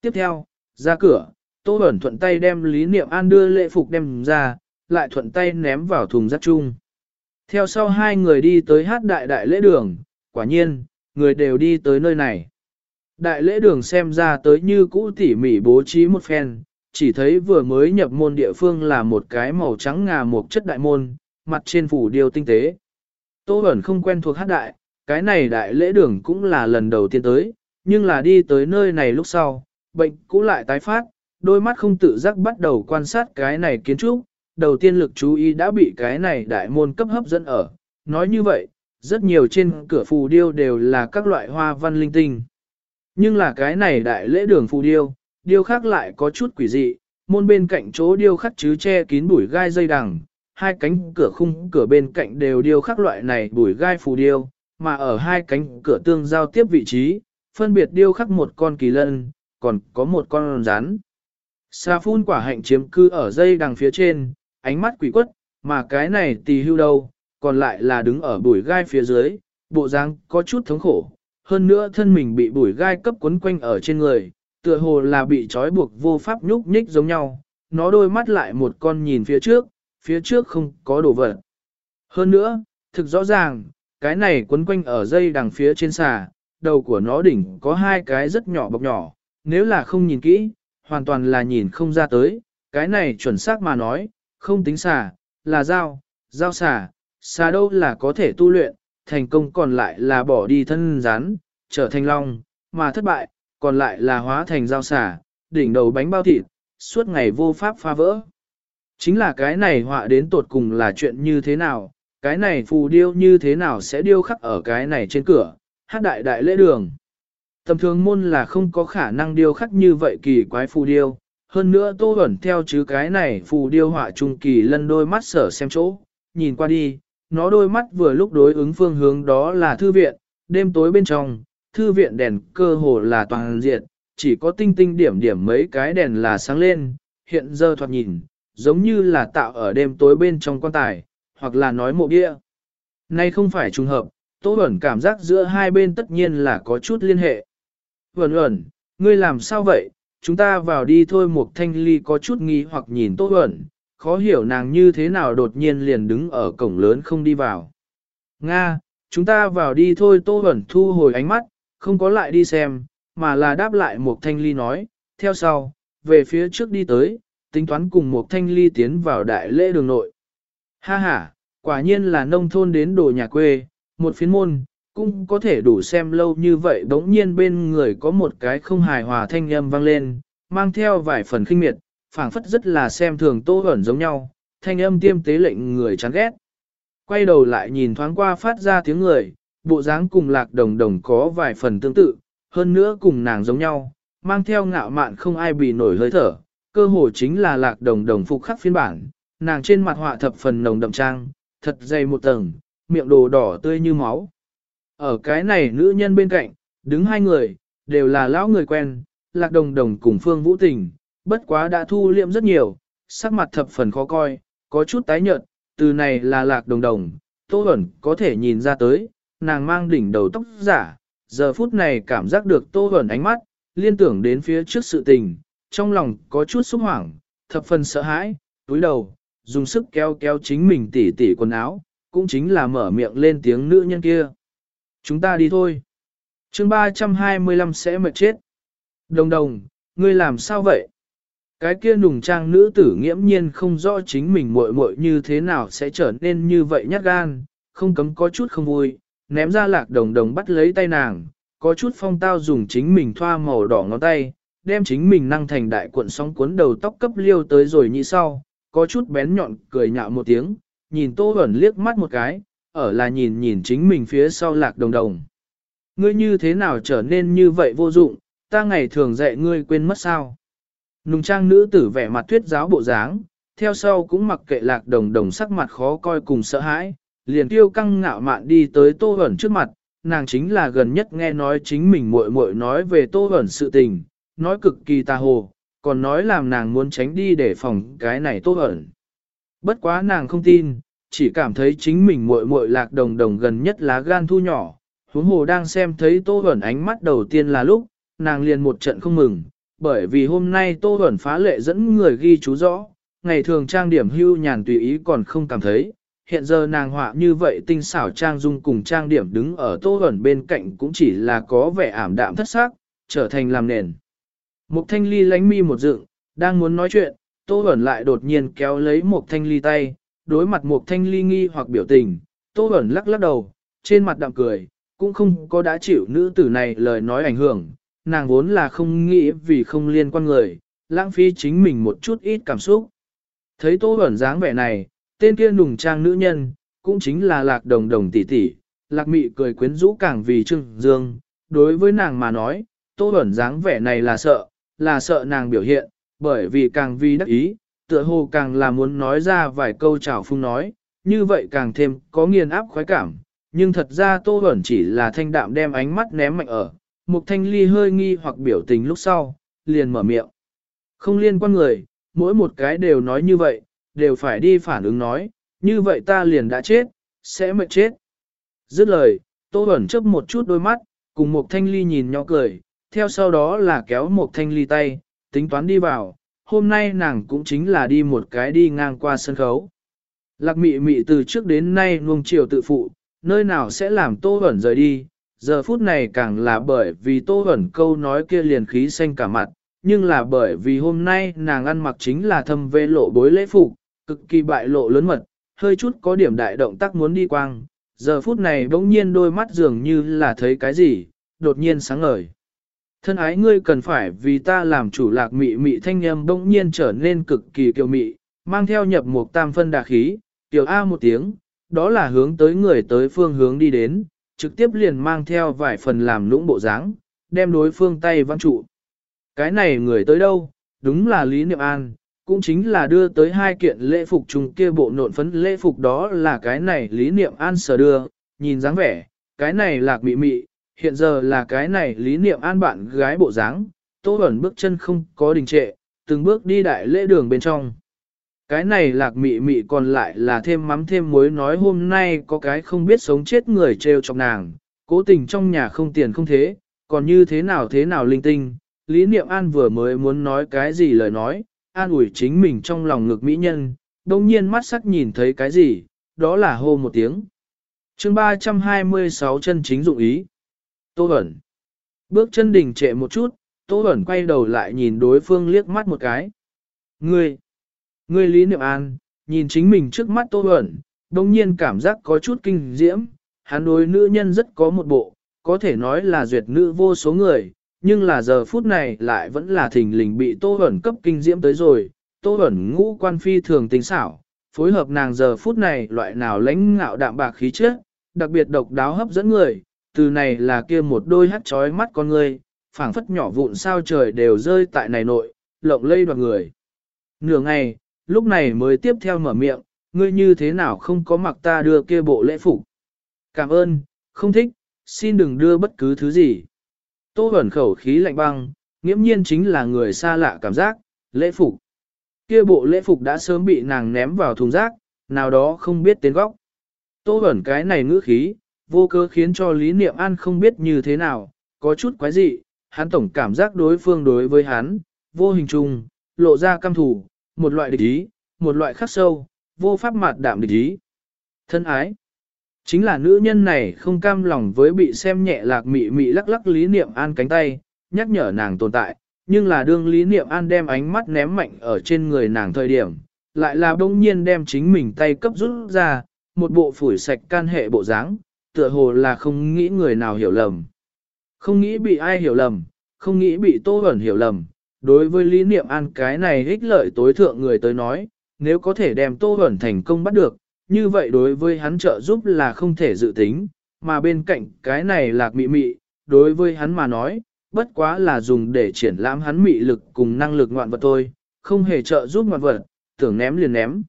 Tiếp theo, ra cửa, Tô Bẩn thuận tay đem Lý Niệm An đưa lễ phục đem ra, lại thuận tay ném vào thùng rác chung. Theo sau hai người đi tới hát đại đại lễ đường, quả nhiên, người đều đi tới nơi này. Đại lễ đường xem ra tới như cũ tỉ mỉ bố trí một phen, chỉ thấy vừa mới nhập môn địa phương là một cái màu trắng ngà một chất đại môn, mặt trên phủ điều tinh tế. Tô Bẩn không quen thuộc hát đại, cái này đại lễ đường cũng là lần đầu tiên tới, nhưng là đi tới nơi này lúc sau, bệnh cũ lại tái phát, đôi mắt không tự giác bắt đầu quan sát cái này kiến trúc, đầu tiên lực chú ý đã bị cái này đại môn cấp hấp dẫn ở. Nói như vậy, rất nhiều trên cửa phù điêu đều là các loại hoa văn linh tinh. Nhưng là cái này đại lễ đường phù điêu, điêu khác lại có chút quỷ dị, môn bên cạnh chỗ điêu khắc chứ che kín bụi gai dây đằng, hai cánh cửa khung cửa bên cạnh đều điêu khắc loại này bụi gai phù điêu, mà ở hai cánh cửa tương giao tiếp vị trí, phân biệt điêu khắc một con kỳ lân, còn có một con rắn. Sa phun quả hạnh chiếm cư ở dây đằng phía trên, ánh mắt quỷ quất, mà cái này tì hưu đâu, còn lại là đứng ở bụi gai phía dưới, bộ dáng có chút thống khổ. Hơn nữa thân mình bị bụi gai cấp quấn quanh ở trên người, tựa hồ là bị trói buộc vô pháp nhúc nhích giống nhau, nó đôi mắt lại một con nhìn phía trước, phía trước không có đồ vật. Hơn nữa, thực rõ ràng, cái này quấn quanh ở dây đằng phía trên xà, đầu của nó đỉnh có hai cái rất nhỏ bọc nhỏ, nếu là không nhìn kỹ, hoàn toàn là nhìn không ra tới, cái này chuẩn xác mà nói, không tính xà, là dao, dao xà, xà đâu là có thể tu luyện, thành công còn lại là bỏ đi thân rán trở thành long, mà thất bại, còn lại là hóa thành dao xà, đỉnh đầu bánh bao thịt, suốt ngày vô pháp phá vỡ. Chính là cái này họa đến tột cùng là chuyện như thế nào, cái này phù điêu như thế nào sẽ điêu khắc ở cái này trên cửa, hát đại đại lễ đường. Tầm thường môn là không có khả năng điêu khắc như vậy kỳ quái phù điêu, hơn nữa tô ẩn theo chứ cái này phù điêu họa trung kỳ lân đôi mắt sở xem chỗ, nhìn qua đi, nó đôi mắt vừa lúc đối ứng phương hướng đó là thư viện, đêm tối bên trong, thư viện đèn cơ hồ là toàn diện, chỉ có tinh tinh điểm điểm mấy cái đèn là sáng lên, hiện giờ thoạt nhìn, giống như là tạo ở đêm tối bên trong quan tài, hoặc là nói mộ bia. Nay không phải trùng hợp, Tô Bẩn cảm giác giữa hai bên tất nhiên là có chút liên hệ. Vẩn Bẩn, ngươi làm sao vậy? Chúng ta vào đi thôi một thanh ly có chút nghi hoặc nhìn Tô Bẩn, khó hiểu nàng như thế nào đột nhiên liền đứng ở cổng lớn không đi vào. Nga, chúng ta vào đi thôi Tô Bẩn thu hồi ánh mắt, không có lại đi xem, mà là đáp lại một thanh ly nói, theo sau, về phía trước đi tới, tính toán cùng một thanh ly tiến vào đại lễ đường nội. Ha ha, quả nhiên là nông thôn đến đồ nhà quê, một phiến môn, cũng có thể đủ xem lâu như vậy đống nhiên bên người có một cái không hài hòa thanh âm vang lên, mang theo vài phần khinh miệt, phảng phất rất là xem thường tô ẩn giống nhau, thanh âm tiêm tế lệnh người chán ghét. Quay đầu lại nhìn thoáng qua phát ra tiếng người, bộ dáng cùng lạc đồng đồng có vài phần tương tự, hơn nữa cùng nàng giống nhau, mang theo ngạo mạn không ai bị nổi hơi thở, cơ hồ chính là lạc đồng đồng phục khắc phiên bản, nàng trên mặt họa thập phần nồng đậm trang, thật dày một tầng, miệng đồ đỏ tươi như máu. Ở cái này nữ nhân bên cạnh, đứng hai người, đều là lão người quen, lạc đồng đồng cùng phương vũ tình, bất quá đã thu liệm rất nhiều, sắc mặt thập phần khó coi, có chút tái nhợt, từ này là lạc đồng đồng, tô ẩn có thể nhìn ra tới, nàng mang đỉnh đầu tóc giả, giờ phút này cảm giác được tô ẩn ánh mắt, liên tưởng đến phía trước sự tình, trong lòng có chút xúc hoảng, thập phần sợ hãi, túi đầu, dùng sức kéo kéo chính mình tỉ tỉ quần áo, cũng chính là mở miệng lên tiếng nữ nhân kia. Chúng ta đi thôi. chương 325 sẽ mệt chết. Đồng đồng, ngươi làm sao vậy? Cái kia nùng trang nữ tử nghiễm nhiên không rõ chính mình muội muội như thế nào sẽ trở nên như vậy nhát gan, không cấm có chút không vui, ném ra lạc đồng đồng bắt lấy tay nàng, có chút phong tao dùng chính mình thoa màu đỏ ngón tay, đem chính mình năng thành đại cuộn sóng cuốn đầu tóc cấp liêu tới rồi như sau, có chút bén nhọn cười nhạo một tiếng, nhìn Tô Bẩn liếc mắt một cái, ở là nhìn nhìn chính mình phía sau lạc đồng đồng. Ngươi như thế nào trở nên như vậy vô dụng, ta ngày thường dạy ngươi quên mất sao. Nùng trang nữ tử vẻ mặt thuyết giáo bộ dáng, theo sau cũng mặc kệ lạc đồng đồng sắc mặt khó coi cùng sợ hãi, liền tiêu căng ngạo mạn đi tới Tô ẩn trước mặt, nàng chính là gần nhất nghe nói chính mình muội muội nói về Tô ẩn sự tình, nói cực kỳ tà hồ, còn nói làm nàng muốn tránh đi để phòng cái này tô ẩn. Bất quá nàng không tin, chỉ cảm thấy chính mình muội muội lạc đồng đồng gần nhất lá gan thu nhỏ, huống hồ đang xem thấy tô Huẩn ánh mắt đầu tiên là lúc, nàng liền một trận không mừng, bởi vì hôm nay Tô Huẩn phá lệ dẫn người ghi chú rõ, ngày thường trang điểm hưu nhàn tùy ý còn không cảm thấy, hiện giờ nàng họa như vậy tinh xảo trang dung cùng trang điểm đứng ở Tô Huẩn bên cạnh cũng chỉ là có vẻ ảm đạm thất xác, trở thành làm nền. Mục thanh ly lánh mi một dựng, đang muốn nói chuyện, Tô Huẩn lại đột nhiên kéo lấy một thanh ly tay, đối mặt một thanh ly nghi hoặc biểu tình, Tô Bẩn lắc lắc đầu, trên mặt đạm cười, cũng không có đã chịu nữ tử này lời nói ảnh hưởng, nàng vốn là không nghĩ vì không liên quan người, lãng phí chính mình một chút ít cảm xúc. Thấy Tô Bẩn dáng vẻ này, tên kia nùng trang nữ nhân, cũng chính là lạc đồng đồng tỷ tỷ, lạc mị cười quyến rũ càng vì trưng dương, đối với nàng mà nói, Tô Bẩn dáng vẻ này là sợ, là sợ nàng biểu hiện, bởi vì càng vì đắc ý, tựa hồ càng là muốn nói ra vài câu chào phung nói, như vậy càng thêm có nghiền áp khoái cảm, nhưng thật ra Tô Bẩn chỉ là thanh đạm đem ánh mắt ném mạnh ở, Mục Thanh Ly hơi nghi hoặc biểu tình lúc sau, liền mở miệng. Không liên quan người, mỗi một cái đều nói như vậy, đều phải đi phản ứng nói, như vậy ta liền đã chết, sẽ mệt chết. Dứt lời, Tô Bẩn chấp một chút đôi mắt, cùng Mục Thanh Ly nhìn nhỏ cười, theo sau đó là kéo Mục Thanh Ly tay, tính toán đi vào, hôm nay nàng cũng chính là đi một cái đi ngang qua sân khấu. Lạc mị mị từ trước đến nay nuông chiều tự phụ, nơi nào sẽ làm Tô ẩn rời đi, giờ phút này càng là bởi vì Tô ẩn câu nói kia liền khí xanh cả mặt, nhưng là bởi vì hôm nay nàng ăn mặc chính là thâm vê lộ bối lễ phục, cực kỳ bại lộ lớn mật, hơi chút có điểm đại động tác muốn đi quang, giờ phút này bỗng nhiên đôi mắt dường như là thấy cái gì, đột nhiên sáng ngời. Thân ái ngươi cần phải vì ta làm chủ lạc mị mị thanh âm bỗng nhiên trở nên cực kỳ kiều mị, mang theo nhập một tam phân đà khí, tiểu A một tiếng, đó là hướng tới người tới phương hướng đi đến, trực tiếp liền mang theo vài phần làm lũng bộ dáng, đem đối phương tay văn trụ. Cái này người tới đâu, đúng là Lý Niệm An, cũng chính là đưa tới hai kiện lễ phục chung kia bộ nộn phấn lễ phục đó là cái này Lý Niệm An sở đưa, nhìn dáng vẻ, cái này lạc mị mị, hiện giờ là cái này Lý Niệm An bạn gái bộ dáng, Tô Bẩn bước chân không có đình trệ, từng bước đi đại lễ đường bên trong. Cái này lạc mị mị còn lại là thêm mắm thêm muối nói hôm nay có cái không biết sống chết người trêu chọc nàng, cố tình trong nhà không tiền không thế, còn như thế nào thế nào linh tinh. Lý Niệm An vừa mới muốn nói cái gì lời nói, an ủi chính mình trong lòng ngực mỹ nhân, đồng nhiên mắt sắc nhìn thấy cái gì, đó là hô một tiếng. chương 326 chân chính dụng ý. Tô Bẩn. Bước chân đình trệ một chút, Tô Bẩn quay đầu lại nhìn đối phương liếc mắt một cái. Ngươi. Ngươi Lý Niệm An, nhìn chính mình trước mắt Tô Bẩn, đồng nhiên cảm giác có chút kinh diễm, hắn đối nữ nhân rất có một bộ, có thể nói là duyệt nữ vô số người, nhưng là giờ phút này lại vẫn là thình lình bị Tô Bẩn cấp kinh diễm tới rồi. Tô Bẩn ngũ quan phi thường tính xảo, phối hợp nàng giờ phút này loại nào lãnh ngạo đạm bạc khí chất, đặc biệt độc đáo hấp dẫn người, từ này là kia một đôi hắt chói mắt con người, phảng phất nhỏ vụn sao trời đều rơi tại này nội, lộng lây đoạt người. Nửa ngày, lúc này mới tiếp theo mở miệng, ngươi như thế nào không có mặc ta đưa kia bộ lễ phục. Cảm ơn, không thích, xin đừng đưa bất cứ thứ gì. Tô ẩn khẩu khí lạnh băng, nghiễm nhiên chính là người xa lạ cảm giác, lễ phục. Kia bộ lễ phục đã sớm bị nàng ném vào thùng rác, nào đó không biết tên góc. Tô ẩn cái này ngữ khí, vô cơ khiến cho Lý Niệm An không biết như thế nào, có chút quái dị, hắn tổng cảm giác đối phương đối với hắn, vô hình trùng, lộ ra căm thủ, một loại địch ý, một loại khắc sâu, vô pháp mặt đạm địch ý. Thân ái, chính là nữ nhân này không cam lòng với bị xem nhẹ lạc mị mị lắc lắc lý niệm an cánh tay, nhắc nhở nàng tồn tại, nhưng là đương lý niệm an đem ánh mắt ném mạnh ở trên người nàng thời điểm, lại là đông nhiên đem chính mình tay cấp rút ra, một bộ phủi sạch can hệ bộ dáng, tựa hồ là không nghĩ người nào hiểu lầm. Không nghĩ bị ai hiểu lầm, không nghĩ bị tô ẩn hiểu lầm, đối với lý niệm an cái này ích lợi tối thượng người tới nói, nếu có thể đem Tô Huẩn thành công bắt được, như vậy đối với hắn trợ giúp là không thể dự tính, mà bên cạnh cái này lạc mị mị, đối với hắn mà nói, bất quá là dùng để triển lãm hắn mị lực cùng năng lực ngoạn vật thôi, không hề trợ giúp ngoạn vật, tưởng ném liền ném.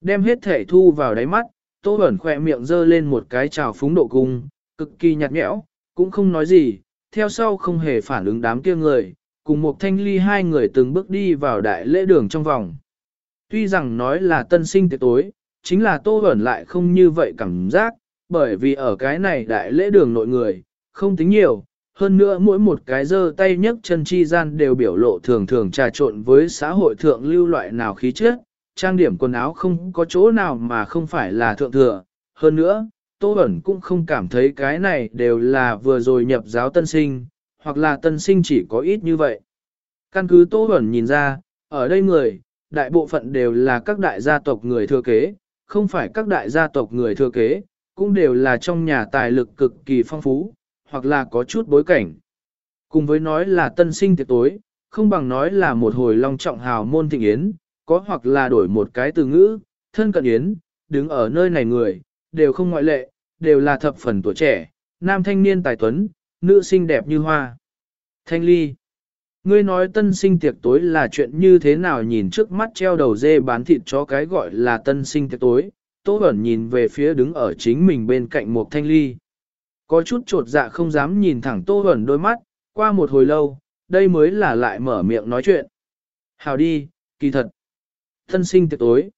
Đem hết thể thu vào đáy mắt, Tô Bẩn khỏe miệng dơ lên một cái trào phúng độ cung, cực kỳ nhạt nhẽo, cũng không nói gì, theo sau không hề phản ứng đám kia người, cùng một thanh ly hai người từng bước đi vào đại lễ đường trong vòng. Tuy rằng nói là tân sinh tiệc tối, chính là tô Bẩn lại không như vậy cảm giác, bởi vì ở cái này đại lễ đường nội người, không tính nhiều, hơn nữa mỗi một cái giơ tay nhấc chân chi gian đều biểu lộ thường thường trà trộn với xã hội thượng lưu loại nào khí chất, trang điểm quần áo không có chỗ nào mà không phải là thượng thừa. Hơn nữa, Tô Bẩn cũng không cảm thấy cái này đều là vừa rồi nhập giáo tân sinh, hoặc là tân sinh chỉ có ít như vậy. Căn cứ Tô Bẩn nhìn ra, ở đây người, đại bộ phận đều là các đại gia tộc người thừa kế, không phải các đại gia tộc người thừa kế, cũng đều là trong nhà tài lực cực kỳ phong phú, hoặc là có chút bối cảnh. Cùng với nói là tân sinh tiệc tối, không bằng nói là một hồi long trọng hào môn thịnh yến, có hoặc là đổi một cái từ ngữ, thân cận yến, đứng ở nơi này người, đều không ngoại lệ, đều là thập phần tuổi trẻ, nam thanh niên tài tuấn, nữ sinh đẹp như hoa. Thanh ly. Ngươi nói tân sinh tiệc tối là chuyện như thế nào nhìn trước mắt treo đầu dê bán thịt cho cái gọi là tân sinh tiệc tối, Tô Bẩn nhìn về phía đứng ở chính mình bên cạnh một thanh ly. Có chút trột dạ không dám nhìn thẳng Tô Bẩn đôi mắt, qua một hồi lâu, đây mới là lại mở miệng nói chuyện. Hào đi, kỳ thật thân sinh tiệc tối.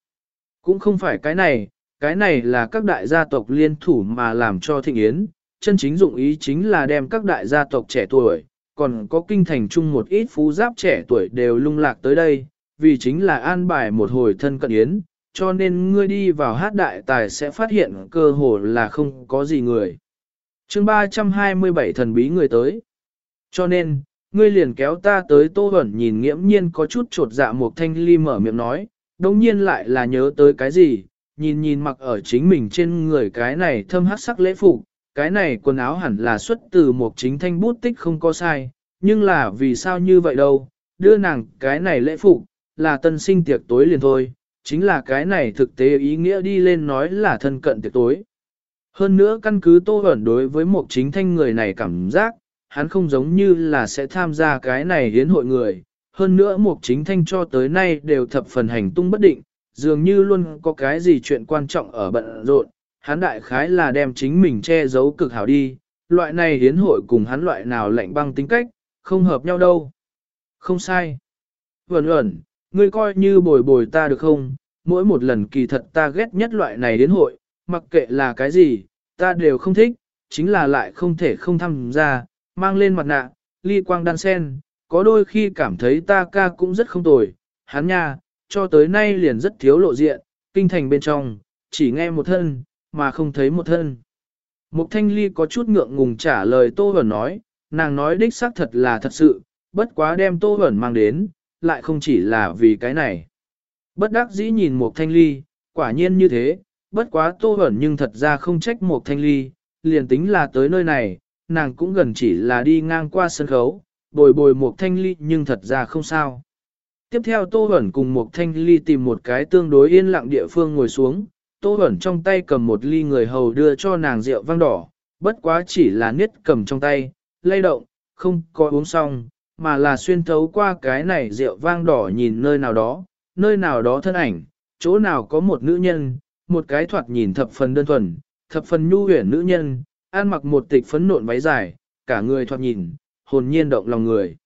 Cũng không phải cái này, cái này là các đại gia tộc liên thủ mà làm cho thịnh yến. Chân chính dụng ý chính là đem các đại gia tộc trẻ tuổi, còn có kinh thành chung một ít phú giáp trẻ tuổi đều lung lạc tới đây, vì chính là an bài một hồi thân cận yến, cho nên ngươi đi vào hát đại tài sẽ phát hiện cơ hồ là không có gì người. chương 327 thần bí người tới. Cho nên, ngươi liền kéo ta tới tô ẩn nhìn nghiễm nhiên có chút trột dạ một thanh ly mở miệng nói, đồng nhiên lại là nhớ tới cái gì, nhìn nhìn mặc ở chính mình trên người cái này thâm hát sắc lễ phục, cái này quần áo hẳn là xuất từ một chính thanh bút tích không có sai, nhưng là vì sao như vậy đâu, đưa nàng cái này lễ phục, là tân sinh tiệc tối liền thôi, chính là cái này thực tế ý nghĩa đi lên nói là thân cận tiệc tối. Hơn nữa căn cứ tô ẩn đối với một chính thanh người này cảm giác, hắn không giống như là sẽ tham gia cái này hiến hội người. Hơn nữa một chính thanh cho tới nay đều thập phần hành tung bất định, dường như luôn có cái gì chuyện quan trọng ở bận rộn, hắn đại khái là đem chính mình che giấu cực hảo đi, loại này hiến hội cùng hắn loại nào lạnh băng tính cách, không hợp nhau đâu. Không sai. Vẩn ẩn, ngươi coi như bồi bồi ta được không, mỗi một lần kỳ thật ta ghét nhất loại này đến hội, mặc kệ là cái gì, ta đều không thích, chính là lại không thể không tham gia, mang lên mặt nạ, ly quang đan sen, có đôi khi cảm thấy ta ca cũng rất không tồi, hắn nha, cho tới nay liền rất thiếu lộ diện, kinh thành bên trong, chỉ nghe một thân, mà không thấy một thân. Mục thanh ly có chút ngượng ngùng trả lời Tô Vẩn nói, nàng nói đích xác thật là thật sự, bất quá đem Tô Vẩn mang đến, lại không chỉ là vì cái này. Bất đắc dĩ nhìn Mục thanh ly, quả nhiên như thế, bất quá tô Vẩn nhưng thật ra không trách Mục thanh ly, liền tính là tới nơi này, nàng cũng gần chỉ là đi ngang qua sân khấu, bồi bồi một thanh ly nhưng thật ra không sao. Tiếp theo Tô hẩn cùng một thanh ly tìm một cái tương đối yên lặng địa phương ngồi xuống, Tô hẩn trong tay cầm một ly người hầu đưa cho nàng rượu vang đỏ, bất quá chỉ là niết cầm trong tay, lay động, không có uống xong, mà là xuyên thấu qua cái này rượu vang đỏ nhìn nơi nào đó, nơi nào đó thân ảnh, chỗ nào có một nữ nhân, một cái thoạt nhìn thập phần đơn thuần, thập phần nhu huyển nữ nhân, ăn mặc một tịch phấn nộn váy dài, cả người thoạt nhìn, hồn nhiên động lòng người.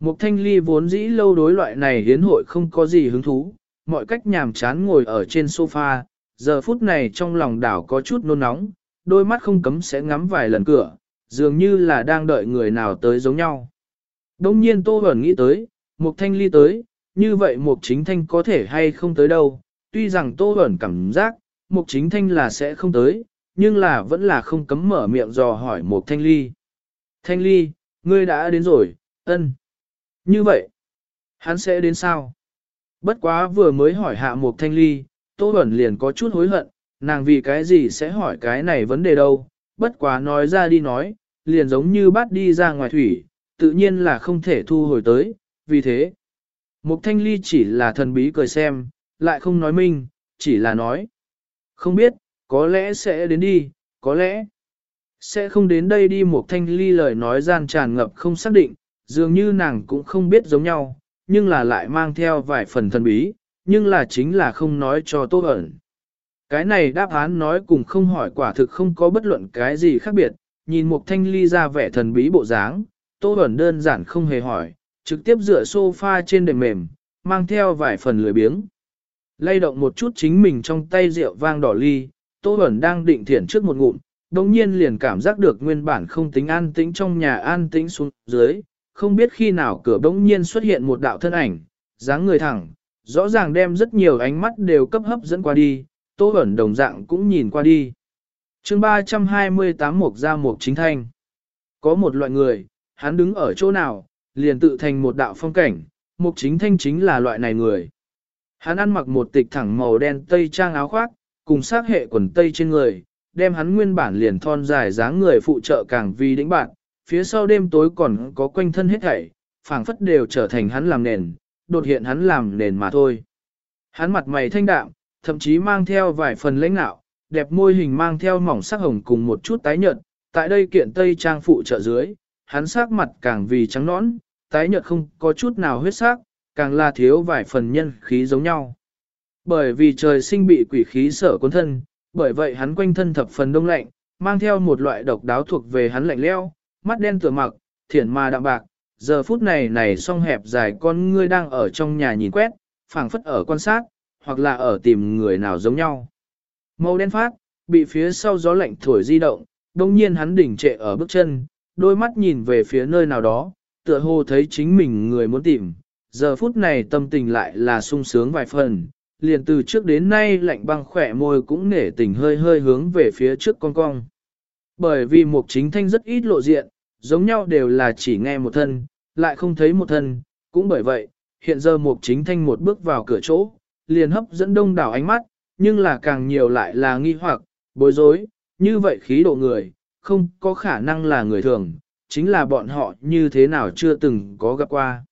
Mục thanh ly vốn dĩ lâu đối loại này hiến hội không có gì hứng thú, mọi cách nhàm chán ngồi ở trên sofa, giờ phút này trong lòng đảo có chút nôn nóng, đôi mắt không cấm sẽ ngắm vài lần cửa, dường như là đang đợi người nào tới giống nhau. Đông nhiên Tô Bẩn nghĩ tới, Mục Thanh Ly tới, như vậy Mục Chính Thanh có thể hay không tới đâu, tuy rằng Tô Bẩn cảm giác, Mục Chính Thanh là sẽ không tới, nhưng là vẫn là không cấm mở miệng dò hỏi Mục Thanh Ly. Thanh Ly, ngươi đã đến rồi, ân. Như vậy, hắn sẽ đến sao? Bất quá vừa mới hỏi hạ Mục Thanh Ly, Tô Bẩn liền có chút hối hận, nàng vì cái gì sẽ hỏi cái này vấn đề đâu, bất quá nói ra đi nói, liền giống như bắt đi ra ngoài thủy, tự nhiên là không thể thu hồi tới, vì thế. Mục thanh ly chỉ là thần bí cười xem, lại không nói minh, chỉ là nói. Không biết, có lẽ sẽ đến đi, có lẽ sẽ không đến đây đi một thanh ly lời nói gian tràn ngập không xác định, dường như nàng cũng không biết giống nhau, nhưng là lại mang theo vài phần thần bí, nhưng là chính là không nói cho tô ẩn. Cái này đáp án nói cùng không hỏi quả thực không có bất luận cái gì khác biệt, nhìn một thanh ly ra vẻ thần bí bộ dáng, Tô ẩn đơn giản không hề hỏi, trực tiếp dựa sofa trên đệm mềm, mang theo vài phần lười biếng. Lay động một chút chính mình trong tay rượu vang đỏ ly, Tô ẩn đang định thiển trước một ngụm, đồng nhiên liền cảm giác được nguyên bản không tính an tĩnh trong nhà an tĩnh xuống dưới, không biết khi nào cửa bỗng nhiên xuất hiện một đạo thân ảnh, dáng người thẳng, rõ ràng đem rất nhiều ánh mắt đều cấp hấp dẫn qua đi, Tô Bẩn đồng dạng cũng nhìn qua đi. chương 328 mộc Gia mộc Chính Thanh Có một loại người, hắn đứng ở chỗ nào, liền tự thành một đạo phong cảnh, mộc Chính Thanh chính là loại này người. Hắn ăn mặc một tịch thẳng màu đen tây trang áo khoác, cùng sát hệ quần tây trên người, đem hắn nguyên bản liền thon dài dáng người phụ trợ càng vì đĩnh bạn, phía sau đêm tối còn có quanh thân hết thảy, phảng phất đều trở thành hắn làm nền, đột hiện hắn làm nền mà thôi. Hắn mặt mày thanh đạm, thậm chí mang theo vài phần lãnh nạo, đẹp môi hình mang theo mỏng sắc hồng cùng một chút tái nhợt, tại đây kiện tây trang phụ trợ dưới, hắn sắc mặt càng vì trắng nõn, tái nhợt không có chút nào huyết sắc, càng là thiếu vài phần nhân khí giống nhau. Bởi vì trời sinh bị quỷ khí sở cuốn thân, bởi vậy hắn quanh thân thập phần đông lạnh, mang theo một loại độc đáo thuộc về hắn lạnh leo, mắt đen tựa mặc, thiển mà đạm bạc, giờ phút này này song hẹp dài con ngươi đang ở trong nhà nhìn quét, phảng phất ở quan sát, hoặc là ở tìm người nào giống nhau. Màu đen phát, bị phía sau gió lạnh thổi di động, đồng nhiên hắn đỉnh trệ ở bước chân, đôi mắt nhìn về phía nơi nào đó, tựa hồ thấy chính mình người muốn tìm, giờ phút này tâm tình lại là sung sướng vài phần, liền từ trước đến nay lạnh băng khỏe môi cũng nể tình hơi hơi hướng về phía trước con cong. Bởi vì mục chính thanh rất ít lộ diện, giống nhau đều là chỉ nghe một thân, lại không thấy một thân, cũng bởi vậy, hiện giờ mục chính thanh một bước vào cửa chỗ, liền hấp dẫn đông đảo ánh mắt, nhưng là càng nhiều lại là nghi hoặc, bối rối, như vậy khí độ người, không có khả năng là người thường, chính là bọn họ như thế nào chưa từng có gặp qua.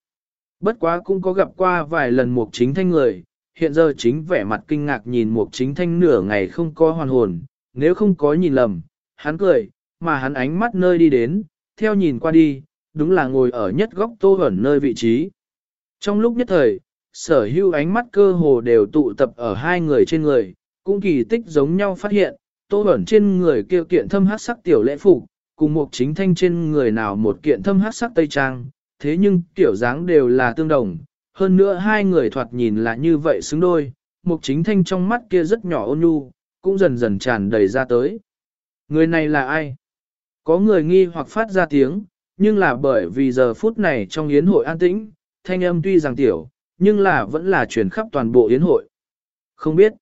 Bất quá cũng có gặp qua vài lần mục chính thanh người, hiện giờ chính vẻ mặt kinh ngạc nhìn mục chính thanh nửa ngày không có hoàn hồn, nếu không có nhìn lầm, hắn cười, mà hắn ánh mắt nơi đi đến, theo nhìn qua đi, đúng là ngồi ở nhất góc tô ẩn nơi vị trí. Trong lúc nhất thời, sở hữu ánh mắt cơ hồ đều tụ tập ở hai người trên người, cũng kỳ tích giống nhau phát hiện, tô ẩn trên người kia kiện thâm hát sắc tiểu lễ phục, cùng một chính thanh trên người nào một kiện thâm hát sắc tây trang, thế nhưng tiểu dáng đều là tương đồng, hơn nữa hai người thoạt nhìn là như vậy xứng đôi, một chính thanh trong mắt kia rất nhỏ ôn nhu, cũng dần dần tràn đầy ra tới. Người này là ai? Có người nghi hoặc phát ra tiếng, nhưng là bởi vì giờ phút này trong yến hội an tĩnh, thanh âm tuy rằng tiểu, nhưng là vẫn là truyền khắp toàn bộ yến hội. Không biết.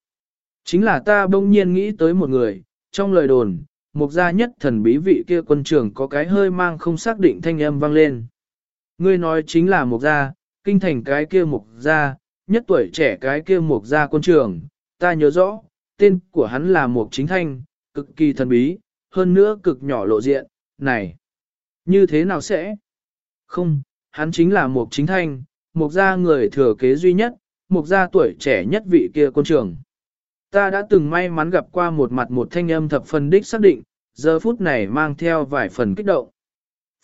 Chính là ta bỗng nhiên nghĩ tới một người, trong lời đồn, mục gia nhất thần bí vị kia quân trưởng có cái hơi mang không xác định thanh âm vang lên. Ngươi nói chính là mục gia, kinh thành cái kia mục gia, nhất tuổi trẻ cái kia mục gia quân trưởng, ta nhớ rõ, tên của hắn là mục chính thanh, cực kỳ thần bí, hơn nữa cực nhỏ lộ diện, này, như thế nào sẽ? Không, hắn chính là mục chính thanh, mục gia người thừa kế duy nhất, mục gia tuổi trẻ nhất vị kia quân trưởng. Ta đã từng may mắn gặp qua một mặt một thanh âm thập phần đích xác định, giờ phút này mang theo vài phần kích động.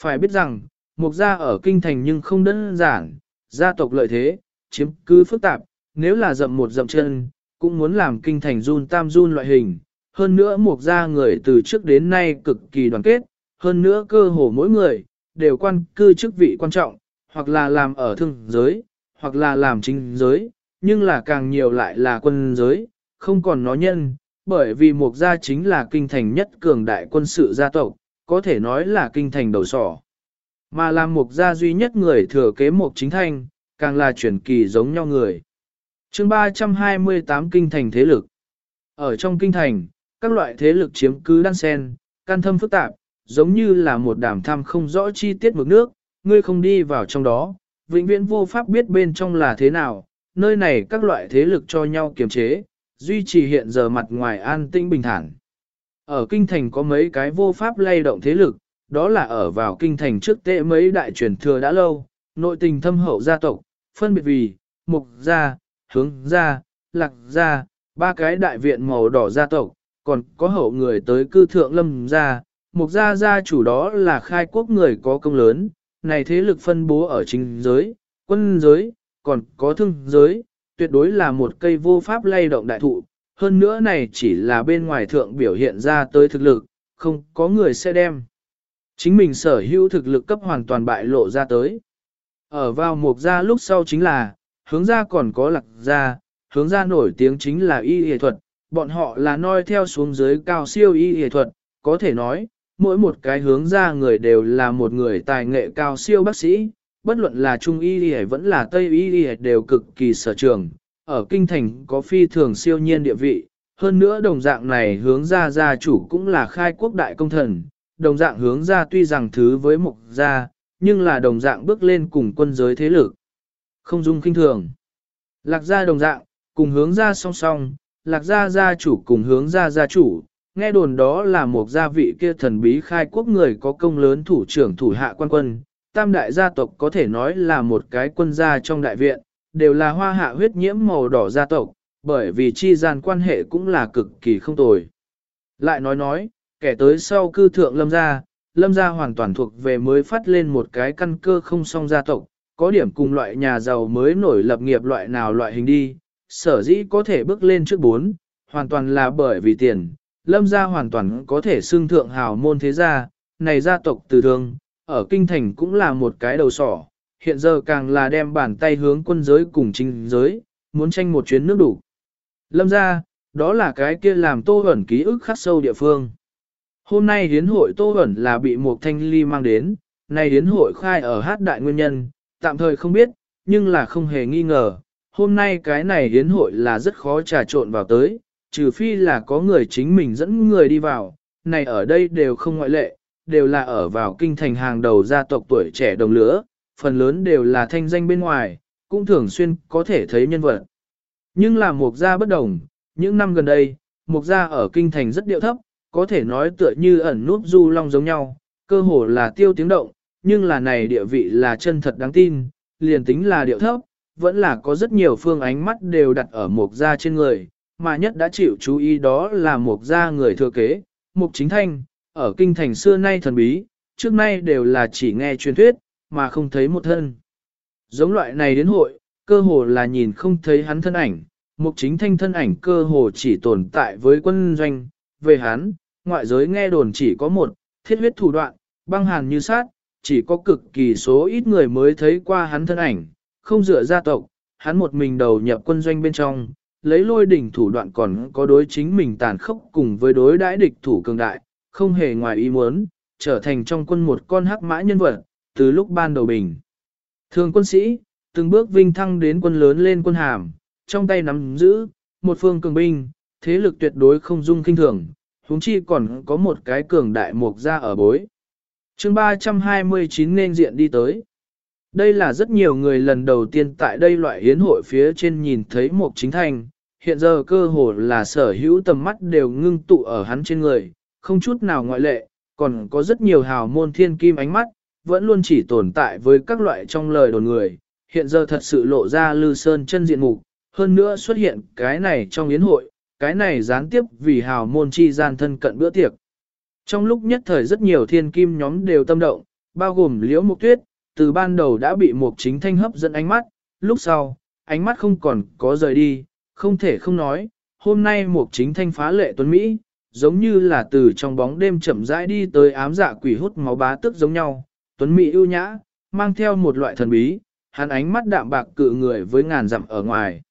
Phải biết rằng, mục gia ở kinh thành nhưng không đơn giản, gia tộc lợi thế, chiếm cứ phức tạp, nếu là dậm một dậm chân, cũng muốn làm kinh thành run tam run loại hình. Hơn nữa một gia người từ trước đến nay cực kỳ đoàn kết, hơn nữa cơ hồ mỗi người, đều quan cư chức vị quan trọng, hoặc là làm ở thương giới, hoặc là làm chính giới, nhưng là càng nhiều lại là quân giới, không còn nó nhân, bởi vì một gia chính là kinh thành nhất cường đại quân sự gia tộc, có thể nói là kinh thành đầu sỏ. Mà làm mục gia duy nhất người thừa kế mục chính thanh, càng là chuyển kỳ giống nhau người. chương 328 kinh thành thế lực. Ở trong kinh thành, các loại thế lực chiếm cứ đan sen, can thâm phức tạp, giống như là một đàm thăm không rõ chi tiết mực nước, ngươi không đi vào trong đó, vĩnh viễn vô pháp biết bên trong là thế nào, nơi này các loại thế lực cho nhau kiềm chế, duy trì hiện giờ mặt ngoài an tĩnh bình thản. Ở kinh thành có mấy cái vô pháp lay động thế lực, đó là ở vào kinh thành trước tệ mấy đại truyền thừa đã lâu, nội tình thâm hậu gia tộc, phân biệt vì, mục gia, hướng gia, lạc gia, ba cái đại viện màu đỏ gia tộc, còn có hậu người tới cư thượng lâm gia, mục gia gia chủ đó là khai quốc người có công lớn, này thế lực phân bố ở chính giới, quân giới, còn có thương giới, tuyệt đối là một cây vô pháp lay động đại thụ, hơn nữa này chỉ là bên ngoài thượng biểu hiện ra tới thực lực, không có người sẽ đem. Chính mình sở hữu thực lực cấp hoàn toàn bại lộ ra tới. Ở vào mục gia lúc sau chính là, hướng gia còn có lạc gia, hướng gia nổi tiếng chính là y y thuật, bọn họ là noi theo xuống dưới cao siêu y y thuật, có thể nói, mỗi một cái hướng gia người đều là một người tài nghệ cao siêu bác sĩ, bất luận là trung y y vẫn là tây y y đều cực kỳ sở trường, ở kinh thành có phi thường siêu nhiên địa vị, hơn nữa đồng dạng này hướng gia gia chủ cũng là khai quốc đại công thần, đồng dạng hướng ra tuy rằng thứ với mục gia, nhưng là đồng dạng bước lên cùng quân giới thế lực. Không dung kinh thường. Lạc gia đồng dạng, cùng hướng ra song song, lạc gia gia chủ cùng hướng ra gia chủ, nghe đồn đó là một gia vị kia thần bí khai quốc người có công lớn thủ trưởng thủ hạ quan quân, tam đại gia tộc có thể nói là một cái quân gia trong đại viện, đều là hoa hạ huyết nhiễm màu đỏ gia tộc, bởi vì chi gian quan hệ cũng là cực kỳ không tồi. Lại nói nói, kẻ tới sau cư thượng lâm gia, lâm gia hoàn toàn thuộc về mới phát lên một cái căn cơ không song gia tộc, có điểm cùng loại nhà giàu mới nổi lập nghiệp loại nào loại hình đi, sở dĩ có thể bước lên trước bốn, hoàn toàn là bởi vì tiền, lâm gia hoàn toàn có thể xưng thượng hào môn thế gia, này gia tộc từ thương, ở kinh thành cũng là một cái đầu sỏ, hiện giờ càng là đem bàn tay hướng quân giới cùng chính giới, muốn tranh một chuyến nước đủ. Lâm gia, đó là cái kia làm tô ẩn ký ức khắc sâu địa phương. Hôm nay hiến hội tô ẩn là bị Mục thanh ly mang đến, Nay hiến hội khai ở hát đại nguyên nhân, tạm thời không biết, nhưng là không hề nghi ngờ, hôm nay cái này hiến hội là rất khó trà trộn vào tới, trừ phi là có người chính mình dẫn người đi vào, này ở đây đều không ngoại lệ, đều là ở vào kinh thành hàng đầu gia tộc tuổi trẻ đồng lứa, phần lớn đều là thanh danh bên ngoài, cũng thường xuyên có thể thấy nhân vật. Nhưng là mục gia bất đồng, những năm gần đây, mục gia ở kinh thành rất điệu thấp, có thể nói tựa như ẩn núp du long giống nhau, cơ hồ là tiêu tiếng động, nhưng là này địa vị là chân thật đáng tin, liền tính là điệu thấp, vẫn là có rất nhiều phương ánh mắt đều đặt ở mục gia trên người, mà nhất đã chịu chú ý đó là mục gia người thừa kế, mục chính thanh, ở kinh thành xưa nay thần bí, trước nay đều là chỉ nghe truyền thuyết, mà không thấy một thân. Giống loại này đến hội, cơ hồ là nhìn không thấy hắn thân ảnh, mục chính thanh thân ảnh cơ hồ chỉ tồn tại với quân doanh, về hắn, ngoại giới nghe đồn chỉ có một, thiết huyết thủ đoạn, băng hàn như sát, chỉ có cực kỳ số ít người mới thấy qua hắn thân ảnh, không dựa gia tộc, hắn một mình đầu nhập quân doanh bên trong, lấy lôi đỉnh thủ đoạn còn có đối chính mình tàn khốc cùng với đối đãi địch thủ cường đại, không hề ngoài ý muốn, trở thành trong quân một con hắc mã nhân vật, từ lúc ban đầu bình. Thường quân sĩ, từng bước vinh thăng đến quân lớn lên quân hàm, trong tay nắm giữ, một phương cường binh, thế lực tuyệt đối không dung kinh thường, huống chi còn có một cái cường đại mục ra ở bối. chương 329 nên diện đi tới. Đây là rất nhiều người lần đầu tiên tại đây loại hiến hội phía trên nhìn thấy một chính thành, hiện giờ cơ hồ là sở hữu tầm mắt đều ngưng tụ ở hắn trên người, không chút nào ngoại lệ, còn có rất nhiều hào môn thiên kim ánh mắt, vẫn luôn chỉ tồn tại với các loại trong lời đồn người, hiện giờ thật sự lộ ra lư sơn chân diện mục, hơn nữa xuất hiện cái này trong yến hội, cái này gián tiếp vì hào môn chi gian thân cận bữa tiệc. Trong lúc nhất thời rất nhiều thiên kim nhóm đều tâm động, bao gồm liễu mục tuyết, từ ban đầu đã bị mục chính thanh hấp dẫn ánh mắt, lúc sau, ánh mắt không còn có rời đi, không thể không nói, hôm nay mục chính thanh phá lệ tuấn Mỹ, giống như là từ trong bóng đêm chậm rãi đi tới ám dạ quỷ hút máu bá tức giống nhau, tuấn Mỹ ưu nhã, mang theo một loại thần bí, hắn ánh mắt đạm bạc cự người với ngàn dặm ở ngoài.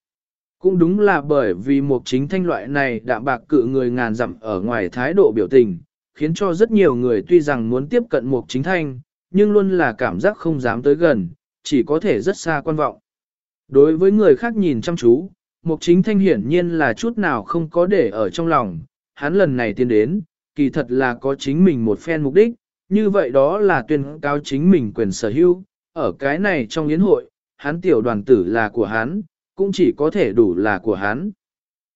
Cũng đúng là bởi vì một chính thanh loại này đạm bạc cự người ngàn dặm ở ngoài thái độ biểu tình, khiến cho rất nhiều người tuy rằng muốn tiếp cận một chính thanh, nhưng luôn là cảm giác không dám tới gần, chỉ có thể rất xa quan vọng. Đối với người khác nhìn chăm chú, Mục Chính Thanh hiển nhiên là chút nào không có để ở trong lòng, hắn lần này tiến đến, kỳ thật là có chính mình một phen mục đích, như vậy đó là tuyên cáo chính mình quyền sở hữu, ở cái này trong yến hội, hắn tiểu đoàn tử là của hắn, cũng chỉ có thể đủ là của hắn.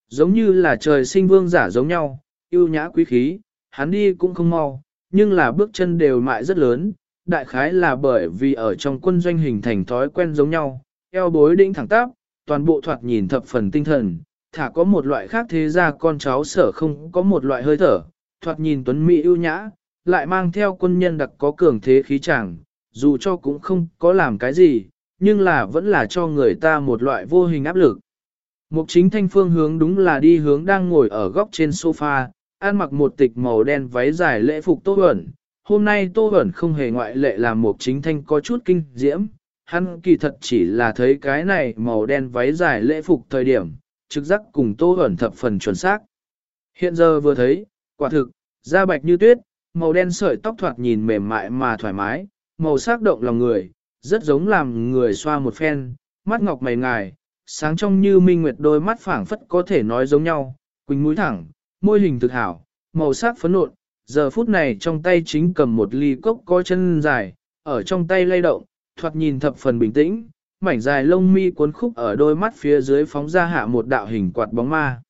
Giống như là trời sinh vương giả giống nhau, yêu nhã quý khí, hắn đi cũng không mau, nhưng là bước chân đều mại rất lớn, đại khái là bởi vì ở trong quân doanh hình thành thói quen giống nhau, eo bối đĩnh thẳng tắp, toàn bộ thoạt nhìn thập phần tinh thần, thả có một loại khác thế ra con cháu sở không có một loại hơi thở, thoạt nhìn tuấn mỹ ưu nhã, lại mang theo quân nhân đặc có cường thế khí chàng, dù cho cũng không có làm cái gì, nhưng là vẫn là cho người ta một loại vô hình áp lực. Mục chính thanh phương hướng đúng là đi hướng đang ngồi ở góc trên sofa, ăn mặc một tịch màu đen váy dài lễ phục tô Huẩn. Hôm nay tô Huẩn không hề ngoại lệ làm mục chính thanh có chút kinh diễm, hắn kỳ thật chỉ là thấy cái này màu đen váy dài lễ phục thời điểm, trực giác cùng tô Huẩn thập phần chuẩn xác. Hiện giờ vừa thấy, quả thực, Da bạch như tuyết, màu đen sợi tóc thoạt nhìn mềm mại mà thoải mái, màu sắc động lòng người, rất giống làm người xoa một phen, mắt ngọc mày ngài, sáng trong như minh nguyệt đôi mắt phảng phất có thể nói giống nhau, quỳnh mũi thẳng, môi hình thực hảo, màu sắc phấn nộn, giờ phút này trong tay chính cầm một ly cốc có chân dài, ở trong tay lay động, thoạt nhìn thập phần bình tĩnh, mảnh dài lông mi cuốn khúc ở đôi mắt phía dưới phóng ra hạ một đạo hình quạt bóng ma.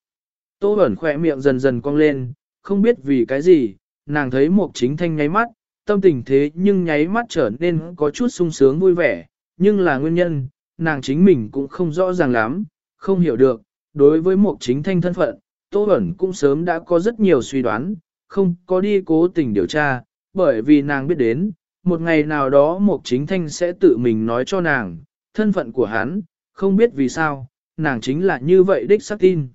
Tô ẩn khỏe miệng dần dần cong lên, không biết vì cái gì, nàng thấy một chính thanh nháy mắt, tâm tình thế nhưng nháy mắt trở nên có chút sung sướng vui vẻ, nhưng là nguyên nhân, nàng chính mình cũng không rõ ràng lắm, không hiểu được, đối với một chính thanh thân phận, Tô Bẩn cũng sớm đã có rất nhiều suy đoán, không có đi cố tình điều tra, bởi vì nàng biết đến, một ngày nào đó một chính thanh sẽ tự mình nói cho nàng, thân phận của hắn, không biết vì sao, nàng chính là như vậy đích xác tin.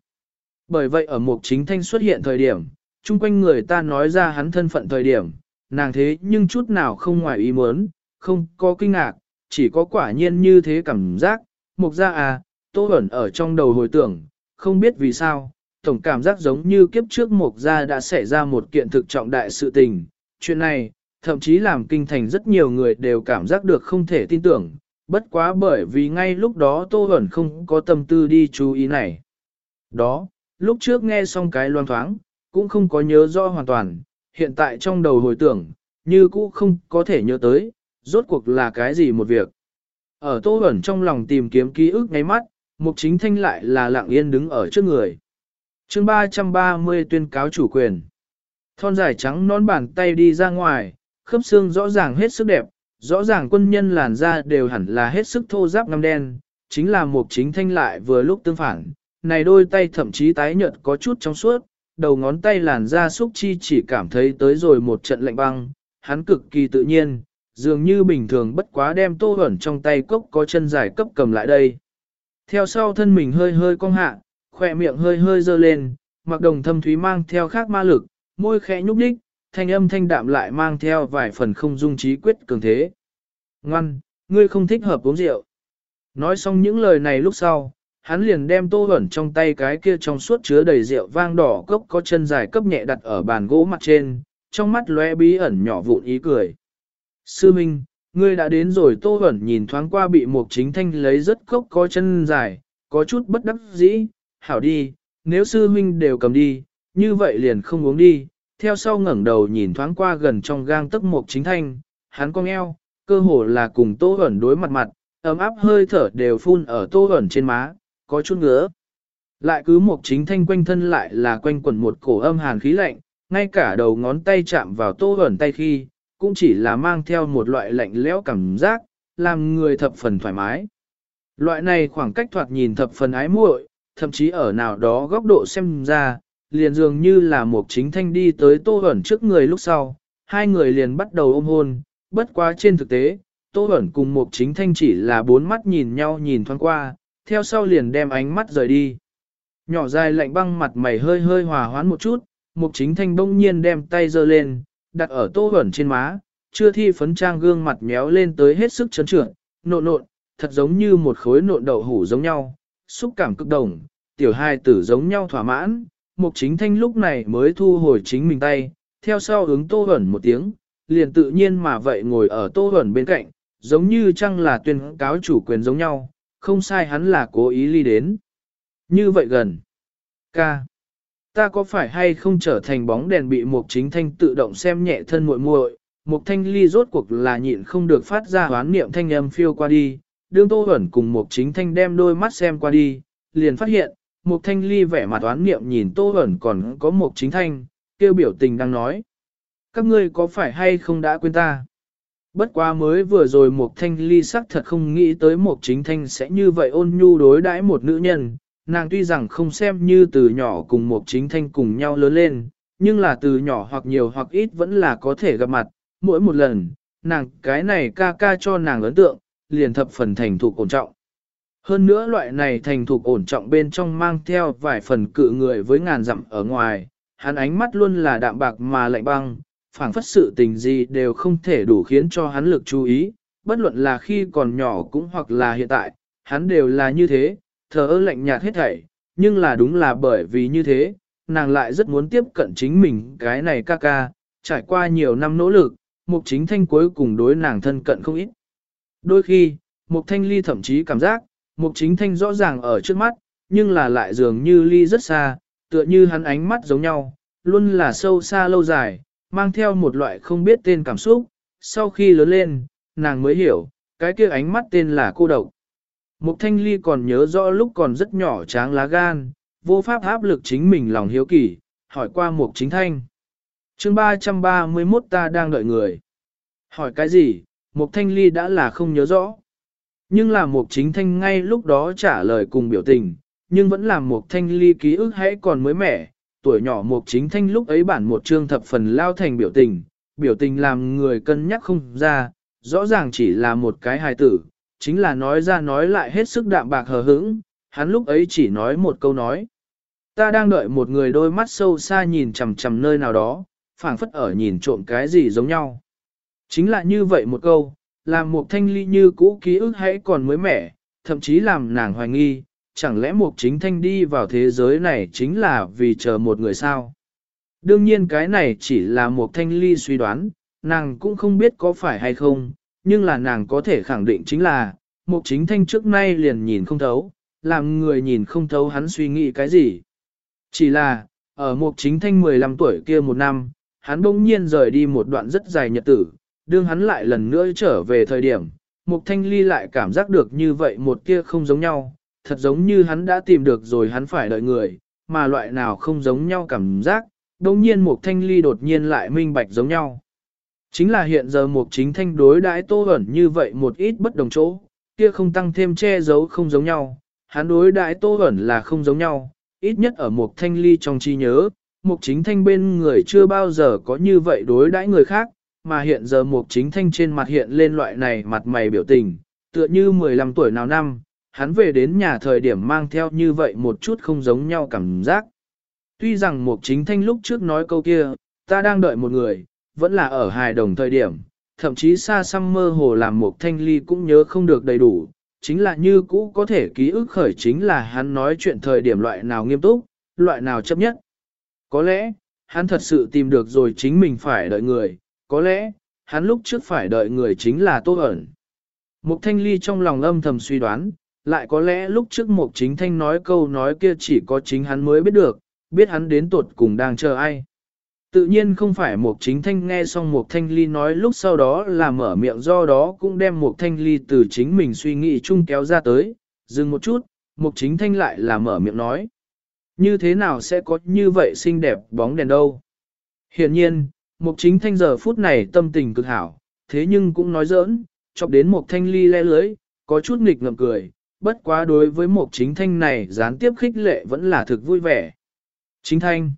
Bởi vậy ở một chính thanh xuất hiện thời điểm, chung quanh người ta nói ra hắn thân phận thời điểm, nàng thế nhưng chút nào không ngoài ý muốn, không có kinh ngạc, chỉ có quả nhiên như thế cảm giác, mục ra à, tô ẩn ở trong đầu hồi tưởng, không biết vì sao, tổng cảm giác giống như kiếp trước mục ra đã xảy ra một kiện thực trọng đại sự tình, chuyện này, thậm chí làm kinh thành rất nhiều người đều cảm giác được không thể tin tưởng, bất quá bởi vì ngay lúc đó tô ẩn không có tâm tư đi chú ý này. Đó, lúc trước nghe xong cái loan thoáng, cũng không có nhớ rõ hoàn toàn, hiện tại trong đầu hồi tưởng, như cũ không có thể nhớ tới, rốt cuộc là cái gì một việc. Ở tô ẩn trong lòng tìm kiếm ký ức ngay mắt, mục chính thanh lại là lặng yên đứng ở trước người. chương 330 tuyên cáo chủ quyền. Thon dài trắng nón bàn tay đi ra ngoài, khớp xương rõ ràng hết sức đẹp, rõ ràng quân nhân làn da đều hẳn là hết sức thô giáp ngăm đen, chính là mục chính thanh lại vừa lúc tương phản, này đôi tay thậm chí tái nhợt có chút trong suốt, đầu ngón tay làn da xúc chi chỉ cảm thấy tới rồi một trận lạnh băng, hắn cực kỳ tự nhiên, dường như bình thường bất quá đem tô ẩn trong tay cốc có chân dài cấp cầm lại đây. Theo sau thân mình hơi hơi cong hạ, khỏe miệng hơi hơi dơ lên, mặc đồng thâm thúy mang theo khác ma lực, môi khẽ nhúc đích, thanh âm thanh đạm lại mang theo vài phần không dung trí quyết cường thế. Ngoan, ngươi không thích hợp uống rượu. Nói xong những lời này lúc sau, hắn liền đem tô ẩn trong tay cái kia trong suốt chứa đầy rượu vang đỏ cốc có chân dài cấp nhẹ đặt ở bàn gỗ mặt trên, trong mắt lóe bí ẩn nhỏ vụn ý cười. Sư Minh, ngươi đã đến rồi tô ẩn nhìn thoáng qua bị một chính thanh lấy rất cốc có chân dài, có chút bất đắc dĩ, hảo đi, nếu sư Minh đều cầm đi, như vậy liền không uống đi, theo sau ngẩng đầu nhìn thoáng qua gần trong gang tấc một chính thanh, hắn cong eo, cơ hồ là cùng tô ẩn đối mặt mặt, ấm áp hơi thở đều phun ở tô ẩn trên má, có chút ngứa. Lại cứ một chính thanh quanh thân lại là quanh quẩn một cổ âm hàn khí lạnh, ngay cả đầu ngón tay chạm vào tô ẩn tay khi, cũng chỉ là mang theo một loại lạnh lẽo cảm giác, làm người thập phần thoải mái. Loại này khoảng cách thoạt nhìn thập phần ái muội, thậm chí ở nào đó góc độ xem ra, liền dường như là một chính thanh đi tới tô ẩn trước người lúc sau, hai người liền bắt đầu ôm hôn, bất quá trên thực tế, tô ẩn cùng một chính thanh chỉ là bốn mắt nhìn nhau nhìn thoáng qua, theo sau liền đem ánh mắt rời đi. Nhỏ dài lạnh băng mặt mày hơi hơi hòa hoãn một chút, mục chính thanh bỗng nhiên đem tay giơ lên, đặt ở tô hẩn trên má, chưa thi phấn trang gương mặt méo lên tới hết sức chấn trưởng, nộn nộn, thật giống như một khối nộn đậu hủ giống nhau, xúc cảm cực đồng, tiểu hai tử giống nhau thỏa mãn, mục chính thanh lúc này mới thu hồi chính mình tay, theo sau hướng tô hẩn một tiếng, liền tự nhiên mà vậy ngồi ở tô hẩn bên cạnh, giống như chăng là tuyên cáo chủ quyền giống nhau, không sai hắn là cố ý ly đến. Như vậy gần. Ca. Ta có phải hay không trở thành bóng đèn bị Mục Chính Thanh tự động xem nhẹ thân muội muội? Mục Thanh Ly rốt cuộc là nhịn không được phát ra hoán niệm thanh âm phiêu qua đi, đương Tô Huẩn cùng Mục Chính Thanh đem đôi mắt xem qua đi, liền phát hiện, Mục Thanh Ly vẻ mặt hoán niệm nhìn Tô Huẩn còn có Mục Chính Thanh, kêu biểu tình đang nói. Các ngươi có phải hay không đã quên ta? Bất quá mới vừa rồi một thanh ly sắc thật không nghĩ tới một chính thanh sẽ như vậy ôn nhu đối đãi một nữ nhân, nàng tuy rằng không xem như từ nhỏ cùng một chính thanh cùng nhau lớn lên, nhưng là từ nhỏ hoặc nhiều hoặc ít vẫn là có thể gặp mặt, mỗi một lần, nàng cái này ca ca cho nàng ấn tượng, liền thập phần thành thục ổn trọng. Hơn nữa loại này thành thục ổn trọng bên trong mang theo vài phần cự người với ngàn dặm ở ngoài, hắn ánh mắt luôn là đạm bạc mà lạnh băng, phảng phất sự tình gì đều không thể đủ khiến cho hắn lực chú ý, bất luận là khi còn nhỏ cũng hoặc là hiện tại, hắn đều là như thế, thờ ơ lạnh nhạt hết thảy, nhưng là đúng là bởi vì như thế, nàng lại rất muốn tiếp cận chính mình cái này ca ca, trải qua nhiều năm nỗ lực, mục chính thanh cuối cùng đối nàng thân cận không ít. Đôi khi, mục thanh ly thậm chí cảm giác, mục chính thanh rõ ràng ở trước mắt, nhưng là lại dường như ly rất xa, tựa như hắn ánh mắt giống nhau, luôn là sâu xa lâu dài, mang theo một loại không biết tên cảm xúc, sau khi lớn lên, nàng mới hiểu, cái kia ánh mắt tên là cô độc. Mục thanh ly còn nhớ rõ lúc còn rất nhỏ tráng lá gan, vô pháp áp lực chính mình lòng hiếu kỳ, hỏi qua mục chính thanh. chương 331 ta đang đợi người. Hỏi cái gì, mục thanh ly đã là không nhớ rõ. Nhưng là mục chính thanh ngay lúc đó trả lời cùng biểu tình, nhưng vẫn là mục thanh ly ký ức hãy còn mới mẻ. Tuổi nhỏ mục chính thanh lúc ấy bản một chương thập phần lao thành biểu tình, biểu tình làm người cân nhắc không ra, rõ ràng chỉ là một cái hài tử, chính là nói ra nói lại hết sức đạm bạc hờ hững, hắn lúc ấy chỉ nói một câu nói. Ta đang đợi một người đôi mắt sâu xa nhìn chằm chằm nơi nào đó, phảng phất ở nhìn trộm cái gì giống nhau. Chính là như vậy một câu, làm một thanh ly như cũ ký ức hãy còn mới mẻ, thậm chí làm nàng hoài nghi, chẳng lẽ mục chính thanh đi vào thế giới này chính là vì chờ một người sao? Đương nhiên cái này chỉ là mục thanh ly suy đoán, nàng cũng không biết có phải hay không, nhưng là nàng có thể khẳng định chính là, mục chính thanh trước nay liền nhìn không thấu, làm người nhìn không thấu hắn suy nghĩ cái gì. Chỉ là, ở mục chính thanh 15 tuổi kia một năm, hắn bỗng nhiên rời đi một đoạn rất dài nhật tử, đương hắn lại lần nữa trở về thời điểm, Mục Thanh Ly lại cảm giác được như vậy một kia không giống nhau, thật giống như hắn đã tìm được rồi hắn phải đợi người, mà loại nào không giống nhau cảm giác, đồng nhiên một Thanh Ly đột nhiên lại minh bạch giống nhau. Chính là hiện giờ một Chính Thanh đối đãi Tô ẩn như vậy một ít bất đồng chỗ, kia không tăng thêm che giấu không giống nhau, hắn đối đãi Tô ẩn là không giống nhau, ít nhất ở một Thanh Ly trong trí nhớ, một Chính Thanh bên người chưa bao giờ có như vậy đối đãi người khác, mà hiện giờ một Chính Thanh trên mặt hiện lên loại này mặt mày biểu tình, tựa như 15 tuổi nào năm, hắn về đến nhà thời điểm mang theo như vậy một chút không giống nhau cảm giác. Tuy rằng Mục Chính Thanh lúc trước nói câu kia, ta đang đợi một người, vẫn là ở hài đồng thời điểm, thậm chí xa xăm mơ hồ làm Mục Thanh Ly cũng nhớ không được đầy đủ, chính là như cũ có thể ký ức khởi chính là hắn nói chuyện thời điểm loại nào nghiêm túc, loại nào chấp nhất. Có lẽ, hắn thật sự tìm được rồi chính mình phải đợi người, có lẽ, hắn lúc trước phải đợi người chính là Tô ẩn. Mục Thanh Ly trong lòng âm thầm suy đoán, lại có lẽ lúc trước Mục Chính Thanh nói câu nói kia chỉ có chính hắn mới biết được, biết hắn đến tuột cùng đang chờ ai. Tự nhiên không phải Mục Chính Thanh nghe xong Mục Thanh Ly nói lúc sau đó là mở miệng do đó cũng đem Mục Thanh Ly từ chính mình suy nghĩ chung kéo ra tới, dừng một chút, Mục Chính Thanh lại là mở miệng nói. Như thế nào sẽ có như vậy xinh đẹp bóng đèn đâu? Hiện nhiên, Mục chính thanh giờ phút này tâm tình cực hảo, thế nhưng cũng nói giỡn, chọc đến một thanh ly le lưới, có chút nghịch ngợm cười, bất quá đối với một chính thanh này gián tiếp khích lệ vẫn là thực vui vẻ. Chính thanh,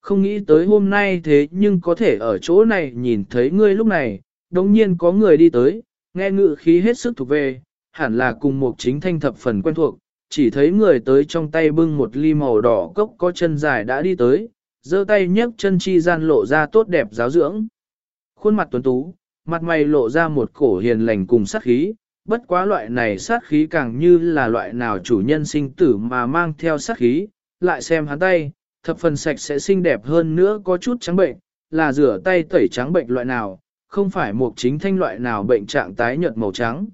không nghĩ tới hôm nay thế nhưng có thể ở chỗ này nhìn thấy ngươi lúc này, đồng nhiên có người đi tới, nghe ngự khí hết sức thuộc về, hẳn là cùng một chính thanh thập phần quen thuộc, chỉ thấy người tới trong tay bưng một ly màu đỏ cốc có chân dài đã đi tới, giơ tay nhấc chân chi gian lộ ra tốt đẹp giáo dưỡng. Khuôn mặt tuấn tú, mặt mày lộ ra một cổ hiền lành cùng sắc khí, bất quá loại này sát khí càng như là loại nào chủ nhân sinh tử mà mang theo sát khí, lại xem hắn tay, thập phần sạch sẽ xinh đẹp hơn nữa có chút trắng bệnh, là rửa tay tẩy trắng bệnh loại nào, không phải một chính thanh loại nào bệnh trạng tái nhợt màu trắng.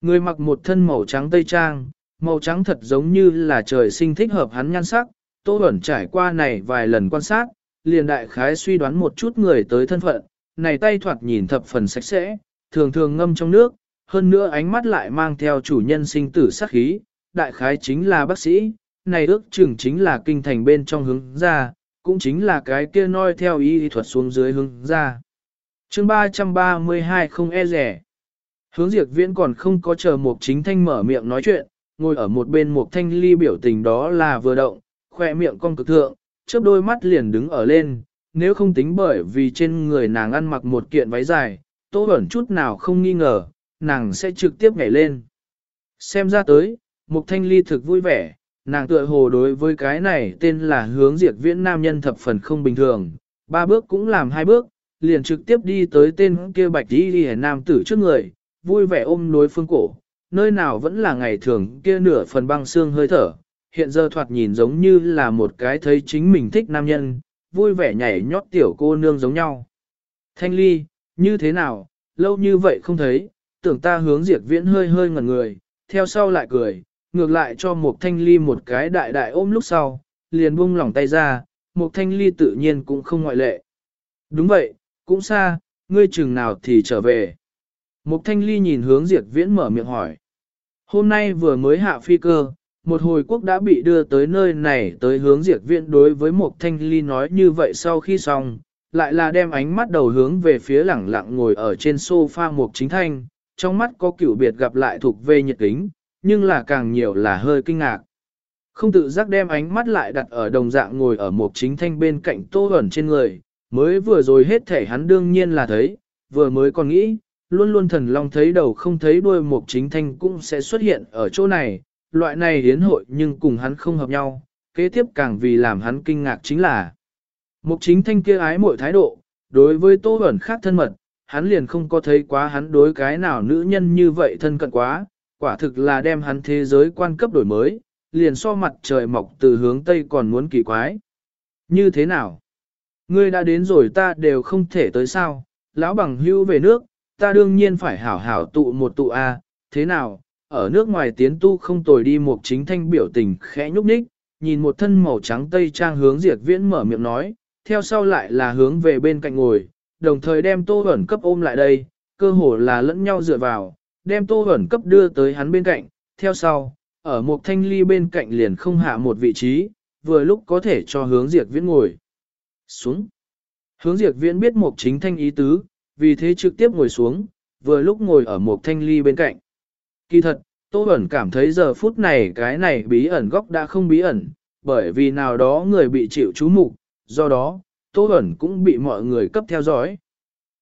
Người mặc một thân màu trắng tây trang, màu trắng thật giống như là trời sinh thích hợp hắn nhan sắc, Tô Bẩn trải qua này vài lần quan sát, liền đại khái suy đoán một chút người tới thân phận, này tay thoạt nhìn thập phần sạch sẽ, thường thường ngâm trong nước, hơn nữa ánh mắt lại mang theo chủ nhân sinh tử sát khí, đại khái chính là bác sĩ, này ước chừng chính là kinh thành bên trong hướng ra, cũng chính là cái kia noi theo y thuật xuống dưới hướng ra. chương 332 không e rẻ. Hướng diệt viễn còn không có chờ một chính thanh mở miệng nói chuyện, ngồi ở một bên một thanh ly biểu tình đó là vừa động, khoe miệng cong cực thượng, chớp đôi mắt liền đứng ở lên, nếu không tính bởi vì trên người nàng ăn mặc một kiện váy dài, tô ẩn chút nào không nghi ngờ, nàng sẽ trực tiếp nhảy lên. Xem ra tới, Mục Thanh Ly thực vui vẻ, nàng tựa hồ đối với cái này tên là hướng diệt viễn nam nhân thập phần không bình thường, ba bước cũng làm hai bước, liền trực tiếp đi tới tên kia bạch đi đi nam tử trước người, vui vẻ ôm đối phương cổ, nơi nào vẫn là ngày thường kia nửa phần băng xương hơi thở, hiện giờ thoạt nhìn giống như là một cái thấy chính mình thích nam nhân, vui vẻ nhảy nhót tiểu cô nương giống nhau. Thanh ly, như thế nào, lâu như vậy không thấy, tưởng ta hướng diệt viễn hơi hơi ngẩn người, theo sau lại cười, ngược lại cho một thanh ly một cái đại đại ôm lúc sau, liền buông lỏng tay ra, một thanh ly tự nhiên cũng không ngoại lệ. Đúng vậy, cũng xa, ngươi chừng nào thì trở về. Một thanh ly nhìn hướng diệt viễn mở miệng hỏi. Hôm nay vừa mới hạ phi cơ, một hồi quốc đã bị đưa tới nơi này tới hướng diệt viễn đối với một thanh ly nói như vậy sau khi xong, lại là đem ánh mắt đầu hướng về phía lẳng lặng ngồi ở trên sofa một chính thanh, trong mắt có cửu biệt gặp lại thuộc về nhiệt kính, nhưng là càng nhiều là hơi kinh ngạc. Không tự giác đem ánh mắt lại đặt ở đồng dạng ngồi ở một chính thanh bên cạnh tô ẩn trên người, mới vừa rồi hết thể hắn đương nhiên là thấy, vừa mới còn nghĩ, luôn luôn thần long thấy đầu không thấy đuôi một chính thanh cũng sẽ xuất hiện ở chỗ này, loại này hiến hội nhưng cùng hắn không hợp nhau, kế tiếp càng vì làm hắn kinh ngạc chính là Mục chính thanh kia ái mọi thái độ, đối với tô ẩn khác thân mật, hắn liền không có thấy quá hắn đối cái nào nữ nhân như vậy thân cận quá, quả thực là đem hắn thế giới quan cấp đổi mới, liền so mặt trời mọc từ hướng Tây còn muốn kỳ quái. Như thế nào? Ngươi đã đến rồi ta đều không thể tới sao, lão bằng hưu về nước, ta đương nhiên phải hảo hảo tụ một tụ A, thế nào, ở nước ngoài tiến tu không tồi đi một chính thanh biểu tình khẽ nhúc nhích, nhìn một thân màu trắng tây trang hướng diệt viễn mở miệng nói, theo sau lại là hướng về bên cạnh ngồi, đồng thời đem tô ẩn cấp ôm lại đây, cơ hồ là lẫn nhau dựa vào, đem tô ẩn cấp đưa tới hắn bên cạnh, theo sau, ở một thanh ly bên cạnh liền không hạ một vị trí, vừa lúc có thể cho hướng diệt viễn ngồi. Xuống. Hướng diệt viễn biết một chính thanh ý tứ, vì thế trực tiếp ngồi xuống, vừa lúc ngồi ở một thanh ly bên cạnh. Kỳ thật, Tô Bẩn cảm thấy giờ phút này cái này bí ẩn góc đã không bí ẩn, bởi vì nào đó người bị chịu chú mục, do đó, Tô Bẩn cũng bị mọi người cấp theo dõi.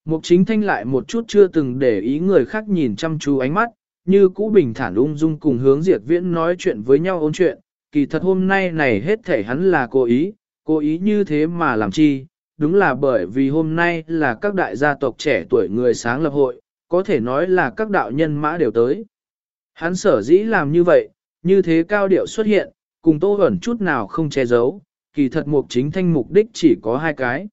Mục chính thanh lại một chút chưa từng để ý người khác nhìn chăm chú ánh mắt, như cũ bình thản ung dung cùng hướng diệt viễn nói chuyện với nhau ôn chuyện, kỳ thật hôm nay này hết thể hắn là cố ý, cố ý như thế mà làm chi, đúng là bởi vì hôm nay là các đại gia tộc trẻ tuổi người sáng lập hội, có thể nói là các đạo nhân mã đều tới. Hắn sở dĩ làm như vậy, như thế cao điệu xuất hiện, cùng tô ẩn chút nào không che giấu, kỳ thật mục chính thanh mục đích chỉ có hai cái.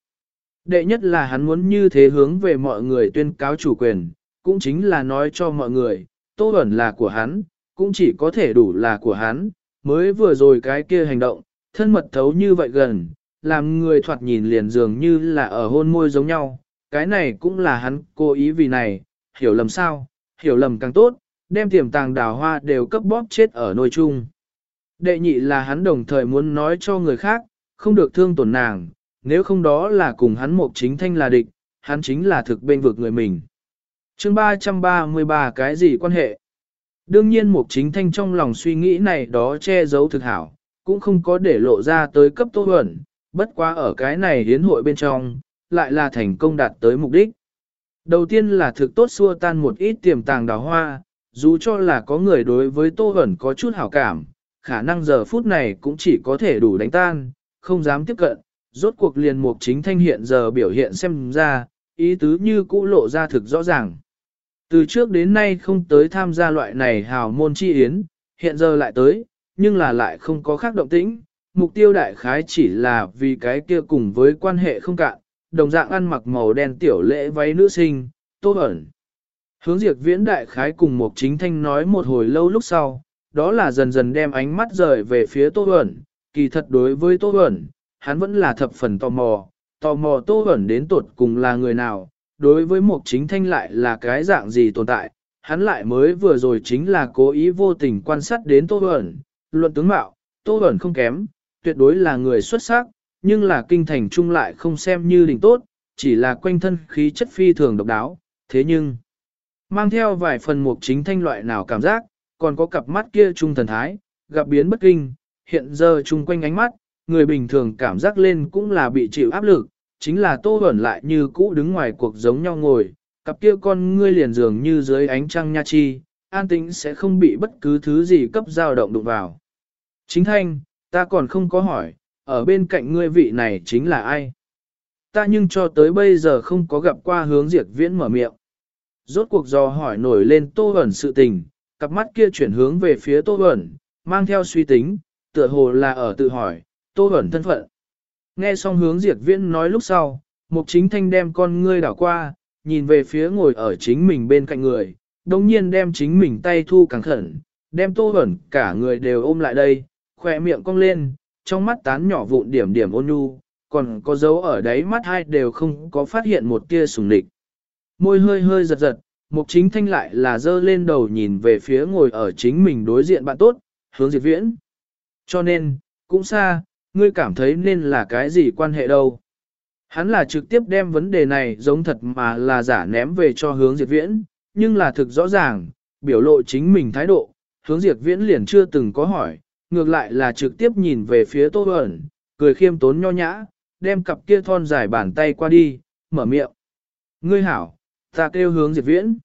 Đệ nhất là hắn muốn như thế hướng về mọi người tuyên cáo chủ quyền, cũng chính là nói cho mọi người, tô ẩn là của hắn, cũng chỉ có thể đủ là của hắn, mới vừa rồi cái kia hành động, thân mật thấu như vậy gần, làm người thoạt nhìn liền dường như là ở hôn môi giống nhau, cái này cũng là hắn cố ý vì này, hiểu lầm sao, hiểu lầm càng tốt, đem tiềm tàng đào hoa đều cấp bóp chết ở nôi chung. Đệ nhị là hắn đồng thời muốn nói cho người khác, không được thương tổn nàng, nếu không đó là cùng hắn một chính thanh là địch, hắn chính là thực bên vực người mình. chương 333 cái gì quan hệ? Đương nhiên một chính thanh trong lòng suy nghĩ này đó che giấu thực hảo, cũng không có để lộ ra tới cấp tô huẩn, bất quá ở cái này hiến hội bên trong, lại là thành công đạt tới mục đích. Đầu tiên là thực tốt xua tan một ít tiềm tàng đào hoa, dù cho là có người đối với Tô Hẩn có chút hảo cảm, khả năng giờ phút này cũng chỉ có thể đủ đánh tan, không dám tiếp cận, rốt cuộc liền mục chính thanh hiện giờ biểu hiện xem ra, ý tứ như cũ lộ ra thực rõ ràng. Từ trước đến nay không tới tham gia loại này hào môn chi yến, hiện giờ lại tới, nhưng là lại không có khác động tĩnh, mục tiêu đại khái chỉ là vì cái kia cùng với quan hệ không cạn, đồng dạng ăn mặc màu đen tiểu lễ váy nữ sinh, tô ẩn. Hướng diệt viễn đại khái cùng mục chính thanh nói một hồi lâu lúc sau, đó là dần dần đem ánh mắt rời về phía tô ẩn, kỳ thật đối với tô ẩn, hắn vẫn là thập phần tò mò, tò mò tô ẩn đến tột cùng là người nào, đối với một chính thanh lại là cái dạng gì tồn tại, hắn lại mới vừa rồi chính là cố ý vô tình quan sát đến tô ẩn, luận tướng mạo, tô ẩn không kém, tuyệt đối là người xuất sắc, nhưng là kinh thành trung lại không xem như đỉnh tốt, chỉ là quanh thân khí chất phi thường độc đáo, thế nhưng, mang theo vài phần mục chính thanh loại nào cảm giác, còn có cặp mắt kia trung thần thái, gặp biến bất kinh, hiện giờ chung quanh ánh mắt, người bình thường cảm giác lên cũng là bị chịu áp lực, chính là tô ẩn lại như cũ đứng ngoài cuộc giống nhau ngồi, cặp kia con ngươi liền dường như dưới ánh trăng nha chi, an tĩnh sẽ không bị bất cứ thứ gì cấp dao động đụng vào. Chính thanh, ta còn không có hỏi, ở bên cạnh ngươi vị này chính là ai? Ta nhưng cho tới bây giờ không có gặp qua hướng diệt viễn mở miệng. Rốt cuộc dò hỏi nổi lên tô ẩn sự tình, cặp mắt kia chuyển hướng về phía tô ẩn, mang theo suy tính, tựa hồ là ở tự hỏi, tô ẩn thân phận. Nghe xong hướng diệt viễn nói lúc sau, mục chính thanh đem con ngươi đảo qua, nhìn về phía ngồi ở chính mình bên cạnh người, đồng nhiên đem chính mình tay thu càng khẩn, đem tô ẩn cả người đều ôm lại đây, khỏe miệng cong lên, trong mắt tán nhỏ vụn điểm điểm ôn nhu, còn có dấu ở đáy mắt hai đều không có phát hiện một tia sùng địch. Môi hơi hơi giật giật, mục chính thanh lại là dơ lên đầu nhìn về phía ngồi ở chính mình đối diện bạn tốt, hướng diệt viễn. Cho nên, cũng xa, ngươi cảm thấy nên là cái gì quan hệ đâu. Hắn là trực tiếp đem vấn đề này giống thật mà là giả ném về cho hướng diệt viễn, nhưng là thực rõ ràng, biểu lộ chính mình thái độ, hướng diệt viễn liền chưa từng có hỏi, ngược lại là trực tiếp nhìn về phía tô ẩn, cười khiêm tốn nho nhã, đem cặp kia thon dài bàn tay qua đi, mở miệng. Ngươi hảo, ta kêu hướng diệt viễn.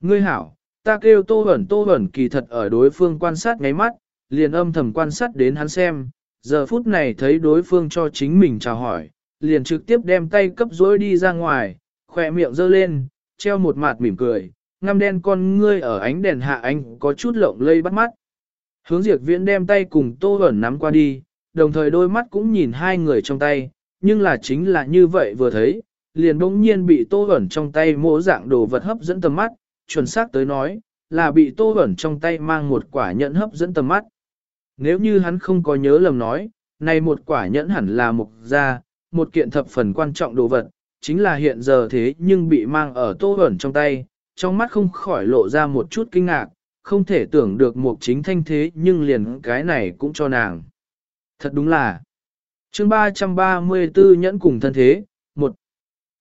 Ngươi hảo, ta kêu tô ẩn tô ẩn kỳ thật ở đối phương quan sát ngáy mắt, liền âm thầm quan sát đến hắn xem, giờ phút này thấy đối phương cho chính mình chào hỏi, liền trực tiếp đem tay cấp dối đi ra ngoài, khỏe miệng giơ lên, treo một mặt mỉm cười, ngăm đen con ngươi ở ánh đèn hạ anh có chút lộng lây bắt mắt. Hướng diệt viễn đem tay cùng tô ẩn nắm qua đi, đồng thời đôi mắt cũng nhìn hai người trong tay, nhưng là chính là như vậy vừa thấy, liền bỗng nhiên bị tô ẩn trong tay mỗ dạng đồ vật hấp dẫn tầm mắt, chuẩn xác tới nói, là bị tô ẩn trong tay mang một quả nhẫn hấp dẫn tầm mắt. Nếu như hắn không có nhớ lầm nói, này một quả nhẫn hẳn là mục gia, một kiện thập phần quan trọng đồ vật, chính là hiện giờ thế nhưng bị mang ở tô ẩn trong tay, trong mắt không khỏi lộ ra một chút kinh ngạc, không thể tưởng được một chính thanh thế nhưng liền cái này cũng cho nàng. Thật đúng là, chương 334 nhẫn cùng thân thế, một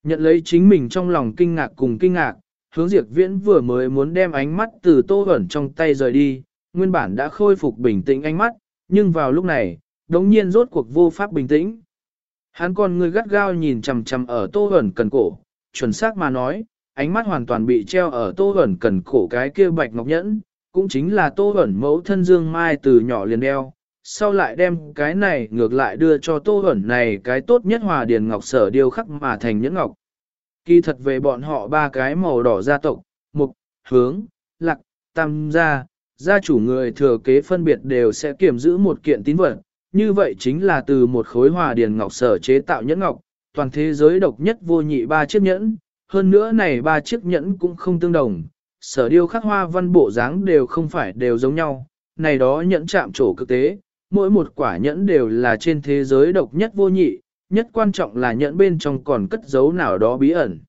Nhận lấy chính mình trong lòng kinh ngạc cùng kinh ngạc, hướng diệt viễn vừa mới muốn đem ánh mắt từ tô ẩn trong tay rời đi, nguyên bản đã khôi phục bình tĩnh ánh mắt, nhưng vào lúc này, đống nhiên rốt cuộc vô pháp bình tĩnh. Hắn còn người gắt gao nhìn chằm chằm ở tô ẩn cần cổ, chuẩn xác mà nói, ánh mắt hoàn toàn bị treo ở tô ẩn cần cổ cái kia bạch ngọc nhẫn, cũng chính là tô ẩn mẫu thân dương mai từ nhỏ liền đeo. Sau lại đem cái này ngược lại đưa cho tô ẩn này cái tốt nhất hòa điền ngọc sở điêu khắc mà thành nhẫn ngọc. Kỳ thật về bọn họ ba cái màu đỏ gia tộc, mục, hướng, lạc, tam gia, gia chủ người thừa kế phân biệt đều sẽ kiểm giữ một kiện tín vật, như vậy chính là từ một khối hòa điền ngọc sở chế tạo nhẫn ngọc, toàn thế giới độc nhất vô nhị ba chiếc nhẫn, hơn nữa này ba chiếc nhẫn cũng không tương đồng, sở điêu khắc hoa văn bộ dáng đều không phải đều giống nhau, này đó nhẫn chạm trổ cực tế, mỗi một quả nhẫn đều là trên thế giới độc nhất vô nhị, nhất quan trọng là nhẫn bên trong còn cất giấu nào đó bí ẩn.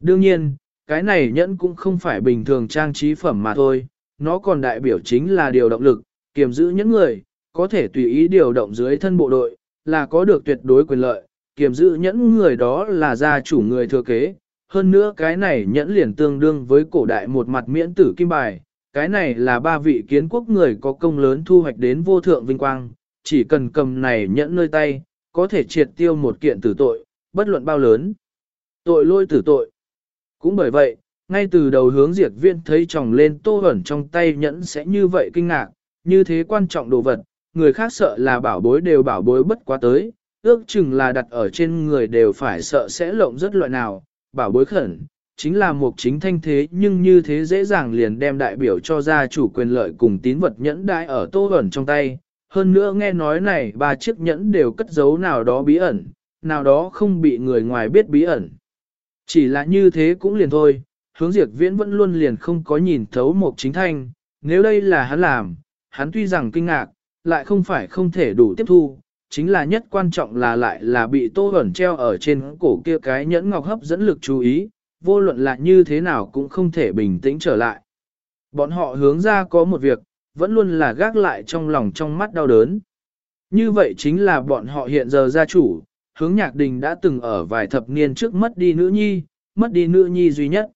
Đương nhiên, cái này nhẫn cũng không phải bình thường trang trí phẩm mà thôi, nó còn đại biểu chính là điều động lực, kiềm giữ những người, có thể tùy ý điều động dưới thân bộ đội, là có được tuyệt đối quyền lợi, kiềm giữ những người đó là gia chủ người thừa kế. Hơn nữa cái này nhẫn liền tương đương với cổ đại một mặt miễn tử kim bài, cái này là ba vị kiến quốc người có công lớn thu hoạch đến vô thượng vinh quang, chỉ cần cầm này nhẫn nơi tay, có thể triệt tiêu một kiện tử tội, bất luận bao lớn. Tội lôi tử tội. Cũng bởi vậy, ngay từ đầu hướng diệt viên thấy chồng lên tô ẩn trong tay nhẫn sẽ như vậy kinh ngạc, như thế quan trọng đồ vật, người khác sợ là bảo bối đều bảo bối bất quá tới, ước chừng là đặt ở trên người đều phải sợ sẽ lộng rất loại nào, bảo bối khẩn, chính là một chính thanh thế nhưng như thế dễ dàng liền đem đại biểu cho gia chủ quyền lợi cùng tín vật nhẫn đại ở tô ẩn trong tay. Hơn nữa nghe nói này ba chiếc nhẫn đều cất giấu nào đó bí ẩn, nào đó không bị người ngoài biết bí ẩn. Chỉ là như thế cũng liền thôi, hướng diệt viễn vẫn luôn liền không có nhìn thấu một chính thanh, nếu đây là hắn làm, hắn tuy rằng kinh ngạc, lại không phải không thể đủ tiếp thu, chính là nhất quan trọng là lại là bị tô ẩn treo ở trên cổ kia cái nhẫn ngọc hấp dẫn lực chú ý, vô luận là như thế nào cũng không thể bình tĩnh trở lại. Bọn họ hướng ra có một việc, vẫn luôn là gác lại trong lòng trong mắt đau đớn. Như vậy chính là bọn họ hiện giờ gia chủ, hướng nhạc đình đã từng ở vài thập niên trước mất đi nữ nhi, mất đi nữ nhi duy nhất.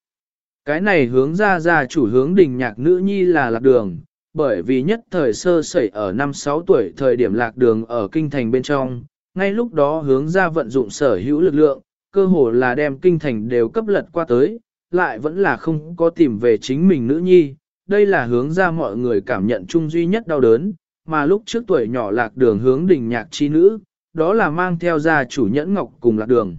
Cái này hướng ra gia chủ hướng đình nhạc nữ nhi là lạc đường, bởi vì nhất thời sơ sẩy ở năm 6 tuổi thời điểm lạc đường ở kinh thành bên trong, ngay lúc đó hướng ra vận dụng sở hữu lực lượng, cơ hồ là đem kinh thành đều cấp lật qua tới, lại vẫn là không có tìm về chính mình nữ nhi, đây là hướng ra mọi người cảm nhận chung duy nhất đau đớn, mà lúc trước tuổi nhỏ lạc đường hướng đình nhạc chi nữ, đó là mang theo gia chủ nhẫn ngọc cùng lạc đường.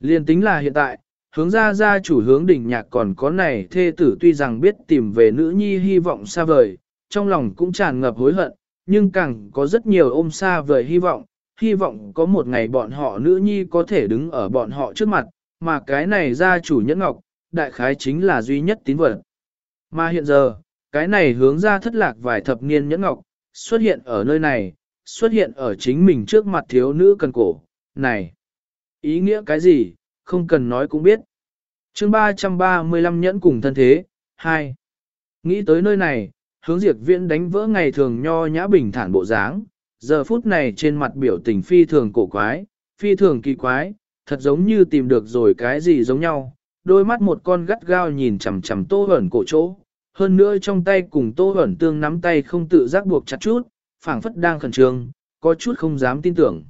Liên tính là hiện tại, hướng ra gia chủ hướng đỉnh nhạc còn có này thê tử tuy rằng biết tìm về nữ nhi hy vọng xa vời, trong lòng cũng tràn ngập hối hận, nhưng càng có rất nhiều ôm xa vời hy vọng, hy vọng có một ngày bọn họ nữ nhi có thể đứng ở bọn họ trước mặt, mà cái này gia chủ nhẫn ngọc, đại khái chính là duy nhất tín vật. Mà hiện giờ, cái này hướng ra thất lạc vài thập niên nhẫn ngọc, xuất hiện ở nơi này, xuất hiện ở chính mình trước mặt thiếu nữ cần cổ, này. Ý nghĩa cái gì, không cần nói cũng biết. chương 335 nhẫn cùng thân thế, 2. Nghĩ tới nơi này, hướng diệt viễn đánh vỡ ngày thường nho nhã bình thản bộ dáng, giờ phút này trên mặt biểu tình phi thường cổ quái, phi thường kỳ quái, thật giống như tìm được rồi cái gì giống nhau, đôi mắt một con gắt gao nhìn chằm chằm tô ẩn cổ chỗ, hơn nữa trong tay cùng tô ẩn tương nắm tay không tự giác buộc chặt chút, phảng phất đang khẩn trương, có chút không dám tin tưởng.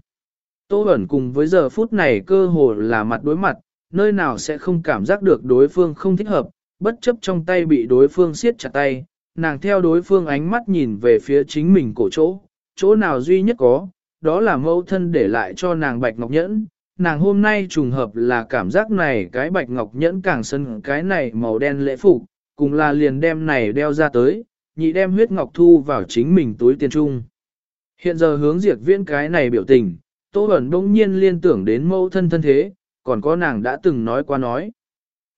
Tô ẩn cùng với giờ phút này cơ hồ là mặt đối mặt, nơi nào sẽ không cảm giác được đối phương không thích hợp, bất chấp trong tay bị đối phương siết chặt tay, nàng theo đối phương ánh mắt nhìn về phía chính mình cổ chỗ, chỗ nào duy nhất có, đó là mẫu thân để lại cho nàng bạch ngọc nhẫn. Nàng hôm nay trùng hợp là cảm giác này cái bạch ngọc nhẫn càng sân cái này màu đen lễ phục, cùng là liền đem này đeo ra tới, nhị đem huyết ngọc thu vào chính mình túi tiền trung. Hiện giờ hướng diệt viễn cái này biểu tình, Tô Bẩn đông nhiên liên tưởng đến mẫu thân thân thế, còn có nàng đã từng nói qua nói.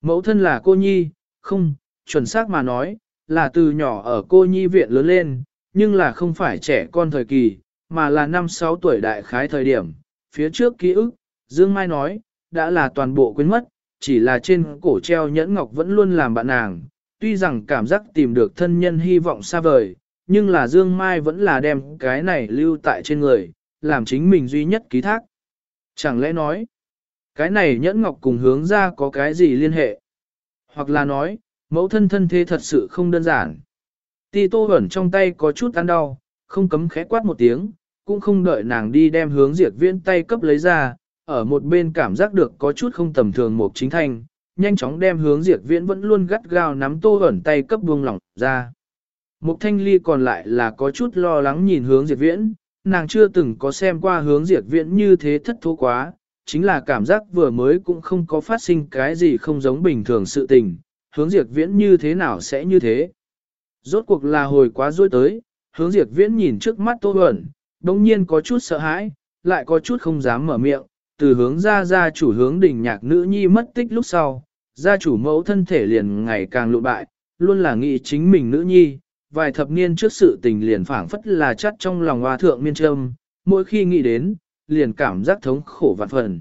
Mẫu thân là cô nhi, không, chuẩn xác mà nói, là từ nhỏ ở cô nhi viện lớn lên, nhưng là không phải trẻ con thời kỳ, mà là năm sáu tuổi đại khái thời điểm. Phía trước ký ức, Dương Mai nói, đã là toàn bộ quên mất, chỉ là trên cổ treo nhẫn ngọc vẫn luôn làm bạn nàng. Tuy rằng cảm giác tìm được thân nhân hy vọng xa vời, nhưng là Dương Mai vẫn là đem cái này lưu tại trên người, làm chính mình duy nhất ký thác. Chẳng lẽ nói, cái này nhẫn ngọc cùng hướng ra có cái gì liên hệ? Hoặc là nói, mẫu thân thân thế thật sự không đơn giản. Ti tô ẩn trong tay có chút ăn đau, không cấm khẽ quát một tiếng, cũng không đợi nàng đi đem hướng diệt viễn tay cấp lấy ra, ở một bên cảm giác được có chút không tầm thường một chính thanh, nhanh chóng đem hướng diệt viễn vẫn luôn gắt gao nắm tô ẩn tay cấp buông lỏng ra. Mục thanh ly còn lại là có chút lo lắng nhìn hướng diệt viễn, nàng chưa từng có xem qua hướng diệt viễn như thế thất thố quá, chính là cảm giác vừa mới cũng không có phát sinh cái gì không giống bình thường sự tình, hướng diệt viễn như thế nào sẽ như thế. Rốt cuộc là hồi quá dối tới, hướng diệt viễn nhìn trước mắt tô ẩn, đồng nhiên có chút sợ hãi, lại có chút không dám mở miệng, từ hướng ra ra chủ hướng đỉnh nhạc nữ nhi mất tích lúc sau, gia chủ mẫu thân thể liền ngày càng lụ bại, luôn là nghĩ chính mình nữ nhi, vài thập niên trước sự tình liền phảng phất là chắt trong lòng hoa thượng miên trâm, mỗi khi nghĩ đến, liền cảm giác thống khổ vạn phần.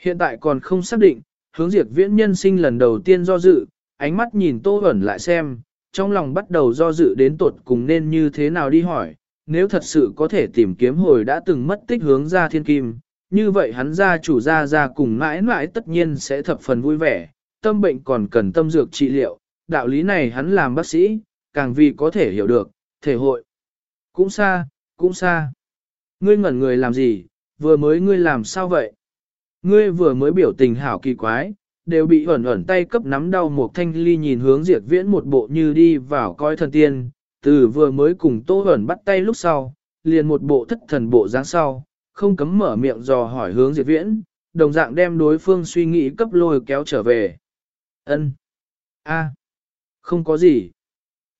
Hiện tại còn không xác định, hướng diệt viễn nhân sinh lần đầu tiên do dự, ánh mắt nhìn tô ẩn lại xem, trong lòng bắt đầu do dự đến tột cùng nên như thế nào đi hỏi, nếu thật sự có thể tìm kiếm hồi đã từng mất tích hướng ra thiên kim, như vậy hắn ra chủ gia ra cùng mãi mãi tất nhiên sẽ thập phần vui vẻ, tâm bệnh còn cần tâm dược trị liệu, đạo lý này hắn làm bác sĩ, càng vì có thể hiểu được, thể hội. Cũng xa, cũng xa. Ngươi ngẩn người làm gì, vừa mới ngươi làm sao vậy? Ngươi vừa mới biểu tình hảo kỳ quái, đều bị ẩn ẩn tay cấp nắm đau một thanh ly nhìn hướng diệt viễn một bộ như đi vào coi thần tiên, từ vừa mới cùng tô ẩn bắt tay lúc sau, liền một bộ thất thần bộ dáng sau, không cấm mở miệng dò hỏi hướng diệt viễn, đồng dạng đem đối phương suy nghĩ cấp lôi kéo trở về. ân a không có gì.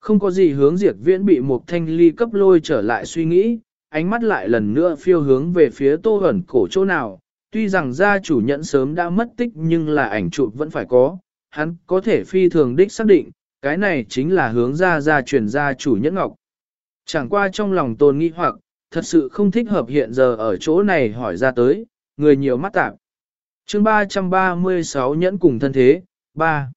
Không có gì hướng diệt viễn bị một thanh ly cấp lôi trở lại suy nghĩ, ánh mắt lại lần nữa phiêu hướng về phía tô ẩn cổ chỗ nào, tuy rằng gia chủ nhận sớm đã mất tích nhưng là ảnh chụp vẫn phải có, hắn có thể phi thường đích xác định, cái này chính là hướng ra gia truyền gia chủ nhẫn ngọc. Chẳng qua trong lòng tôn nghi hoặc, thật sự không thích hợp hiện giờ ở chỗ này hỏi ra tới, người nhiều mắt tạp. chương 336 nhẫn cùng thân thế, 3.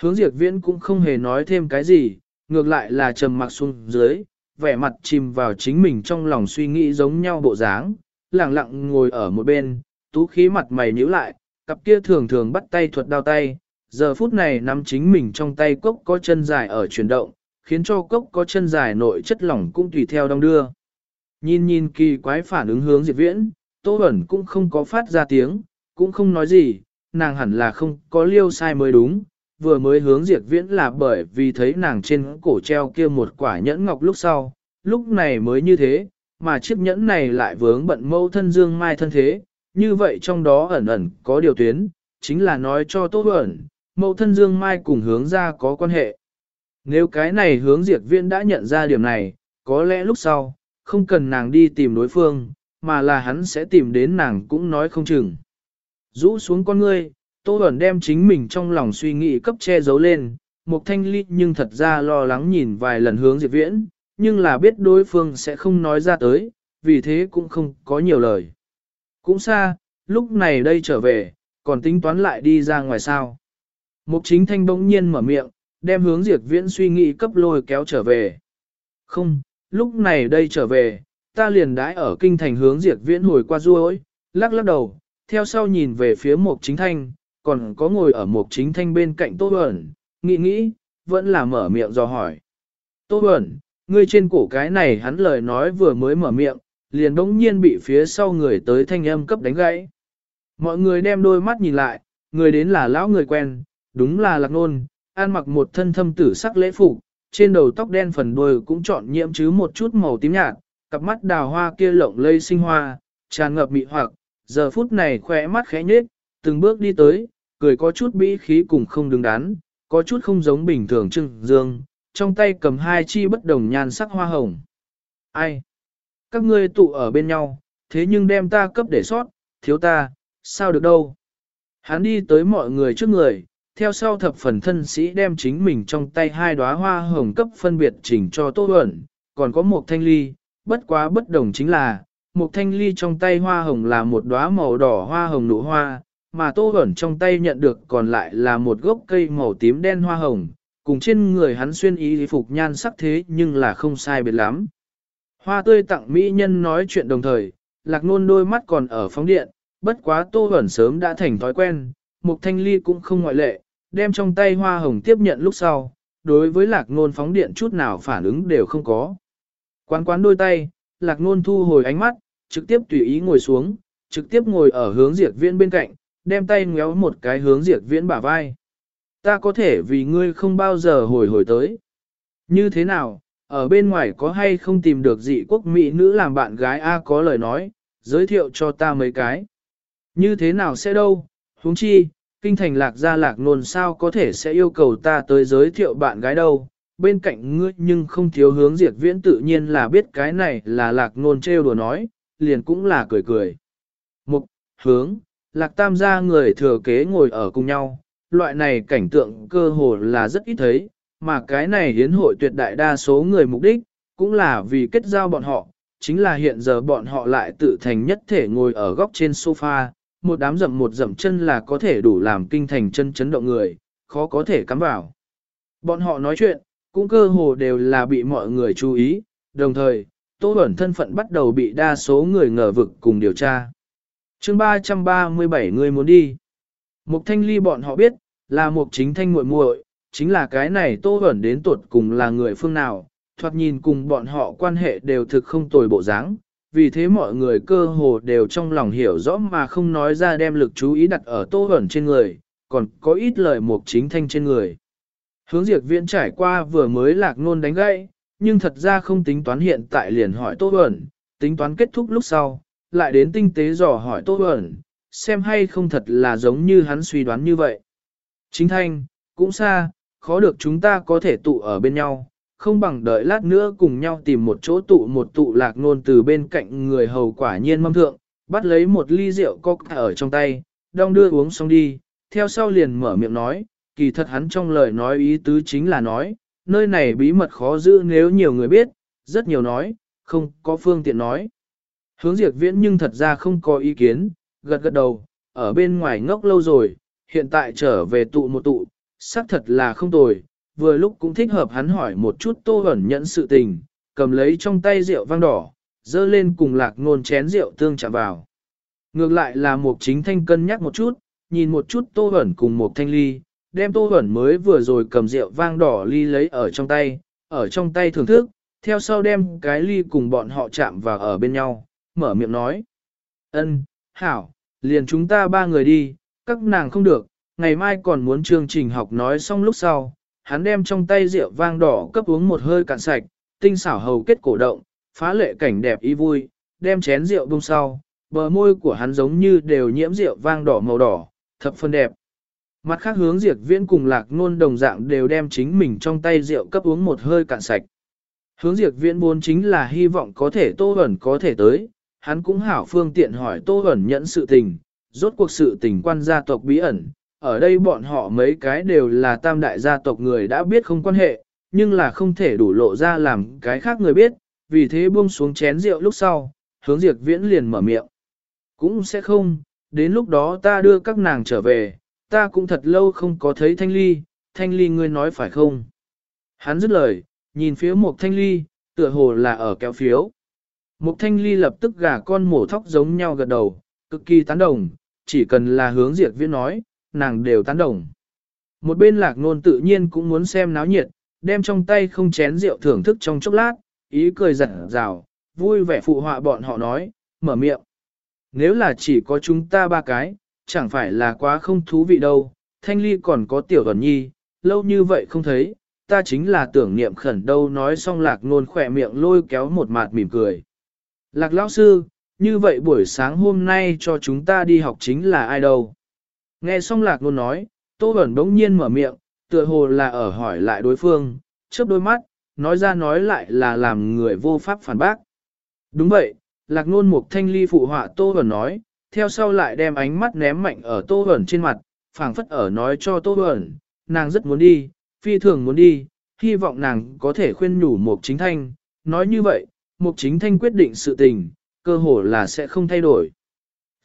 Hướng diệt viễn cũng không hề nói thêm cái gì, ngược lại là trầm mặc xuống dưới, vẻ mặt chìm vào chính mình trong lòng suy nghĩ giống nhau bộ dáng, lặng lặng ngồi ở một bên, tú khí mặt mày nhíu lại, cặp kia thường thường bắt tay thuật đao tay, giờ phút này nắm chính mình trong tay cốc có chân dài ở chuyển động, khiến cho cốc có chân dài nội chất lỏng cũng tùy theo đong đưa. Nhìn nhìn kỳ quái phản ứng hướng diệt viễn, Tô Bẩn cũng không có phát ra tiếng, cũng không nói gì, nàng hẳn là không có liêu sai mới đúng, vừa mới hướng diệt viễn là bởi vì thấy nàng trên cổ treo kia một quả nhẫn ngọc lúc sau, lúc này mới như thế, mà chiếc nhẫn này lại vướng bận mâu thân dương mai thân thế, như vậy trong đó ẩn ẩn có điều tuyến, chính là nói cho tốt ẩn, mâu thân dương mai cùng hướng ra có quan hệ. Nếu cái này hướng diệt viễn đã nhận ra điểm này, có lẽ lúc sau, không cần nàng đi tìm đối phương, mà là hắn sẽ tìm đến nàng cũng nói không chừng. Rũ xuống con ngươi, Tô Bẩn đem chính mình trong lòng suy nghĩ cấp che giấu lên, một thanh ly nhưng thật ra lo lắng nhìn vài lần hướng Diệp Viễn, nhưng là biết đối phương sẽ không nói ra tới, vì thế cũng không có nhiều lời. Cũng xa, lúc này đây trở về, còn tính toán lại đi ra ngoài sao. Mục chính thanh bỗng nhiên mở miệng, đem hướng Diệp Viễn suy nghĩ cấp lôi kéo trở về. Không, lúc này đây trở về, ta liền đãi ở kinh thành hướng Diệp Viễn hồi qua ruôi, lắc lắc đầu, theo sau nhìn về phía mục chính thanh, còn có ngồi ở mục chính thanh bên cạnh Tô Bẩn, nghĩ nghĩ, vẫn là mở miệng do hỏi. Tô Bẩn, ngươi trên cổ cái này hắn lời nói vừa mới mở miệng, liền đống nhiên bị phía sau người tới thanh âm cấp đánh gãy. Mọi người đem đôi mắt nhìn lại, người đến là lão người quen, đúng là lạc nôn, ăn mặc một thân thâm tử sắc lễ phục, trên đầu tóc đen phần đuôi cũng chọn nhiễm chứ một chút màu tím nhạt, cặp mắt đào hoa kia lộng lây sinh hoa, tràn ngập mị hoặc, giờ phút này khỏe mắt khẽ nhếch, từng bước đi tới, cười có chút bĩ khí cùng không đứng đắn, có chút không giống bình thường trưng dương, trong tay cầm hai chi bất đồng nhan sắc hoa hồng. Ai? Các ngươi tụ ở bên nhau, thế nhưng đem ta cấp để sót, thiếu ta, sao được đâu? Hắn đi tới mọi người trước người, theo sau thập phần thân sĩ đem chính mình trong tay hai đóa hoa hồng cấp phân biệt chỉnh cho Tô Huẩn, còn có một thanh ly, bất quá bất đồng chính là, một thanh ly trong tay hoa hồng là một đóa màu đỏ hoa hồng nụ hoa, mà Tô hẩn trong tay nhận được còn lại là một gốc cây màu tím đen hoa hồng, cùng trên người hắn xuyên y phục nhan sắc thế nhưng là không sai biệt lắm. Hoa tươi tặng mỹ nhân nói chuyện đồng thời, lạc nôn đôi mắt còn ở phóng điện, bất quá Tô hẩn sớm đã thành thói quen, Mục Thanh Ly cũng không ngoại lệ, đem trong tay hoa hồng tiếp nhận lúc sau, đối với lạc nôn phóng điện chút nào phản ứng đều không có. Quán quán đôi tay, lạc nôn thu hồi ánh mắt, trực tiếp tùy ý ngồi xuống, trực tiếp ngồi ở hướng diệt viên bên cạnh, đem tay ngéo một cái hướng diệt viễn bả vai. Ta có thể vì ngươi không bao giờ hồi hồi tới. Như thế nào, ở bên ngoài có hay không tìm được dị quốc mỹ nữ làm bạn gái A có lời nói, giới thiệu cho ta mấy cái. Như thế nào sẽ đâu, huống chi, kinh thành lạc gia lạc nôn sao có thể sẽ yêu cầu ta tới giới thiệu bạn gái đâu. Bên cạnh ngươi nhưng không thiếu hướng diệt viễn tự nhiên là biết cái này là lạc nôn trêu đùa nói, liền cũng là cười cười. Mục, hướng, lạc tam gia người thừa kế ngồi ở cùng nhau, loại này cảnh tượng cơ hồ là rất ít thấy, mà cái này hiến hội tuyệt đại đa số người mục đích, cũng là vì kết giao bọn họ, chính là hiện giờ bọn họ lại tự thành nhất thể ngồi ở góc trên sofa, một đám rậm một rậm chân là có thể đủ làm kinh thành chân chấn động người, khó có thể cắm vào. Bọn họ nói chuyện, cũng cơ hồ đều là bị mọi người chú ý, đồng thời, Tô Bẩn thân phận bắt đầu bị đa số người ngờ vực cùng điều tra chương 337 người muốn đi. Mục thanh ly bọn họ biết, là mục chính thanh muội muội, chính là cái này Tô Bẩn đến tuột cùng là người phương nào, thoạt nhìn cùng bọn họ quan hệ đều thực không tồi bộ dáng, vì thế mọi người cơ hồ đều trong lòng hiểu rõ mà không nói ra đem lực chú ý đặt ở Tô Bẩn trên người, còn có ít lời mục chính thanh trên người. Hướng diệt Viễn trải qua vừa mới lạc ngôn đánh gãy, nhưng thật ra không tính toán hiện tại liền hỏi Tô Bẩn, tính toán kết thúc lúc sau, lại đến tinh tế dò hỏi Tô Bẩn, xem hay không thật là giống như hắn suy đoán như vậy. Chính thanh, cũng xa, khó được chúng ta có thể tụ ở bên nhau, không bằng đợi lát nữa cùng nhau tìm một chỗ tụ một tụ lạc ngôn từ bên cạnh người hầu quả nhiên mâm thượng, bắt lấy một ly rượu coca ở trong tay, đong đưa uống xong đi, theo sau liền mở miệng nói, kỳ thật hắn trong lời nói ý tứ chính là nói, nơi này bí mật khó giữ nếu nhiều người biết, rất nhiều nói, không có phương tiện nói. Hướng diệt viễn nhưng thật ra không có ý kiến, gật gật đầu, ở bên ngoài ngốc lâu rồi, hiện tại trở về tụ một tụ, xác thật là không tồi, vừa lúc cũng thích hợp hắn hỏi một chút tô ẩn nhẫn sự tình, cầm lấy trong tay rượu vang đỏ, dơ lên cùng lạc ngôn chén rượu tương chạm vào. Ngược lại là một chính thanh cân nhắc một chút, nhìn một chút tô ẩn cùng một thanh ly, đem tô ẩn mới vừa rồi cầm rượu vang đỏ ly lấy ở trong tay, ở trong tay thưởng thức, theo sau đem cái ly cùng bọn họ chạm vào ở bên nhau, mở miệng nói. ân hảo, liền chúng ta ba người đi, các nàng không được, ngày mai còn muốn chương trình học nói xong lúc sau, hắn đem trong tay rượu vang đỏ cấp uống một hơi cạn sạch, tinh xảo hầu kết cổ động, phá lệ cảnh đẹp ý vui, đem chén rượu bông sau, bờ môi của hắn giống như đều nhiễm rượu vang đỏ màu đỏ, thập phân đẹp. Mặt khác hướng diệt viễn cùng lạc nôn đồng dạng đều đem chính mình trong tay rượu cấp uống một hơi cạn sạch. Hướng diệt viễn muốn chính là hy vọng có thể tô ẩn có thể tới, hắn cũng hảo phương tiện hỏi tô ẩn nhẫn sự tình, rốt cuộc sự tình quan gia tộc bí ẩn. Ở đây bọn họ mấy cái đều là tam đại gia tộc người đã biết không quan hệ, nhưng là không thể đủ lộ ra làm cái khác người biết, vì thế buông xuống chén rượu lúc sau, hướng diệt viễn liền mở miệng. Cũng sẽ không, đến lúc đó ta đưa các nàng trở về, ta cũng thật lâu không có thấy thanh ly, thanh ly ngươi nói phải không? Hắn dứt lời, nhìn phía một thanh ly, tựa hồ là ở kéo phiếu. Một thanh ly lập tức gà con mổ thóc giống nhau gật đầu, cực kỳ tán đồng, chỉ cần là hướng diệt viễn nói, nàng đều tán đồng. Một bên lạc nôn tự nhiên cũng muốn xem náo nhiệt, đem trong tay không chén rượu thưởng thức trong chốc lát, ý cười giật rào, vui vẻ phụ họa bọn họ nói, mở miệng. Nếu là chỉ có chúng ta ba cái, chẳng phải là quá không thú vị đâu, thanh ly còn có tiểu tuần nhi, lâu như vậy không thấy, ta chính là tưởng niệm khẩn đâu nói xong lạc nôn khỏe miệng lôi kéo một mặt mỉm cười. Lạc lão sư, như vậy buổi sáng hôm nay cho chúng ta đi học chính là ai đâu? Nghe xong lạc nôn nói, tô ẩn đống nhiên mở miệng, tựa hồ là ở hỏi lại đối phương, chớp đôi mắt, nói ra nói lại là làm người vô pháp phản bác. Đúng vậy, lạc nôn mục thanh ly phụ họa tô ẩn nói, theo sau lại đem ánh mắt ném mạnh ở tô ẩn trên mặt, phảng phất ở nói cho tô ẩn, nàng rất muốn đi, phi thường muốn đi, hy vọng nàng có thể khuyên nhủ mục chính thanh, nói như vậy, mục chính thanh quyết định sự tình, cơ hồ là sẽ không thay đổi.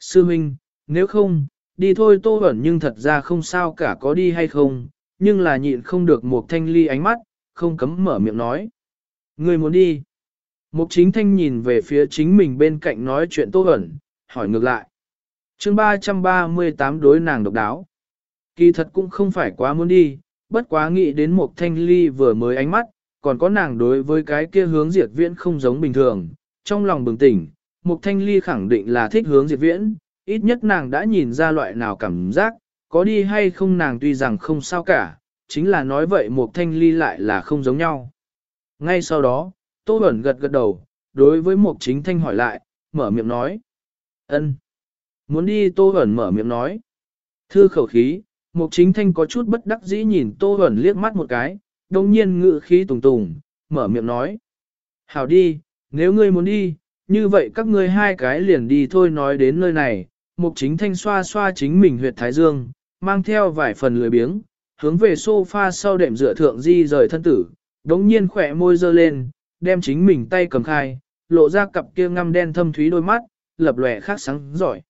Sư Minh, nếu không, đi thôi tô ẩn nhưng thật ra không sao cả có đi hay không, nhưng là nhịn không được một thanh ly ánh mắt, không cấm mở miệng nói. Người muốn đi. Mục chính thanh nhìn về phía chính mình bên cạnh nói chuyện tô ẩn, hỏi ngược lại. chương 338 đối nàng độc đáo. Kỳ thật cũng không phải quá muốn đi, bất quá nghĩ đến một thanh ly vừa mới ánh mắt, còn có nàng đối với cái kia hướng diệt viễn không giống bình thường. Trong lòng bừng tỉnh, mục thanh ly khẳng định là thích hướng diệt viễn, ít nhất nàng đã nhìn ra loại nào cảm giác, có đi hay không nàng tuy rằng không sao cả, chính là nói vậy mục thanh ly lại là không giống nhau. Ngay sau đó, Tô Bẩn gật gật đầu, đối với mục chính thanh hỏi lại, mở miệng nói. ân Muốn đi Tô Bẩn mở miệng nói. Thư khẩu khí, mục chính thanh có chút bất đắc dĩ nhìn Tô Bẩn liếc mắt một cái, đồng nhiên ngự khí tùng tùng, mở miệng nói. Hảo đi, nếu ngươi muốn đi, như vậy các ngươi hai cái liền đi thôi nói đến nơi này, mục chính thanh xoa xoa chính mình huyệt thái dương, mang theo vài phần lười biếng, hướng về sofa sau đệm dựa thượng di rời thân tử, đống nhiên khỏe môi dơ lên, đem chính mình tay cầm khai, lộ ra cặp kia ngăm đen thâm thúy đôi mắt, lập lòe khác sáng giỏi.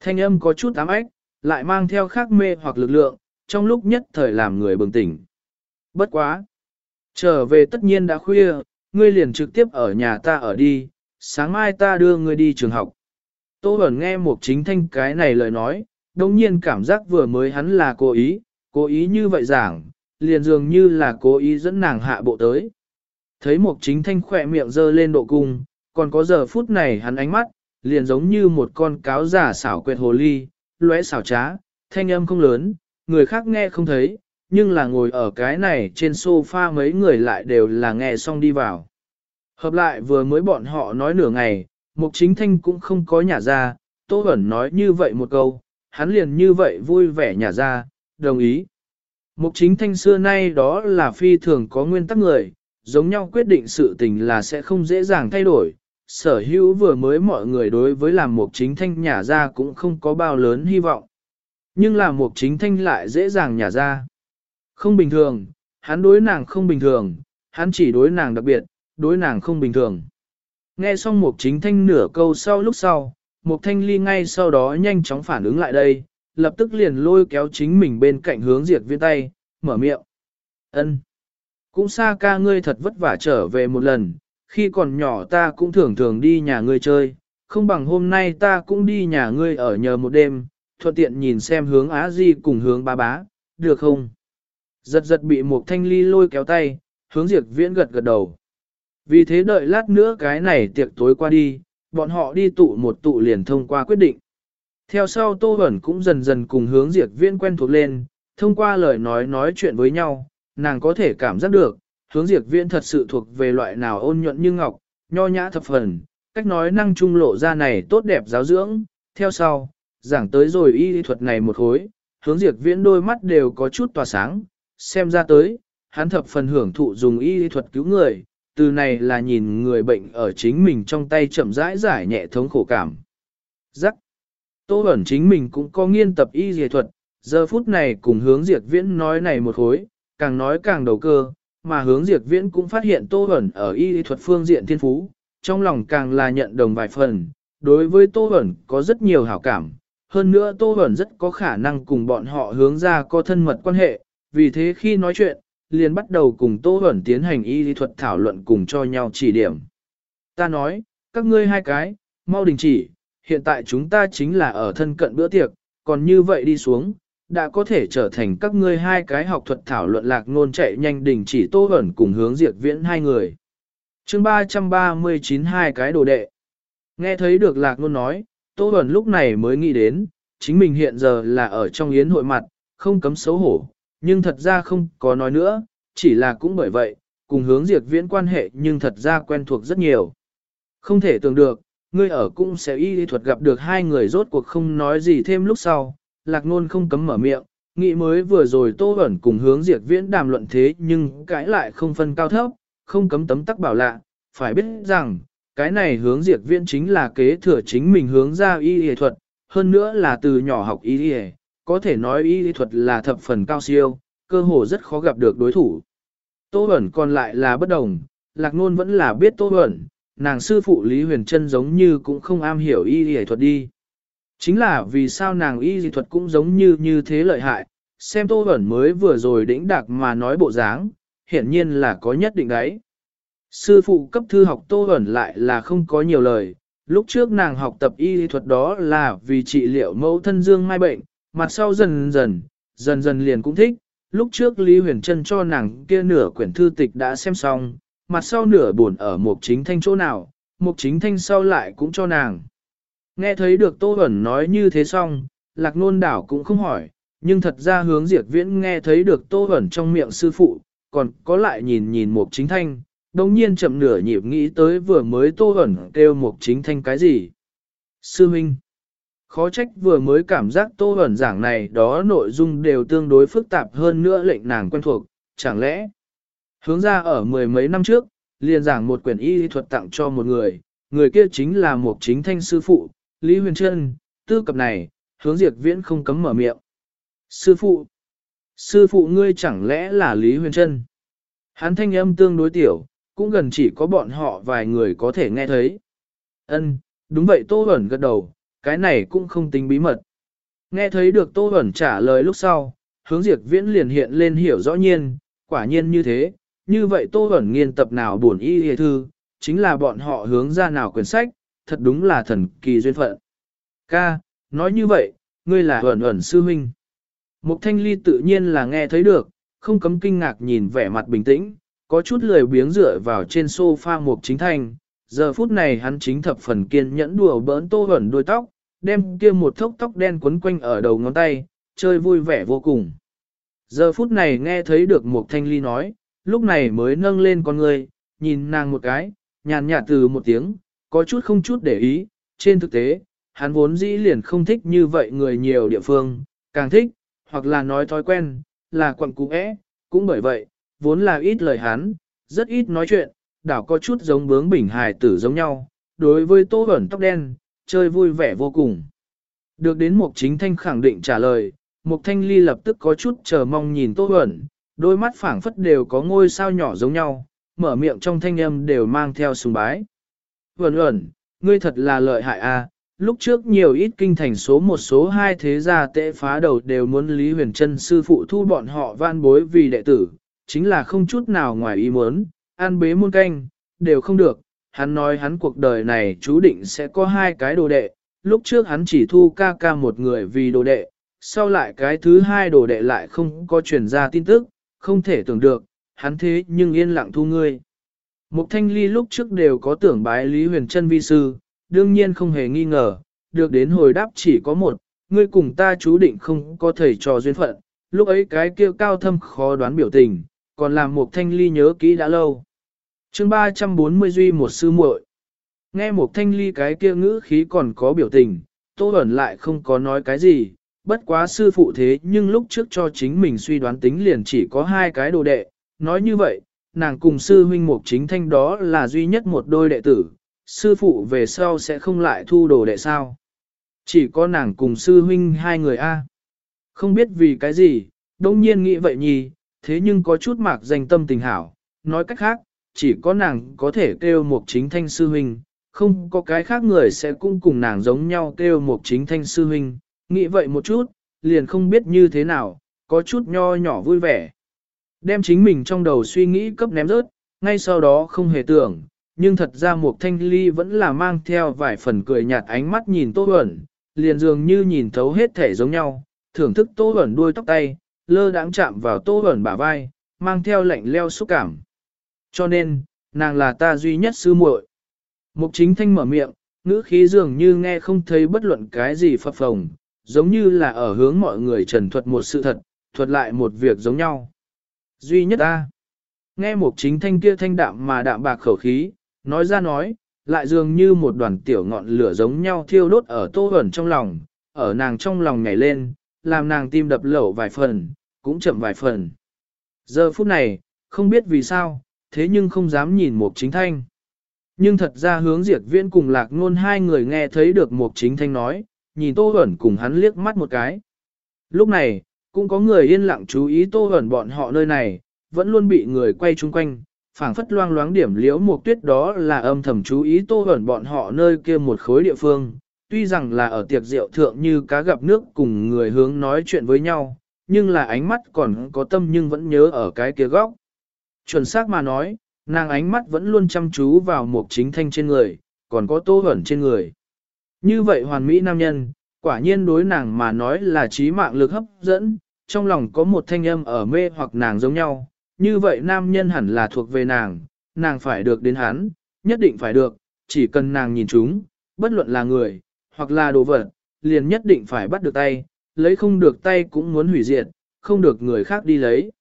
Thanh âm có chút ám ếch, lại mang theo khác mê hoặc lực lượng, trong lúc nhất thời làm người bừng tỉnh. Bất quá! Trở về tất nhiên đã khuya, ngươi liền trực tiếp ở nhà ta ở đi, sáng mai ta đưa ngươi đi trường học. Tô Bẩn nghe một chính thanh cái này lời nói, đồng nhiên cảm giác vừa mới hắn là cố ý, cố ý như vậy giảng, liền dường như là cố ý dẫn nàng hạ bộ tới. Thấy một chính thanh khỏe miệng dơ lên độ cung, còn có giờ phút này hắn ánh mắt, liền giống như một con cáo giả xảo quyệt hồ ly, lóe xảo trá, thanh âm không lớn, người khác nghe không thấy, nhưng là ngồi ở cái này trên sofa mấy người lại đều là nghe xong đi vào. Hợp lại vừa mới bọn họ nói nửa ngày, Mục Chính Thanh cũng không có nhả ra, Tô Bẩn nói như vậy một câu, hắn liền như vậy vui vẻ nhả ra, đồng ý. Mục Chính Thanh xưa nay đó là phi thường có nguyên tắc người, giống nhau quyết định sự tình là sẽ không dễ dàng thay đổi. Sở hữu vừa mới mọi người đối với làm Mục Chính Thanh nhả ra cũng không có bao lớn hy vọng. Nhưng là Mục Chính Thanh lại dễ dàng nhả ra. Không bình thường, hắn đối nàng không bình thường, hắn chỉ đối nàng đặc biệt, đối nàng không bình thường. Nghe xong một chính thanh nửa câu sau lúc sau, một thanh ly ngay sau đó nhanh chóng phản ứng lại đây, lập tức liền lôi kéo chính mình bên cạnh hướng diệt viên tay, mở miệng. ân Cũng xa ca ngươi thật vất vả trở về một lần, khi còn nhỏ ta cũng thường thường đi nhà ngươi chơi, không bằng hôm nay ta cũng đi nhà ngươi ở nhờ một đêm, thuận tiện nhìn xem hướng Á Di cùng hướng ba bá, được không? Giật giật bị một thanh ly lôi kéo tay, hướng diệt viễn gật gật đầu. Vì thế đợi lát nữa cái này tiệc tối qua đi, bọn họ đi tụ một tụ liền thông qua quyết định. Theo sau Tô Bẩn cũng dần dần cùng hướng diệt viễn quen thuộc lên, thông qua lời nói nói chuyện với nhau, nàng có thể cảm giác được, hướng diệt viễn thật sự thuộc về loại nào ôn nhuận như ngọc, nho nhã thập phần, cách nói năng trung lộ ra này tốt đẹp giáo dưỡng. Theo sau, giảng tới rồi y thuật này một khối, hướng diệt viễn đôi mắt đều có chút tỏa sáng, xem ra tới, hắn thập phần hưởng thụ dùng y thuật cứu người, từ này là nhìn người bệnh ở chính mình trong tay chậm rãi giải nhẹ thống khổ cảm. Rắc. Tô ẩn chính mình cũng có nghiên tập y dề thuật, giờ phút này cùng hướng diệt viễn nói này một hối, càng nói càng đầu cơ, mà hướng diệt viễn cũng phát hiện Tô ẩn ở y thuật phương diện thiên phú, trong lòng càng là nhận đồng vài phần, đối với Tô ẩn có rất nhiều hảo cảm. Hơn nữa Tô ẩn rất có khả năng cùng bọn họ hướng ra có thân mật quan hệ, vì thế khi nói chuyện, liền bắt đầu cùng Tô Huẩn tiến hành y lý thuật thảo luận cùng cho nhau chỉ điểm. Ta nói, các ngươi hai cái, mau đình chỉ, hiện tại chúng ta chính là ở thân cận bữa tiệc, còn như vậy đi xuống, đã có thể trở thành các ngươi hai cái học thuật thảo luận lạc ngôn chạy nhanh đình chỉ Tô Huẩn cùng hướng diệt viễn hai người. chương 339 hai cái đồ đệ. Nghe thấy được lạc ngôn nói, Tô Huẩn lúc này mới nghĩ đến, chính mình hiện giờ là ở trong yến hội mặt, không cấm xấu hổ, nhưng thật ra không có nói nữa, chỉ là cũng bởi vậy, cùng hướng diệt viễn quan hệ nhưng thật ra quen thuộc rất nhiều. Không thể tưởng được, ngươi ở cũng sẽ y thuật gặp được hai người rốt cuộc không nói gì thêm lúc sau, lạc nôn không cấm mở miệng, nghĩ mới vừa rồi tô ẩn cùng hướng diệt viễn đàm luận thế nhưng cãi lại không phân cao thấp, không cấm tấm tắc bảo lạ, phải biết rằng, cái này hướng diệt viễn chính là kế thừa chính mình hướng ra y y thuật, hơn nữa là từ nhỏ học y y, có thể nói y thuật là thập phần cao siêu, cơ hồ rất khó gặp được đối thủ. Tô Bẩn còn lại là bất đồng, lạc nôn vẫn là biết tô Bẩn, nàng sư phụ Lý Huyền Trân giống như cũng không am hiểu y y thuật đi. Chính là vì sao nàng y y thuật cũng giống như như thế lợi hại, xem tô Bẩn mới vừa rồi đĩnh đạc mà nói bộ dáng, hiển nhiên là có nhất định đấy. Sư phụ cấp thư học tô Bẩn lại là không có nhiều lời, lúc trước nàng học tập y y thuật đó là vì trị liệu mẫu thân dương mai bệnh, mặt sau dần dần, dần dần liền cũng thích, lúc trước Lý Huyền Trân cho nàng kia nửa quyển thư tịch đã xem xong, mặt sau nửa buồn ở mục chính thanh chỗ nào, mục chính thanh sau lại cũng cho nàng. Nghe thấy được Tô Bẩn nói như thế xong, lạc nôn đảo cũng không hỏi, nhưng thật ra hướng diệt viễn nghe thấy được Tô Bẩn trong miệng sư phụ, còn có lại nhìn nhìn mục chính thanh, đồng nhiên chậm nửa nhịp nghĩ tới vừa mới Tô Bẩn kêu mục chính thanh cái gì. Sư Minh Khó trách vừa mới cảm giác tô ẩn giảng này đó nội dung đều tương đối phức tạp hơn nữa lệnh nàng quen thuộc, chẳng lẽ hướng ra ở mười mấy năm trước, liền giảng một quyển y thuật tặng cho một người, người kia chính là một chính thanh sư phụ, Lý Huyền Trân, tư cập này, hướng diệt viễn không cấm mở miệng. Sư phụ, sư phụ ngươi chẳng lẽ là Lý Huyền Trân? Hắn thanh âm tương đối tiểu, cũng gần chỉ có bọn họ vài người có thể nghe thấy. Ân, đúng vậy Tô Bẩn gật đầu, cái này cũng không tính bí mật. Nghe thấy được Tô Bẩn trả lời lúc sau, hướng diệt viễn liền hiện lên hiểu rõ nhiên, quả nhiên như thế, như vậy Tô Bẩn nghiên tập nào buồn y hề thư, chính là bọn họ hướng ra nào quyển sách, thật đúng là thần kỳ duyên phận. Ca, nói như vậy, ngươi là ẩn ẩn sư huynh. Mục thanh ly tự nhiên là nghe thấy được, không cấm kinh ngạc nhìn vẻ mặt bình tĩnh, có chút lười biếng dựa vào trên sofa mục chính thành Giờ phút này hắn chính thập phần kiên nhẫn đùa bỡn tô hẩn đôi tóc, đem kia một thốc tóc đen quấn quanh ở đầu ngón tay, chơi vui vẻ vô cùng. Giờ phút này nghe thấy được một thanh ly nói, lúc này mới nâng lên con người, nhìn nàng một cái, nhàn nhạt từ một tiếng, có chút không chút để ý, trên thực tế, hắn vốn dĩ liền không thích như vậy người nhiều địa phương, càng thích, hoặc là nói thói quen, là quặng cú ẽ, cũng bởi vậy, vốn là ít lời hắn, rất ít nói chuyện, đảo có chút giống bướng bình hài tử giống nhau, đối với tô ẩn tóc đen, chơi vui vẻ vô cùng. Được đến Mục Chính Thanh khẳng định trả lời, Mục Thanh Ly lập tức có chút chờ mong nhìn Tô Huẩn, đôi mắt phảng phất đều có ngôi sao nhỏ giống nhau, mở miệng trong thanh âm đều mang theo sùng bái. Huẩn Huẩn, ngươi thật là lợi hại a. lúc trước nhiều ít kinh thành số một số hai thế gia tệ phá đầu đều muốn Lý Huyền Trân sư phụ thu bọn họ van bối vì đệ tử, chính là không chút nào ngoài ý muốn, ăn bế muôn canh, đều không được, hắn nói hắn cuộc đời này chú định sẽ có hai cái đồ đệ, lúc trước hắn chỉ thu ca ca một người vì đồ đệ, sau lại cái thứ hai đồ đệ lại không có truyền ra tin tức, không thể tưởng được, hắn thế nhưng yên lặng thu ngươi. Mục Thanh Ly lúc trước đều có tưởng bái Lý Huyền Trân vi sư, đương nhiên không hề nghi ngờ, được đến hồi đáp chỉ có một, ngươi cùng ta chú định không có thầy trò duyên phận, lúc ấy cái kia cao thâm khó đoán biểu tình, còn làm Mục Thanh Ly nhớ kỹ đã lâu chương 340 duy một sư muội. Nghe một thanh ly cái kia ngữ khí còn có biểu tình, tô ẩn lại không có nói cái gì, bất quá sư phụ thế nhưng lúc trước cho chính mình suy đoán tính liền chỉ có hai cái đồ đệ, nói như vậy, nàng cùng sư huynh mục chính thanh đó là duy nhất một đôi đệ tử, sư phụ về sau sẽ không lại thu đồ đệ sao. Chỉ có nàng cùng sư huynh hai người a. Không biết vì cái gì, đông nhiên nghĩ vậy nhì, thế nhưng có chút mạc danh tâm tình hảo, nói cách khác, chỉ có nàng có thể kêu một chính thanh sư huynh, không có cái khác người sẽ cũng cùng nàng giống nhau kêu một chính thanh sư huynh, nghĩ vậy một chút, liền không biết như thế nào, có chút nho nhỏ vui vẻ. Đem chính mình trong đầu suy nghĩ cấp ném rớt, ngay sau đó không hề tưởng, nhưng thật ra một thanh ly vẫn là mang theo vài phần cười nhạt ánh mắt nhìn tô ẩn, liền dường như nhìn thấu hết thể giống nhau, thưởng thức tô ẩn đuôi tóc tay, lơ đãng chạm vào tô ẩn bả vai, mang theo lạnh leo xúc cảm. Cho nên, nàng là ta duy nhất sư muội. Mục chính thanh mở miệng, ngữ khí dường như nghe không thấy bất luận cái gì phập phồng, giống như là ở hướng mọi người trần thuật một sự thật, thuật lại một việc giống nhau. Duy nhất ta. Nghe mục chính thanh kia thanh đạm mà đạm bạc khẩu khí, nói ra nói, lại dường như một đoàn tiểu ngọn lửa giống nhau thiêu đốt ở tô ẩn trong lòng, ở nàng trong lòng nhảy lên, làm nàng tim đập lẩu vài phần, cũng chậm vài phần. Giờ phút này, không biết vì sao, thế nhưng không dám nhìn Mục Chính Thanh. Nhưng thật ra hướng diệt viễn cùng lạc ngôn hai người nghe thấy được Mục Chính Thanh nói, nhìn Tô Hẩn cùng hắn liếc mắt một cái. Lúc này, cũng có người yên lặng chú ý Tô Hẩn bọn họ nơi này, vẫn luôn bị người quay chung quanh, phảng phất loang loáng điểm liễu Mục tuyết đó là âm thầm chú ý Tô Hẩn bọn họ nơi kia một khối địa phương. Tuy rằng là ở tiệc rượu thượng như cá gặp nước cùng người hướng nói chuyện với nhau, nhưng là ánh mắt còn có tâm nhưng vẫn nhớ ở cái kia góc. Chuẩn xác mà nói, nàng ánh mắt vẫn luôn chăm chú vào một chính thanh trên người, còn có tô hẩn trên người. Như vậy hoàn mỹ nam nhân, quả nhiên đối nàng mà nói là trí mạng lực hấp dẫn, trong lòng có một thanh âm ở mê hoặc nàng giống nhau. Như vậy nam nhân hẳn là thuộc về nàng, nàng phải được đến hắn, nhất định phải được, chỉ cần nàng nhìn chúng, bất luận là người, hoặc là đồ vật, liền nhất định phải bắt được tay, lấy không được tay cũng muốn hủy diệt, không được người khác đi lấy.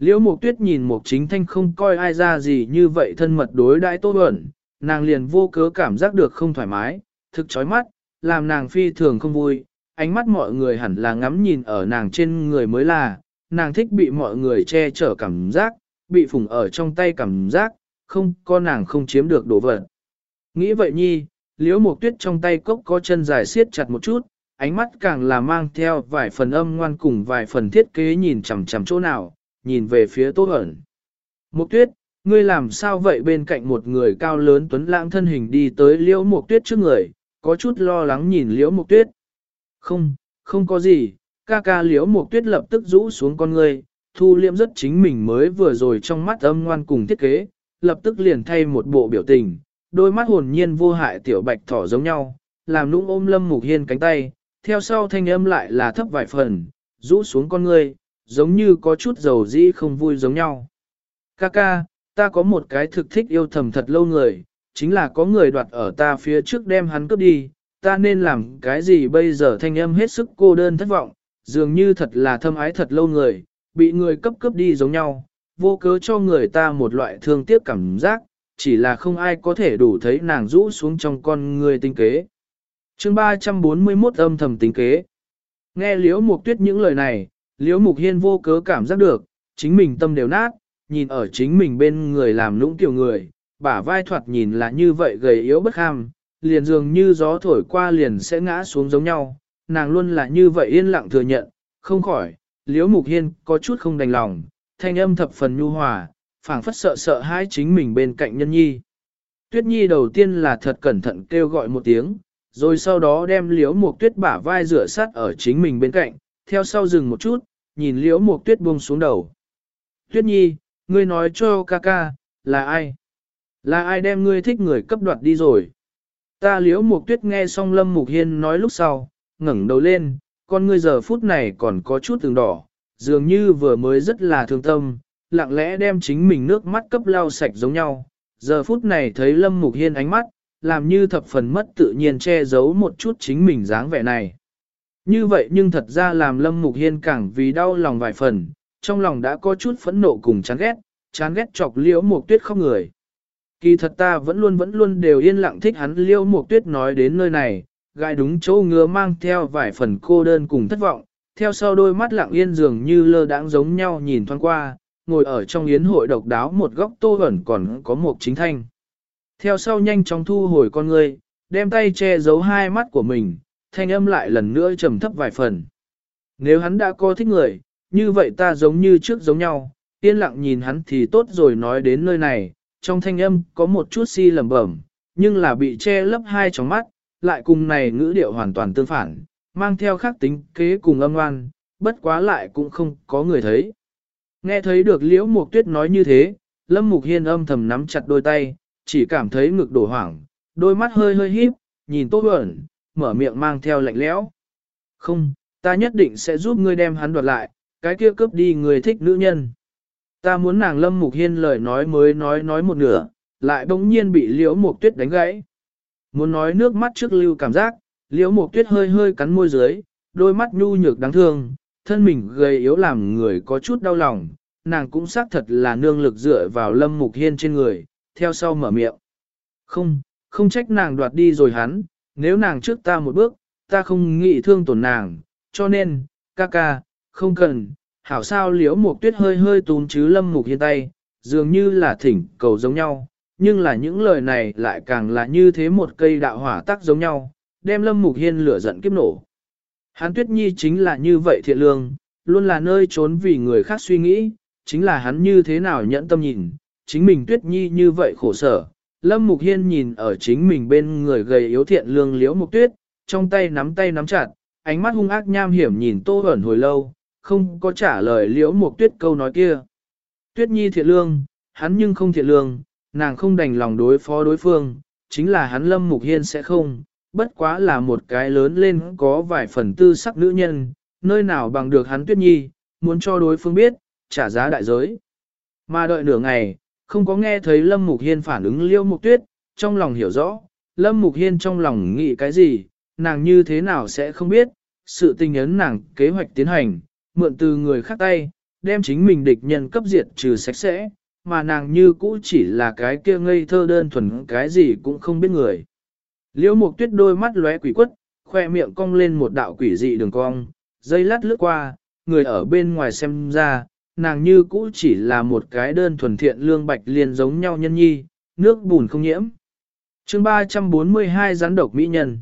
Liễu Mộc Tuyết nhìn Mộc Chính Thanh không coi ai ra gì như vậy thân mật đối đãi Tô Bẩn, nàng liền vô cớ cảm giác được không thoải mái, thực chói mắt, làm nàng phi thường không vui, ánh mắt mọi người hẳn là ngắm nhìn ở nàng trên người mới là, nàng thích bị mọi người che chở cảm giác, bị phủng ở trong tay cảm giác, không có nàng không chiếm được đồ vật. Nghĩ vậy nhi, Liễu Mộc Tuyết trong tay cốc có chân dài siết chặt một chút, ánh mắt càng là mang theo vài phần âm ngoan cùng vài phần thiết kế nhìn chằm chằm chỗ nào, nhìn về phía Tô Hẩn. Mục tuyết, ngươi làm sao vậy bên cạnh một người cao lớn tuấn lãng thân hình đi tới liễu mục tuyết trước người, có chút lo lắng nhìn liễu mục tuyết. Không, không có gì, ca ca liễu mục tuyết lập tức rũ xuống con ngươi, thu liễm rất chính mình mới vừa rồi trong mắt âm ngoan cùng thiết kế, lập tức liền thay một bộ biểu tình, đôi mắt hồn nhiên vô hại tiểu bạch thỏ giống nhau, làm nũng ôm lâm mục hiên cánh tay, theo sau thanh âm lại là thấp vài phần, rũ xuống con ngươi, giống như có chút dầu dĩ không vui giống nhau. Ca ca, ta có một cái thực thích yêu thầm thật lâu người, chính là có người đoạt ở ta phía trước đem hắn cướp đi, ta nên làm cái gì bây giờ thanh âm hết sức cô đơn thất vọng, dường như thật là thâm ái thật lâu người, bị người cấp cướp đi giống nhau, vô cớ cho người ta một loại thương tiếc cảm giác, chỉ là không ai có thể đủ thấy nàng rũ xuống trong con người tinh kế. chương 341 âm thầm tính kế. Nghe liễu mục tuyết những lời này, liễu mục hiên vô cớ cảm giác được, chính mình tâm đều nát, nhìn ở chính mình bên người làm lũng tiểu người, bả vai thoạt nhìn là như vậy gầy yếu bất ham, liền dường như gió thổi qua liền sẽ ngã xuống giống nhau, nàng luôn là như vậy yên lặng thừa nhận, không khỏi, liễu mục hiên có chút không đành lòng, thanh âm thập phần nhu hòa, phảng phất sợ sợ hãi chính mình bên cạnh nhân nhi. Tuyết nhi đầu tiên là thật cẩn thận kêu gọi một tiếng, rồi sau đó đem liễu mục tuyết bả vai rửa sát ở chính mình bên cạnh, theo sau dừng một chút, nhìn liễu mục tuyết buông xuống đầu. Tuyết nhi, ngươi nói cho ca ca, là ai? Là ai đem ngươi thích người cấp đoạt đi rồi? Ta liễu mục tuyết nghe xong lâm mục hiên nói lúc sau, ngẩng đầu lên, con ngươi giờ phút này còn có chút từng đỏ, dường như vừa mới rất là thương tâm, lặng lẽ đem chính mình nước mắt cấp lau sạch giống nhau. Giờ phút này thấy lâm mục hiên ánh mắt, làm như thập phần mất tự nhiên che giấu một chút chính mình dáng vẻ này. Như vậy nhưng thật ra làm Lâm Mục Hiên càng vì đau lòng vài phần, trong lòng đã có chút phẫn nộ cùng chán ghét, chán ghét chọc liễu mục tuyết không người. Kỳ thật ta vẫn luôn vẫn luôn đều yên lặng thích hắn liễu mục tuyết nói đến nơi này, gai đúng chỗ ngứa mang theo vài phần cô đơn cùng thất vọng, theo sau đôi mắt lặng yên dường như lơ đãng giống nhau nhìn thoáng qua, ngồi ở trong yến hội độc đáo một góc tô ẩn còn có một chính thanh. Theo sau nhanh chóng thu hồi con người đem tay che giấu hai mắt của mình, thanh âm lại lần nữa trầm thấp vài phần. Nếu hắn đã có thích người, như vậy ta giống như trước giống nhau, yên lặng nhìn hắn thì tốt rồi nói đến nơi này, trong thanh âm có một chút si lầm bẩm, nhưng là bị che lấp hai tròng mắt, lại cùng này ngữ điệu hoàn toàn tương phản, mang theo khác tính kế cùng âm oan, bất quá lại cũng không có người thấy. Nghe thấy được liễu mục tuyết nói như thế, lâm mục hiên âm thầm nắm chặt đôi tay, chỉ cảm thấy ngực đổ hoảng, đôi mắt hơi hơi híp, nhìn tốt ẩn, mở miệng mang theo lạnh lẽo. Không, ta nhất định sẽ giúp ngươi đem hắn đoạt lại, cái kia cướp đi người thích nữ nhân. Ta muốn nàng lâm mục hiên lời nói mới nói nói một nửa, lại bỗng nhiên bị liễu mục tuyết đánh gãy. Muốn nói nước mắt trước lưu cảm giác, liễu mục tuyết hơi hơi cắn môi dưới, đôi mắt nhu nhược đáng thương, thân mình gầy yếu làm người có chút đau lòng, nàng cũng xác thật là nương lực dựa vào lâm mục hiên trên người, theo sau mở miệng. Không, không trách nàng đoạt đi rồi hắn, nếu nàng trước ta một bước, ta không nghĩ thương tổn nàng, cho nên, ca ca, không cần, hảo sao liễu một tuyết hơi hơi túm chứ lâm mục hiên tay, dường như là thỉnh cầu giống nhau, nhưng là những lời này lại càng là như thế một cây đạo hỏa tác giống nhau, đem lâm mục hiên lửa giận kiếp nổ. Hắn tuyết nhi chính là như vậy thiện lương, luôn là nơi trốn vì người khác suy nghĩ, chính là hắn như thế nào nhẫn tâm nhìn, chính mình tuyết nhi như vậy khổ sở. Lâm Mục Hiên nhìn ở chính mình bên người gầy yếu thiện lương liễu mục tuyết, trong tay nắm tay nắm chặt, ánh mắt hung ác nham hiểm nhìn tô ẩn hồi lâu, không có trả lời liễu mục tuyết câu nói kia. Tuyết nhi thiện lương, hắn nhưng không thiện lương, nàng không đành lòng đối phó đối phương, chính là hắn lâm mục hiên sẽ không, bất quá là một cái lớn lên có vài phần tư sắc nữ nhân, nơi nào bằng được hắn tuyết nhi, muốn cho đối phương biết, trả giá đại giới. Mà đợi nửa ngày, không có nghe thấy lâm mục hiên phản ứng liêu mục tuyết, trong lòng hiểu rõ, lâm mục hiên trong lòng nghĩ cái gì, nàng như thế nào sẽ không biết, sự tình ấn nàng kế hoạch tiến hành, mượn từ người khác tay, đem chính mình địch nhân cấp diệt trừ sạch sẽ, mà nàng như cũ chỉ là cái kia ngây thơ đơn thuần cái gì cũng không biết người. Liễu mục tuyết đôi mắt lóe quỷ quất, khoe miệng cong lên một đạo quỷ dị đường cong, dây lát lướt qua, người ở bên ngoài xem ra, nàng như cũ chỉ là một cái đơn thuần thiện lương bạch liền giống nhau nhân nhi, nước bùn không nhiễm. chương 342 gián độc mỹ nhân.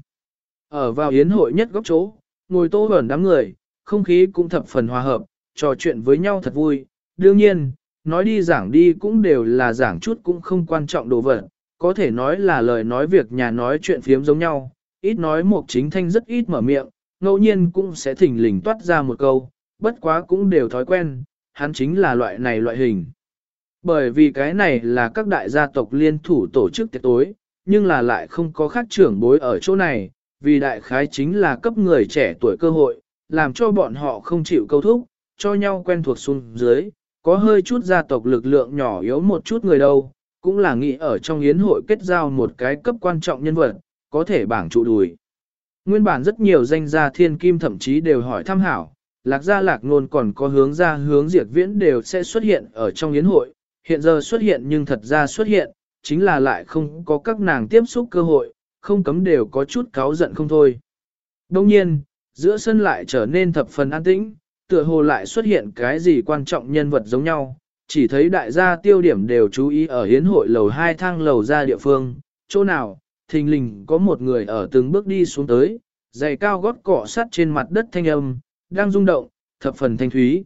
Ở vào yến hội nhất góc chỗ, ngồi tô hởn đám người, không khí cũng thập phần hòa hợp, trò chuyện với nhau thật vui. Đương nhiên, nói đi giảng đi cũng đều là giảng chút cũng không quan trọng đồ vật, có thể nói là lời nói việc nhà nói chuyện phiếm giống nhau, ít nói một chính thanh rất ít mở miệng, ngẫu nhiên cũng sẽ thỉnh lình toát ra một câu, bất quá cũng đều thói quen, hắn chính là loại này loại hình. Bởi vì cái này là các đại gia tộc liên thủ tổ chức tiệc tối, nhưng là lại không có khác trưởng bối ở chỗ này, vì đại khái chính là cấp người trẻ tuổi cơ hội, làm cho bọn họ không chịu câu thúc, cho nhau quen thuộc xuống dưới, có hơi chút gia tộc lực lượng nhỏ yếu một chút người đâu, cũng là nghĩ ở trong yến hội kết giao một cái cấp quan trọng nhân vật, có thể bảng trụ đùi. Nguyên bản rất nhiều danh gia thiên kim thậm chí đều hỏi thăm hảo, lạc gia lạc ngôn còn có hướng ra hướng diệt viễn đều sẽ xuất hiện ở trong yến hội, hiện giờ xuất hiện nhưng thật ra xuất hiện, chính là lại không có các nàng tiếp xúc cơ hội, không cấm đều có chút cáu giận không thôi. Đồng nhiên, giữa sân lại trở nên thập phần an tĩnh, tựa hồ lại xuất hiện cái gì quan trọng nhân vật giống nhau, chỉ thấy đại gia tiêu điểm đều chú ý ở hiến hội lầu hai thang lầu ra địa phương, chỗ nào, thình lình có một người ở từng bước đi xuống tới, giày cao gót cỏ sắt trên mặt đất thanh âm, đang rung động, thập phần thanh thúy.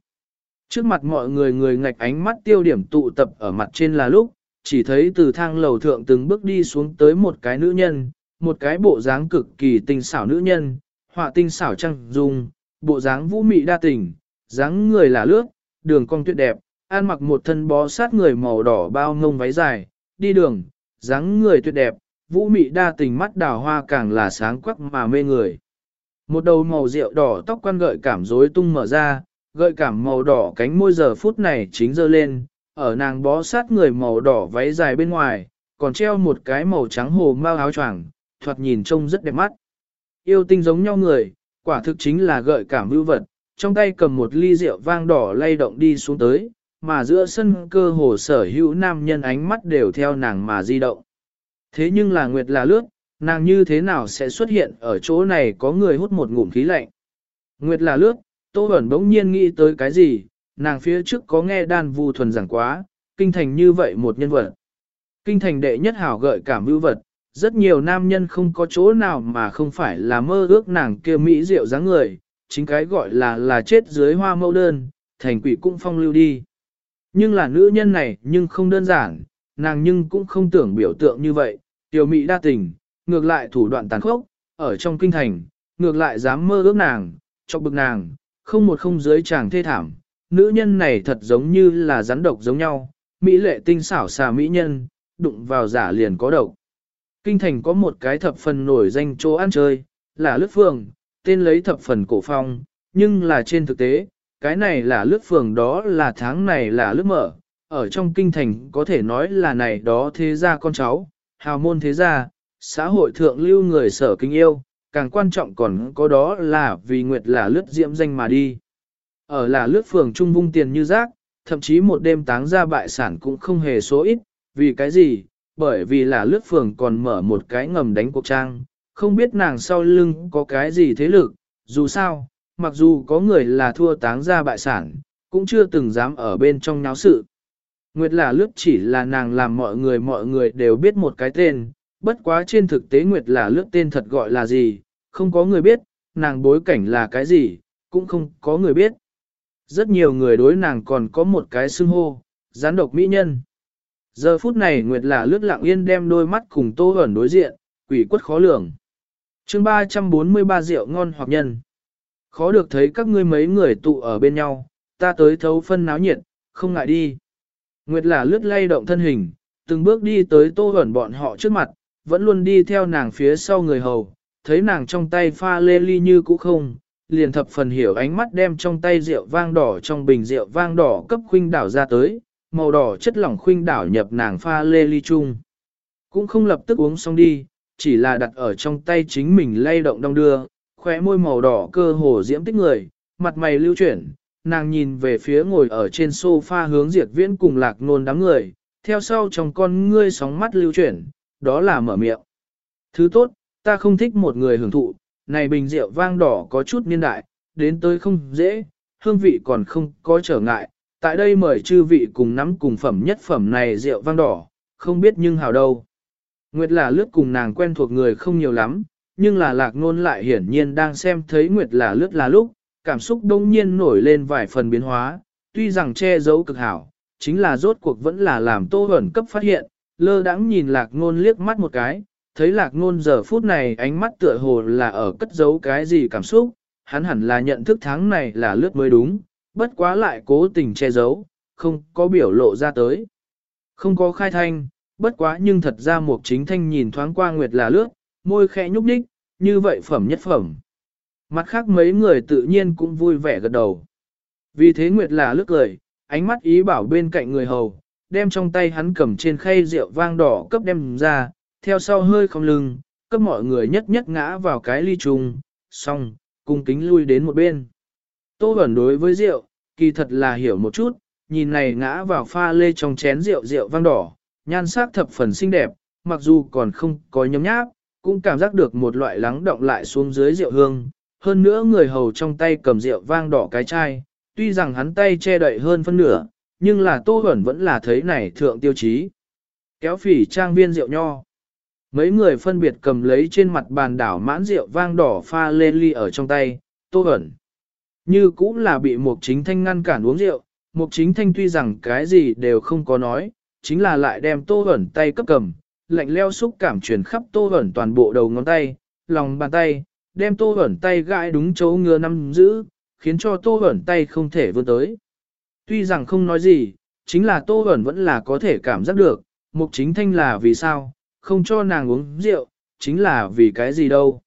Trước mặt mọi người người ngạch ánh mắt tiêu điểm tụ tập ở mặt trên là lúc, chỉ thấy từ thang lầu thượng từng bước đi xuống tới một cái nữ nhân, một cái bộ dáng cực kỳ tinh xảo nữ nhân, họa tinh xảo trăng dung, bộ dáng vũ mị đa tình, dáng người là lướt, đường cong tuyệt đẹp, ăn mặc một thân bó sát người màu đỏ bao ngông váy dài, đi đường, dáng người tuyệt đẹp, vũ mị đa tình mắt đào hoa càng là sáng quắc mà mê người. Một đầu màu rượu đỏ tóc quan gợi cảm rối tung mở ra, gợi cảm màu đỏ cánh môi giờ phút này chính dơ lên, ở nàng bó sát người màu đỏ váy dài bên ngoài, còn treo một cái màu trắng hồ mao áo choàng, thoạt nhìn trông rất đẹp mắt. Yêu tinh giống nhau người, quả thực chính là gợi cảm vưu vật, trong tay cầm một ly rượu vang đỏ lay động đi xuống tới, mà giữa sân cơ hồ sở hữu nam nhân ánh mắt đều theo nàng mà di động. Thế nhưng là Nguyệt là lướt, nàng như thế nào sẽ xuất hiện ở chỗ này có người hút một ngụm khí lạnh. Nguyệt là lướt, Tô Bẩn bỗng nhiên nghĩ tới cái gì, nàng phía trước có nghe đan vu thuần giảng quá, kinh thành như vậy một nhân vật. Kinh thành đệ nhất hảo gợi cảm vưu vật, rất nhiều nam nhân không có chỗ nào mà không phải là mơ ước nàng kia mỹ diệu dáng người, chính cái gọi là là chết dưới hoa mẫu đơn, thành quỷ cũng phong lưu đi. Nhưng là nữ nhân này nhưng không đơn giản, nàng nhưng cũng không tưởng biểu tượng như vậy, tiểu mỹ đa tình, ngược lại thủ đoạn tàn khốc, ở trong kinh thành, ngược lại dám mơ ước nàng, chọc bực nàng, không một không dưới chàng thê thảm. Nữ nhân này thật giống như là rắn độc giống nhau, mỹ lệ tinh xảo xà mỹ nhân, đụng vào giả liền có độc. Kinh thành có một cái thập phần nổi danh chỗ ăn chơi, là lướt phường, tên lấy thập phần cổ phong, nhưng là trên thực tế, cái này là lướt phường đó là tháng này là lướt mở, ở trong kinh thành có thể nói là này đó thế gia con cháu, hào môn thế gia, xã hội thượng lưu người sở kinh yêu, càng quan trọng còn có đó là vì Nguyệt là lướt diễm danh mà đi. Ở là lướt phường trung vung tiền như rác, thậm chí một đêm táng ra bại sản cũng không hề số ít, vì cái gì? Bởi vì là lướt phường còn mở một cái ngầm đánh cuộc trang, không biết nàng sau lưng có cái gì thế lực, dù sao, mặc dù có người là thua táng ra bại sản, cũng chưa từng dám ở bên trong náo sự. Nguyệt là lướt chỉ là nàng làm mọi người mọi người đều biết một cái tên, bất quá trên thực tế Nguyệt là lướt tên thật gọi là gì, không có người biết, nàng bối cảnh là cái gì, cũng không có người biết. Rất nhiều người đối nàng còn có một cái xưng hô, gián độc mỹ nhân. Giờ phút này Nguyệt là lướt lặng yên đem đôi mắt cùng tô ẩn đối diện, quỷ quất khó lường. chương 343 rượu ngon hoặc nhân. Khó được thấy các ngươi mấy người tụ ở bên nhau, ta tới thấu phân náo nhiệt, không ngại đi. Nguyệt là lướt lay động thân hình, từng bước đi tới tô ẩn bọn họ trước mặt, vẫn luôn đi theo nàng phía sau người hầu, thấy nàng trong tay pha lê ly như cũ không, liền thập phần hiểu ánh mắt đem trong tay rượu vang đỏ trong bình rượu vang đỏ cấp khuynh đảo ra tới, màu đỏ chất lỏng khuynh đảo nhập nàng pha lê ly chung. Cũng không lập tức uống xong đi, chỉ là đặt ở trong tay chính mình lay động đong đưa, khóe môi màu đỏ cơ hồ diễm tích người, mặt mày lưu chuyển, nàng nhìn về phía ngồi ở trên sofa hướng diệt viễn cùng lạc nôn đám người, theo sau trong con ngươi sóng mắt lưu chuyển, đó là mở miệng. Thứ tốt, ta không thích một người hưởng thụ, này bình rượu vang đỏ có chút niên đại, đến tới không dễ, hương vị còn không có trở ngại, tại đây mời chư vị cùng nắm cùng phẩm nhất phẩm này rượu vang đỏ, không biết nhưng hào đâu. Nguyệt là lướt cùng nàng quen thuộc người không nhiều lắm, nhưng là lạc ngôn lại hiển nhiên đang xem thấy Nguyệt là lướt là lúc, cảm xúc đông nhiên nổi lên vài phần biến hóa, tuy rằng che giấu cực hảo, chính là rốt cuộc vẫn là làm tô ẩn cấp phát hiện, lơ đãng nhìn lạc ngôn liếc mắt một cái, thấy lạc ngôn giờ phút này ánh mắt tựa hồ là ở cất giấu cái gì cảm xúc, hắn hẳn là nhận thức tháng này là lướt mới đúng, bất quá lại cố tình che giấu, không có biểu lộ ra tới. Không có khai thanh, bất quá nhưng thật ra một chính thanh nhìn thoáng qua nguyệt là lướt, môi khẽ nhúc nhích, như vậy phẩm nhất phẩm. Mặt khác mấy người tự nhiên cũng vui vẻ gật đầu. Vì thế nguyệt là lướt cười, ánh mắt ý bảo bên cạnh người hầu, đem trong tay hắn cầm trên khay rượu vang đỏ cấp đem ra, theo sau hơi không lưng, cấp mọi người nhất nhất ngã vào cái ly trùng, xong, cung kính lui đến một bên. Tô Bẩn đối với rượu, kỳ thật là hiểu một chút, nhìn này ngã vào pha lê trong chén rượu rượu vang đỏ, nhan sắc thập phần xinh đẹp, mặc dù còn không có nhấm nháp, cũng cảm giác được một loại lắng động lại xuống dưới rượu hương. Hơn nữa người hầu trong tay cầm rượu vang đỏ cái chai, tuy rằng hắn tay che đậy hơn phân nửa, nhưng là Tô Huẩn vẫn là thấy này thượng tiêu chí. Kéo phỉ trang viên rượu nho. Mấy người phân biệt cầm lấy trên mặt bàn đảo mãn rượu vang đỏ pha lên ly ở trong tay, Tô Huẩn. Như cũng là bị Mục Chính Thanh ngăn cản uống rượu, Mục Chính Thanh tuy rằng cái gì đều không có nói, chính là lại đem Tô Huẩn tay cấp cầm, lạnh leo xúc cảm truyền khắp Tô Huẩn toàn bộ đầu ngón tay, lòng bàn tay, đem Tô Huẩn tay gãi đúng chỗ ngừa năm giữ, khiến cho Tô Huẩn tay không thể vươn tới. Tuy rằng không nói gì, chính là Tô Bẩn vẫn là có thể cảm giác được, Mục Chính Thanh là vì sao, không cho nàng uống rượu, chính là vì cái gì đâu.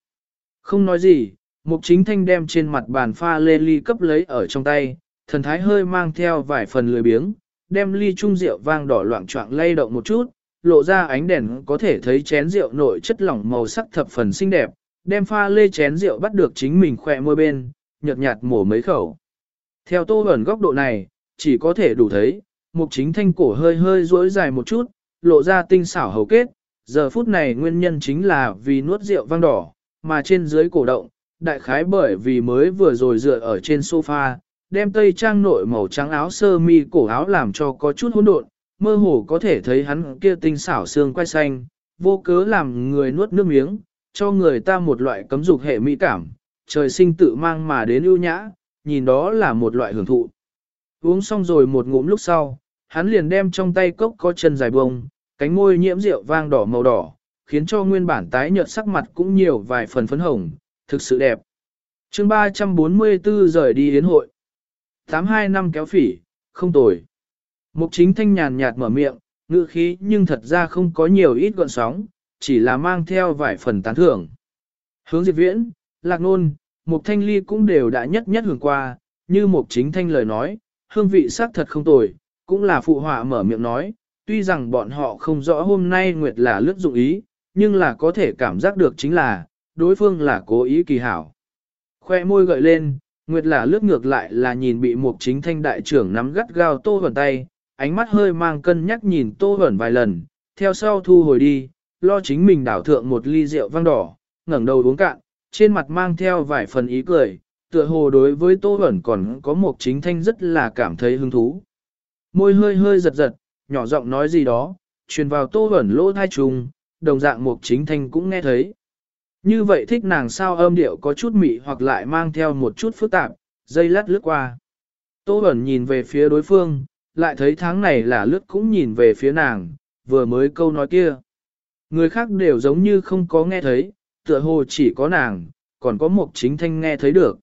Không nói gì, Mục Chính Thanh đem trên mặt bàn pha lê ly cấp lấy ở trong tay, thần thái hơi mang theo vài phần lười biếng, đem ly chung rượu vang đỏ loạn trọng lay động một chút, lộ ra ánh đèn có thể thấy chén rượu nội chất lỏng màu sắc thập phần xinh đẹp, đem pha lê chén rượu bắt được chính mình khỏe môi bên, nhợt nhạt mổ mấy khẩu. Theo tô ẩn góc độ này, chỉ có thể đủ thấy, mục chính thanh cổ hơi hơi rối dài một chút, lộ ra tinh xảo hầu kết, giờ phút này nguyên nhân chính là vì nuốt rượu vang đỏ, mà trên dưới cổ động, đại khái bởi vì mới vừa rồi dựa ở trên sofa, đem tây trang nội màu trắng áo sơ mi cổ áo làm cho có chút hỗn độn, mơ hồ có thể thấy hắn kia tinh xảo xương quay xanh, vô cớ làm người nuốt nước miếng, cho người ta một loại cấm dục hệ mỹ cảm, trời sinh tự mang mà đến ưu nhã, nhìn đó là một loại hưởng thụ. Uống xong rồi một ngụm lúc sau, hắn liền đem trong tay cốc có chân dài bông, cánh môi nhiễm rượu vang đỏ màu đỏ, khiến cho nguyên bản tái nhợt sắc mặt cũng nhiều vài phần phấn hồng, thực sự đẹp. chương 344 rời đi yến hội. 82 năm kéo phỉ, không tồi. Mục chính thanh nhàn nhạt mở miệng, ngữ khí nhưng thật ra không có nhiều ít gọn sóng, chỉ là mang theo vài phần tán thưởng. Hướng diệt viễn, lạc nôn, mục thanh ly cũng đều đã nhất nhất hưởng qua, như mục chính thanh lời nói, hương vị xác thật không tồi, cũng là phụ họa mở miệng nói, tuy rằng bọn họ không rõ hôm nay Nguyệt là lướt dụng ý, nhưng là có thể cảm giác được chính là, đối phương là cố ý kỳ hảo. Khoe môi gợi lên, Nguyệt là lướt ngược lại là nhìn bị một chính thanh đại trưởng nắm gắt gao tô vẩn tay, ánh mắt hơi mang cân nhắc nhìn tô vẩn vài lần, theo sau thu hồi đi, lo chính mình đảo thượng một ly rượu vang đỏ, ngẩng đầu uống cạn, trên mặt mang theo vài phần ý cười, tựa hồ đối với tô vẩn còn có một chính thanh rất là cảm thấy hứng thú. Môi hơi hơi giật giật, nhỏ giọng nói gì đó, truyền vào tô vẩn lỗ thai trùng, đồng dạng một chính thanh cũng nghe thấy. Như vậy thích nàng sao âm điệu có chút mị hoặc lại mang theo một chút phức tạp, dây lát lướt qua. Tô Bẩn nhìn về phía đối phương, lại thấy tháng này là lướt cũng nhìn về phía nàng, vừa mới câu nói kia. Người khác đều giống như không có nghe thấy, tựa hồ chỉ có nàng, còn có một chính thanh nghe thấy được.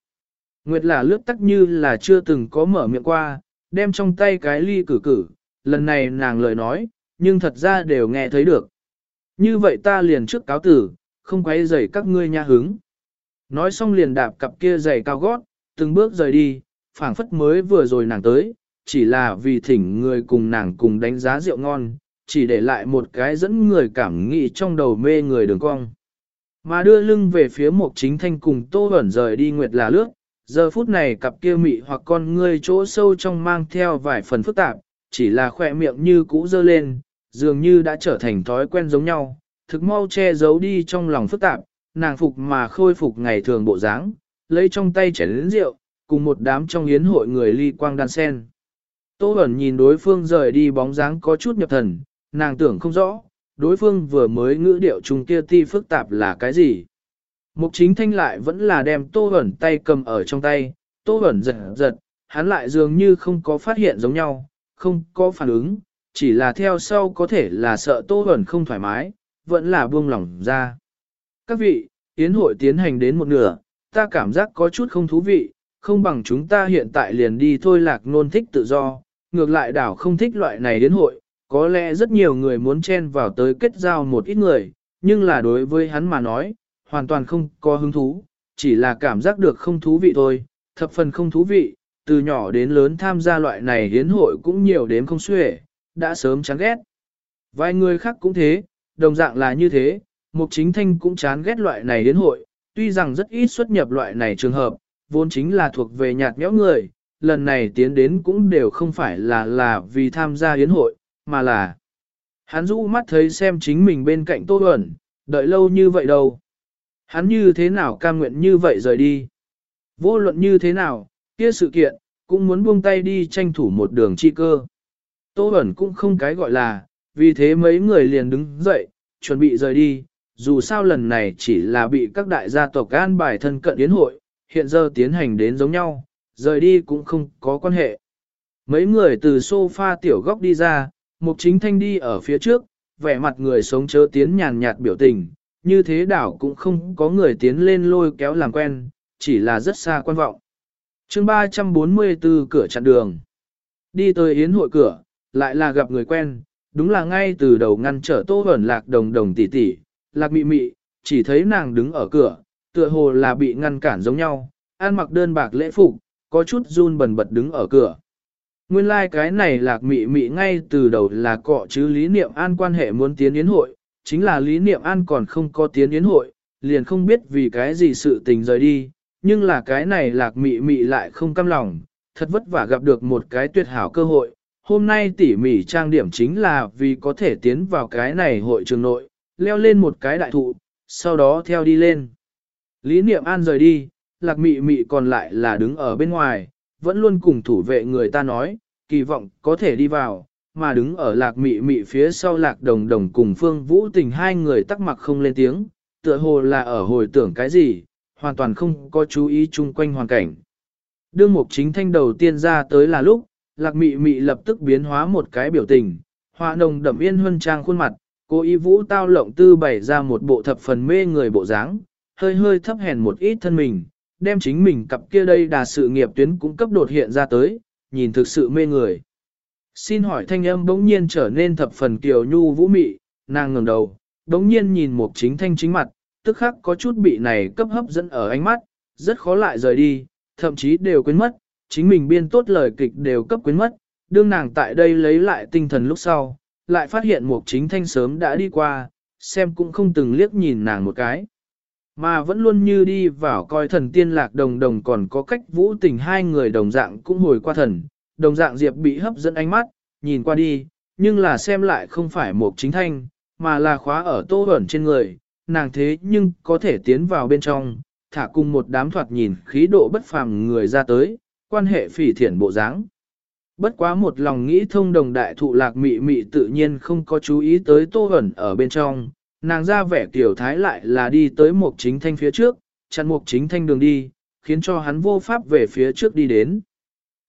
Nguyệt là lướt tắc như là chưa từng có mở miệng qua, đem trong tay cái ly cử cử, lần này nàng lời nói, nhưng thật ra đều nghe thấy được. Như vậy ta liền trước cáo tử, không quấy rầy các ngươi nha hứng. Nói xong liền đạp cặp kia giày cao gót, từng bước rời đi, phảng phất mới vừa rồi nàng tới, chỉ là vì thỉnh người cùng nàng cùng đánh giá rượu ngon, chỉ để lại một cái dẫn người cảm nghĩ trong đầu mê người đường cong. Mà đưa lưng về phía một chính thanh cùng tô ẩn rời đi nguyệt là lướt, giờ phút này cặp kia mị hoặc con ngươi chỗ sâu trong mang theo vài phần phức tạp, chỉ là khỏe miệng như cũ dơ lên, dường như đã trở thành thói quen giống nhau, thực mau che giấu đi trong lòng phức tạp, nàng phục mà khôi phục ngày thường bộ dáng, lấy trong tay chén lĩnh rượu, cùng một đám trong yến hội người ly quang đan sen. Tô Bẩn nhìn đối phương rời đi bóng dáng có chút nhập thần, nàng tưởng không rõ, đối phương vừa mới ngữ điệu chung kia ti phức tạp là cái gì. Mục chính thanh lại vẫn là đem Tô ẩn tay cầm ở trong tay, Tô ẩn giật giật, hắn lại dường như không có phát hiện giống nhau, không có phản ứng, chỉ là theo sau có thể là sợ Tô ẩn không thoải mái, vẫn là buông lỏng ra. Các vị, yến hội tiến hành đến một nửa, ta cảm giác có chút không thú vị, không bằng chúng ta hiện tại liền đi thôi lạc nôn thích tự do, ngược lại đảo không thích loại này yến hội, có lẽ rất nhiều người muốn chen vào tới kết giao một ít người, nhưng là đối với hắn mà nói, hoàn toàn không có hứng thú, chỉ là cảm giác được không thú vị thôi, thập phần không thú vị, từ nhỏ đến lớn tham gia loại này hiến hội cũng nhiều đến không xuể, đã sớm chán ghét. Vài người khác cũng thế, đồng dạng là như thế, Mục Chính Thanh cũng chán ghét loại này hiến hội, tuy rằng rất ít xuất nhập loại này trường hợp, vốn chính là thuộc về nhạt nhẽo người, lần này tiến đến cũng đều không phải là là vì tham gia yến hội, mà là hắn rũ mắt thấy xem chính mình bên cạnh Tô Huẩn, đợi lâu như vậy đâu. Hắn như thế nào cam nguyện như vậy rời đi. Vô luận như thế nào, kia sự kiện, cũng muốn buông tay đi tranh thủ một đường chi cơ. Tô Huẩn cũng không cái gọi là, vì thế mấy người liền đứng dậy, chuẩn bị rời đi, dù sao lần này chỉ là bị các đại gia tộc an bài thân cận yến hội, hiện giờ tiến hành đến giống nhau, rời đi cũng không có quan hệ. Mấy người từ sofa tiểu góc đi ra, Mục Chính Thanh đi ở phía trước, vẻ mặt người sống chớ tiến nhàn nhạt biểu tình, như thế đảo cũng không có người tiến lên lôi kéo làm quen, chỉ là rất xa quan vọng. chương 344 cửa chặn đường. Đi tới yến hội cửa, lại là gặp người quen, đúng là ngay từ đầu ngăn trở tô ẩn lạc đồng đồng tỷ tỷ, lạc mị mị, chỉ thấy nàng đứng ở cửa, tựa hồ là bị ngăn cản giống nhau, an mặc đơn bạc lễ phục, có chút run bần bật đứng ở cửa. Nguyên lai like cái này lạc mị mị ngay từ đầu là cọ chứ lý niệm an quan hệ muốn tiến yến hội, chính là lý niệm an còn không có tiến yến hội, liền không biết vì cái gì sự tình rời đi, nhưng là cái này lạc mị mị lại không căm lòng, thật vất vả gặp được một cái tuyệt hảo cơ hội, hôm nay tỉ mỉ trang điểm chính là vì có thể tiến vào cái này hội trường nội, leo lên một cái đại thụ, sau đó theo đi lên. Lý Niệm An rời đi, lạc mị mị còn lại là đứng ở bên ngoài, vẫn luôn cùng thủ vệ người ta nói, kỳ vọng có thể đi vào, mà đứng ở lạc mị mị phía sau lạc đồng đồng cùng phương vũ tình hai người tắc mặc không lên tiếng, tựa hồ là ở hồi tưởng cái gì, hoàn toàn không có chú ý chung quanh hoàn cảnh. Đương mục chính thanh đầu tiên ra tới là lúc, lạc mị mị lập tức biến hóa một cái biểu tình, hoa nồng đậm yên huân trang khuôn mặt, cố ý vũ tao lộng tư bày ra một bộ thập phần mê người bộ dáng, hơi hơi thấp hèn một ít thân mình, đem chính mình cặp kia đây đà sự nghiệp tuyến cũng cấp đột hiện ra tới, nhìn thực sự mê người. Xin hỏi thanh âm bỗng nhiên trở nên thập phần kiều nhu vũ mị, nàng ngẩng đầu, bỗng nhiên nhìn một chính thanh chính mặt, tức khắc có chút bị này cấp hấp dẫn ở ánh mắt, rất khó lại rời đi, thậm chí đều quên mất, chính mình biên tốt lời kịch đều cấp quên mất, đương nàng tại đây lấy lại tinh thần lúc sau, lại phát hiện một chính thanh sớm đã đi qua, xem cũng không từng liếc nhìn nàng một cái. Mà vẫn luôn như đi vào coi thần tiên lạc đồng đồng còn có cách vũ tình hai người đồng dạng cũng hồi qua thần, đồng dạng Diệp bị hấp dẫn ánh mắt, nhìn qua đi, nhưng là xem lại không phải một chính thanh, mà là khóa ở tô ẩn trên người, nàng thế nhưng có thể tiến vào bên trong, thả cùng một đám thoạt nhìn khí độ bất phàm người ra tới, quan hệ phỉ thiện bộ dáng. Bất quá một lòng nghĩ thông đồng đại thụ lạc mị mị tự nhiên không có chú ý tới tô ẩn ở bên trong, nàng ra vẻ tiểu thái lại là đi tới một chính thanh phía trước, chặn một chính thanh đường đi, khiến cho hắn vô pháp về phía trước đi đến.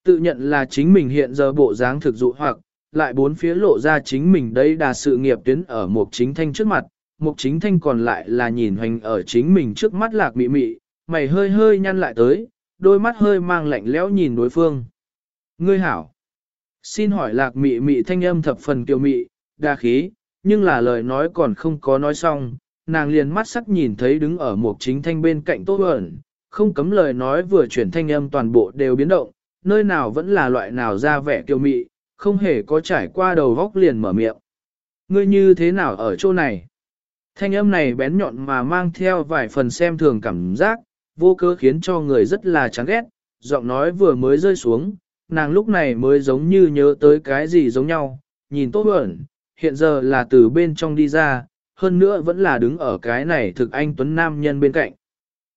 Tự nhận là chính mình hiện giờ bộ dáng thực dụ hoặc, lại bốn phía lộ ra chính mình đây đà sự nghiệp tuyến ở mục chính thanh trước mặt, mục chính thanh còn lại là nhìn hoành ở chính mình trước mắt lạc mị mị, mày hơi hơi nhăn lại tới, đôi mắt hơi mang lạnh lẽo nhìn đối phương. Ngươi hảo! Xin hỏi lạc mị mị thanh âm thập phần kiều mị, đa khí, nhưng là lời nói còn không có nói xong, nàng liền mắt sắc nhìn thấy đứng ở một chính thanh bên cạnh Tô ẩn, không cấm lời nói vừa chuyển thanh âm toàn bộ đều biến động, nơi nào vẫn là loại nào ra vẻ kiêu mị, không hề có trải qua đầu góc liền mở miệng. Ngươi như thế nào ở chỗ này? Thanh âm này bén nhọn mà mang theo vài phần xem thường cảm giác, vô cớ khiến cho người rất là chán ghét, giọng nói vừa mới rơi xuống, nàng lúc này mới giống như nhớ tới cái gì giống nhau, nhìn tốt ẩn, hiện giờ là từ bên trong đi ra, hơn nữa vẫn là đứng ở cái này thực anh Tuấn Nam nhân bên cạnh.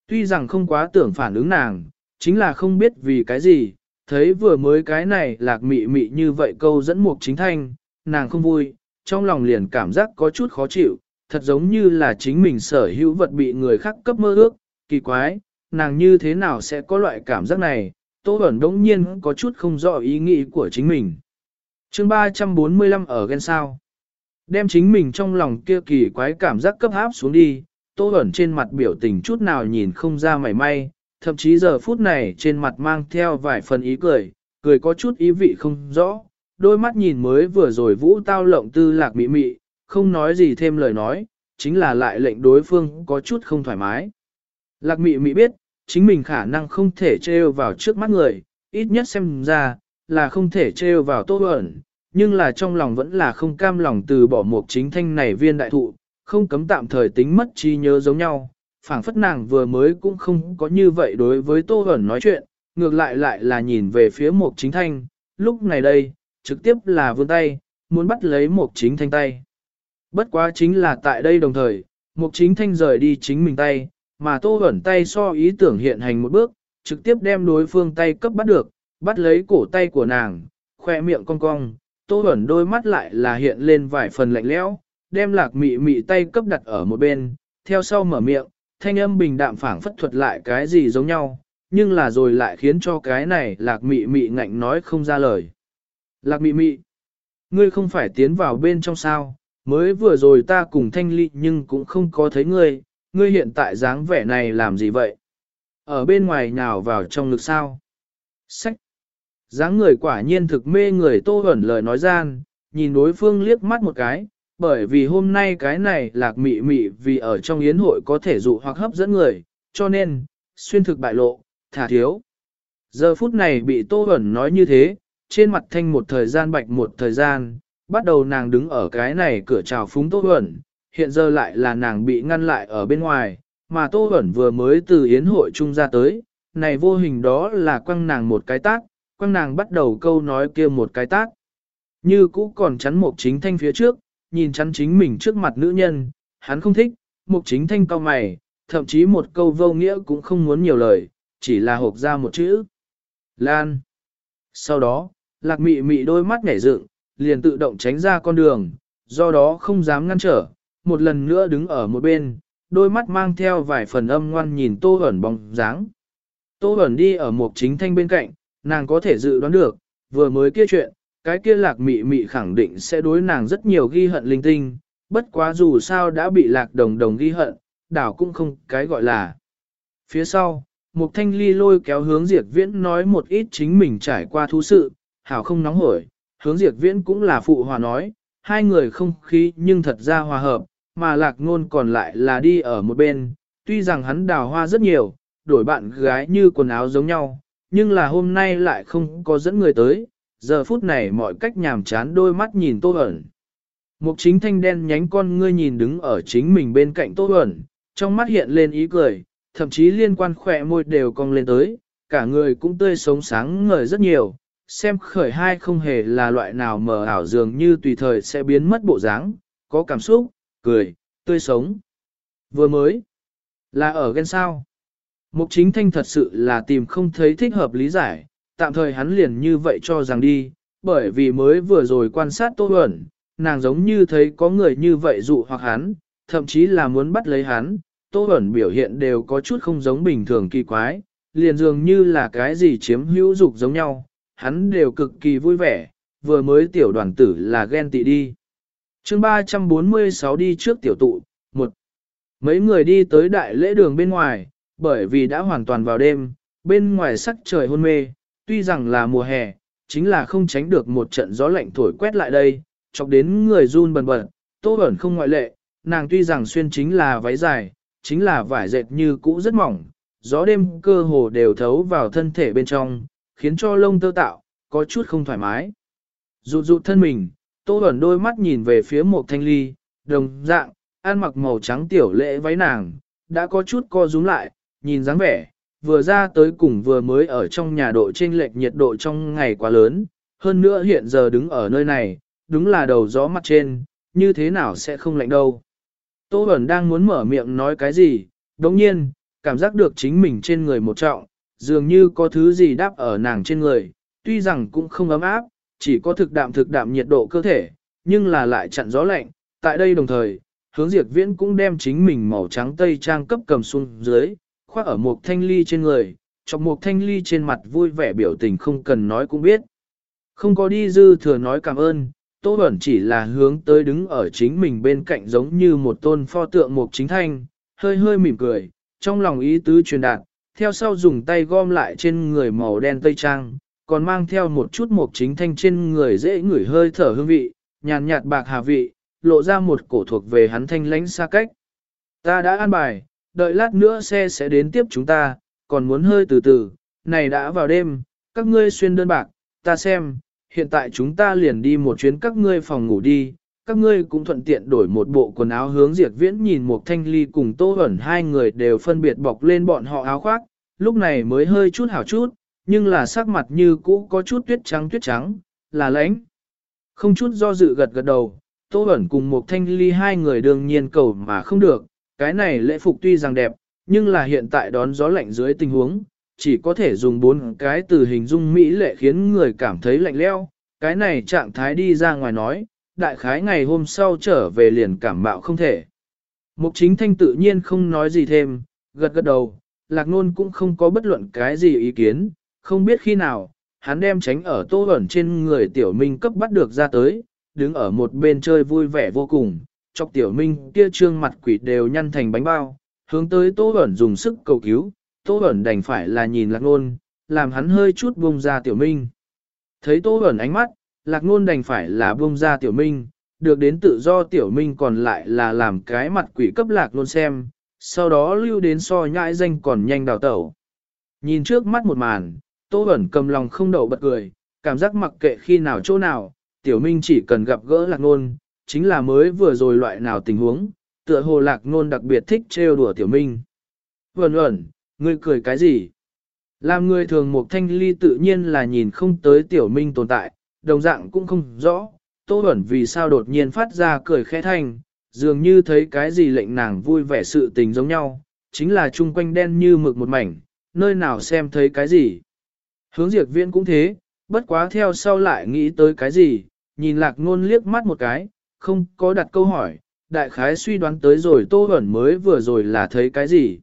Tuy rằng không quá tưởng phản ứng nàng, chính là không biết vì cái gì, thấy vừa mới cái này lạc mị mị như vậy câu dẫn mục chính thanh, nàng không vui, trong lòng liền cảm giác có chút khó chịu, thật giống như là chính mình sở hữu vật bị người khác cấp mơ ước, kỳ quái, nàng như thế nào sẽ có loại cảm giác này, Tô Bẩn đống nhiên có chút không rõ ý nghĩ của chính mình. chương 345 ở ghen sao. Đem chính mình trong lòng kia kỳ quái cảm giác cấp áp xuống đi, Tô Bẩn trên mặt biểu tình chút nào nhìn không ra mảy may, thậm chí giờ phút này trên mặt mang theo vài phần ý cười, cười có chút ý vị không rõ, đôi mắt nhìn mới vừa rồi vũ tao lộng tư lạc mị mị, không nói gì thêm lời nói, chính là lại lệnh đối phương có chút không thoải mái. Lạc mị mị biết, chính mình khả năng không thể trêu vào trước mắt người, ít nhất xem ra, là không thể trêu vào tốt ẩn, nhưng là trong lòng vẫn là không cam lòng từ bỏ một chính thanh này viên đại thụ, không cấm tạm thời tính mất trí nhớ giống nhau, phảng phất nàng vừa mới cũng không có như vậy đối với Tô Hẩn nói chuyện, ngược lại lại là nhìn về phía Mục Chính Thanh, lúc này đây, trực tiếp là vươn tay, muốn bắt lấy Mục Chính Thanh tay. Bất quá chính là tại đây đồng thời, Mục Chính Thanh rời đi chính mình tay, mà Tô Hẩn tay so ý tưởng hiện hành một bước, trực tiếp đem đối phương tay cấp bắt được, bắt lấy cổ tay của nàng, khoe miệng cong cong, Tô Hẩn đôi mắt lại là hiện lên vài phần lạnh lẽo, đem lạc mị mị tay cấp đặt ở một bên, theo sau mở miệng, thanh âm bình đạm phảng phất thuật lại cái gì giống nhau, nhưng là rồi lại khiến cho cái này lạc mị mị ngạnh nói không ra lời. Lạc mị mị, ngươi không phải tiến vào bên trong sao, mới vừa rồi ta cùng thanh ly nhưng cũng không có thấy ngươi, ngươi hiện tại dáng vẻ này làm gì vậy? Ở bên ngoài nhào vào trong ngực sao? Sách! dáng người quả nhiên thực mê người tô ẩn lời nói gian, nhìn đối phương liếc mắt một cái, bởi vì hôm nay cái này lạc mị mị vì ở trong yến hội có thể dụ hoặc hấp dẫn người, cho nên, xuyên thực bại lộ, thả thiếu. Giờ phút này bị Tô Bẩn nói như thế, trên mặt thanh một thời gian bạch một thời gian, bắt đầu nàng đứng ở cái này cửa chào phúng Tô Bẩn, hiện giờ lại là nàng bị ngăn lại ở bên ngoài, mà Tô Bẩn vừa mới từ yến hội trung ra tới, này vô hình đó là quăng nàng một cái tác, quăng nàng bắt đầu câu nói kia một cái tác. Như cũ còn chắn một chính thanh phía trước, nhìn chắn chính mình trước mặt nữ nhân, hắn không thích, mục chính thanh cao mày, thậm chí một câu vô nghĩa cũng không muốn nhiều lời, chỉ là hộp ra một chữ. Lan. Sau đó, lạc mị mị đôi mắt nhảy dựng, liền tự động tránh ra con đường, do đó không dám ngăn trở, một lần nữa đứng ở một bên, đôi mắt mang theo vài phần âm ngoan nhìn tô ẩn bóng dáng. Tô ẩn đi ở một chính thanh bên cạnh, nàng có thể dự đoán được, vừa mới kia chuyện, cái kia lạc mị mị khẳng định sẽ đối nàng rất nhiều ghi hận linh tinh, bất quá dù sao đã bị lạc đồng đồng ghi hận, đảo cũng không cái gọi là. Phía sau, một thanh ly lôi kéo hướng diệt viễn nói một ít chính mình trải qua thú sự, hảo không nóng hổi, hướng diệt viễn cũng là phụ hòa nói, hai người không khí nhưng thật ra hòa hợp, mà lạc ngôn còn lại là đi ở một bên, tuy rằng hắn đào hoa rất nhiều, đổi bạn gái như quần áo giống nhau, nhưng là hôm nay lại không có dẫn người tới, giờ phút này mọi cách nhàm chán đôi mắt nhìn tô ẩn. Mục chính thanh đen nhánh con ngươi nhìn đứng ở chính mình bên cạnh tô ẩn, trong mắt hiện lên ý cười, thậm chí liên quan khỏe môi đều cong lên tới, cả người cũng tươi sống sáng ngời rất nhiều, xem khởi hai không hề là loại nào mờ ảo dường như tùy thời sẽ biến mất bộ dáng, có cảm xúc, cười, tươi sống. Vừa mới, là ở ghen sao. Mục chính thanh thật sự là tìm không thấy thích hợp lý giải, tạm thời hắn liền như vậy cho rằng đi, bởi vì mới vừa rồi quan sát Tô Huẩn, nàng giống như thấy có người như vậy dụ hoặc hắn, thậm chí là muốn bắt lấy hắn, Tô Huẩn biểu hiện đều có chút không giống bình thường kỳ quái, liền dường như là cái gì chiếm hữu dục giống nhau, hắn đều cực kỳ vui vẻ, vừa mới tiểu đoàn tử là ghen tị đi. chương 346 đi trước tiểu tụ, một Mấy người đi tới đại lễ đường bên ngoài, bởi vì đã hoàn toàn vào đêm, bên ngoài sắc trời hôn mê, tuy rằng là mùa hè, chính là không tránh được một trận gió lạnh thổi quét lại đây, chọc đến người run bần bật, tô ẩn không ngoại lệ, nàng tuy rằng xuyên chính là váy dài, chính là vải dệt như cũ rất mỏng, gió đêm cơ hồ đều thấu vào thân thể bên trong, khiến cho lông tơ tạo, có chút không thoải mái. Rụt rụt thân mình, tô ẩn đôi mắt nhìn về phía một thanh ly, đồng dạng, ăn mặc màu trắng tiểu lễ váy nàng, đã có chút co rúm lại, nhìn dáng vẻ, vừa ra tới cùng vừa mới ở trong nhà độ trên lệch nhiệt độ trong ngày quá lớn, hơn nữa hiện giờ đứng ở nơi này, đúng là đầu gió mặt trên, như thế nào sẽ không lạnh đâu. Tô Bẩn đang muốn mở miệng nói cái gì, đồng nhiên, cảm giác được chính mình trên người một trọng, dường như có thứ gì đáp ở nàng trên người, tuy rằng cũng không ấm áp, chỉ có thực đạm thực đạm nhiệt độ cơ thể, nhưng là lại chặn gió lạnh, tại đây đồng thời, hướng diệt viễn cũng đem chính mình màu trắng tây trang cấp cầm xuống dưới, khoác ở một thanh ly trên người, chọc một thanh ly trên mặt vui vẻ biểu tình không cần nói cũng biết. Không có đi dư thừa nói cảm ơn, Tô Bẩn chỉ là hướng tới đứng ở chính mình bên cạnh giống như một tôn pho tượng một chính thanh, hơi hơi mỉm cười, trong lòng ý tứ truyền đạt, theo sau dùng tay gom lại trên người màu đen tây trang, còn mang theo một chút một chính thanh trên người dễ ngửi hơi thở hương vị, nhàn nhạt bạc hà vị, lộ ra một cổ thuộc về hắn thanh lánh xa cách. Ta đã an bài, đợi lát nữa xe sẽ đến tiếp chúng ta, còn muốn hơi từ từ, này đã vào đêm, các ngươi xuyên đơn bạc, ta xem, hiện tại chúng ta liền đi một chuyến các ngươi phòng ngủ đi, các ngươi cũng thuận tiện đổi một bộ quần áo hướng diệt viễn nhìn một thanh ly cùng tô ẩn hai người đều phân biệt bọc lên bọn họ áo khoác, lúc này mới hơi chút hảo chút, nhưng là sắc mặt như cũ có chút tuyết trắng tuyết trắng, là lãnh. Không chút do dự gật gật đầu, tô ẩn cùng một thanh ly hai người đương nhiên cầu mà không được, cái này lễ phục tuy rằng đẹp, nhưng là hiện tại đón gió lạnh dưới tình huống, chỉ có thể dùng bốn cái từ hình dung mỹ lệ khiến người cảm thấy lạnh leo. Cái này trạng thái đi ra ngoài nói, đại khái ngày hôm sau trở về liền cảm mạo không thể. Mục chính thanh tự nhiên không nói gì thêm, gật gật đầu, lạc nôn cũng không có bất luận cái gì ý kiến, không biết khi nào, hắn đem tránh ở tô ẩn trên người tiểu minh cấp bắt được ra tới, đứng ở một bên chơi vui vẻ vô cùng, chọc tiểu minh kia trương mặt quỷ đều nhăn thành bánh bao, hướng tới tô Bẩn dùng sức cầu cứu, tô Bẩn đành phải là nhìn lạc nôn, làm hắn hơi chút buông ra tiểu minh. Thấy tô Bẩn ánh mắt, lạc nôn đành phải là buông ra tiểu minh, được đến tự do tiểu minh còn lại là làm cái mặt quỷ cấp lạc nôn xem, sau đó lưu đến so nhãi danh còn nhanh đào tẩu. Nhìn trước mắt một màn, tô Bẩn cầm lòng không đậu bật cười, cảm giác mặc kệ khi nào chỗ nào, tiểu minh chỉ cần gặp gỡ lạc nôn, chính là mới vừa rồi loại nào tình huống, tựa hồ lạc ngôn đặc biệt thích trêu đùa tiểu minh. Vẩn ẩn, ngươi cười cái gì? Làm người thường một thanh ly tự nhiên là nhìn không tới tiểu minh tồn tại, đồng dạng cũng không rõ, tô ẩn vì sao đột nhiên phát ra cười khẽ thanh, dường như thấy cái gì lệnh nàng vui vẻ sự tình giống nhau, chính là chung quanh đen như mực một mảnh, nơi nào xem thấy cái gì. Hướng diệt viên cũng thế, bất quá theo sau lại nghĩ tới cái gì, nhìn lạc ngôn liếc mắt một cái, không có đặt câu hỏi, đại khái suy đoán tới rồi tô Huẩn mới vừa rồi là thấy cái gì.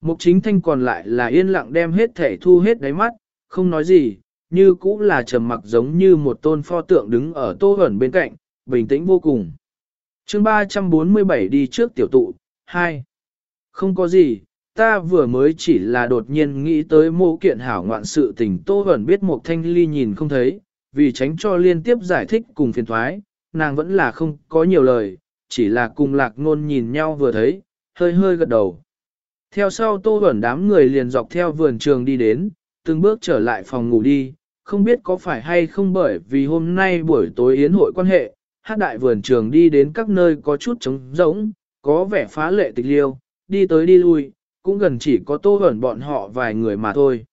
Mục chính thanh còn lại là yên lặng đem hết thể thu hết đáy mắt, không nói gì, như cũng là trầm mặc giống như một tôn pho tượng đứng ở tô Huẩn bên cạnh, bình tĩnh vô cùng. chương 347 đi trước tiểu tụ, 2. Không có gì, ta vừa mới chỉ là đột nhiên nghĩ tới mô kiện hảo ngoạn sự tình tô ẩn biết một thanh ly nhìn không thấy, vì tránh cho liên tiếp giải thích cùng phiền thoái, nàng vẫn là không có nhiều lời, chỉ là cùng lạc ngôn nhìn nhau vừa thấy, hơi hơi gật đầu. Theo sau tô ẩn đám người liền dọc theo vườn trường đi đến, từng bước trở lại phòng ngủ đi, không biết có phải hay không bởi vì hôm nay buổi tối yến hội quan hệ, hát đại vườn trường đi đến các nơi có chút trống rỗng, có vẻ phá lệ tịch liêu, đi tới đi lui, cũng gần chỉ có tô ẩn bọn họ vài người mà thôi.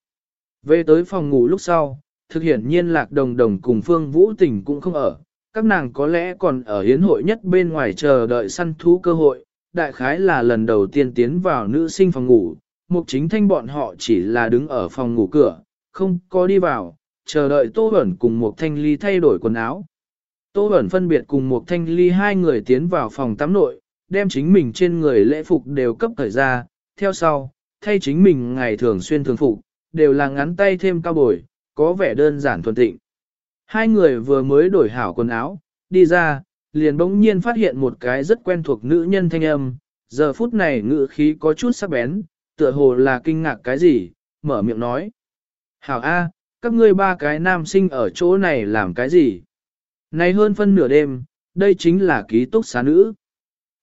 Về tới phòng ngủ lúc sau, thực hiện nhiên lạc đồng đồng cùng phương vũ tình cũng không ở, các nàng có lẽ còn ở hiến hội nhất bên ngoài chờ đợi săn thú cơ hội, đại khái là lần đầu tiên tiến vào nữ sinh phòng ngủ, mục chính thanh bọn họ chỉ là đứng ở phòng ngủ cửa, không có đi vào, chờ đợi Tô Bẩn cùng mục thanh ly thay đổi quần áo. Tô Bẩn phân biệt cùng mục thanh ly hai người tiến vào phòng tắm nội, đem chính mình trên người lễ phục đều cấp thời ra, theo sau, thay chính mình ngày thường xuyên thường phục, đều là ngắn tay thêm cao bồi, có vẻ đơn giản thuần tịnh. Hai người vừa mới đổi hảo quần áo, đi ra, liền bỗng nhiên phát hiện một cái rất quen thuộc nữ nhân thanh âm, giờ phút này ngữ khí có chút sắc bén, tựa hồ là kinh ngạc cái gì, mở miệng nói. Hảo A, các ngươi ba cái nam sinh ở chỗ này làm cái gì? Này hơn phân nửa đêm, đây chính là ký túc xá nữ.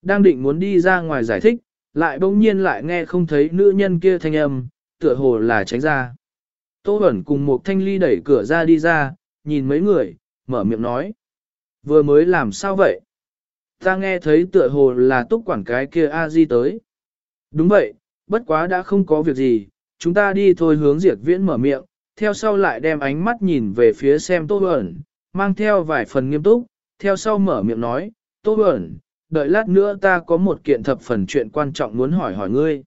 Đang định muốn đi ra ngoài giải thích, lại bỗng nhiên lại nghe không thấy nữ nhân kia thanh âm, tựa hồ là tránh ra. Tô Bẩn cùng một thanh ly đẩy cửa ra đi ra, nhìn mấy người, mở miệng nói. Vừa mới làm sao vậy? Ta nghe thấy tựa hồ là túc quản cái kia a di tới. Đúng vậy, bất quá đã không có việc gì, chúng ta đi thôi hướng diệt viễn mở miệng, theo sau lại đem ánh mắt nhìn về phía xem Tô Bẩn, mang theo vài phần nghiêm túc, theo sau mở miệng nói, Tô Bẩn, đợi lát nữa ta có một kiện thập phần chuyện quan trọng muốn hỏi hỏi ngươi.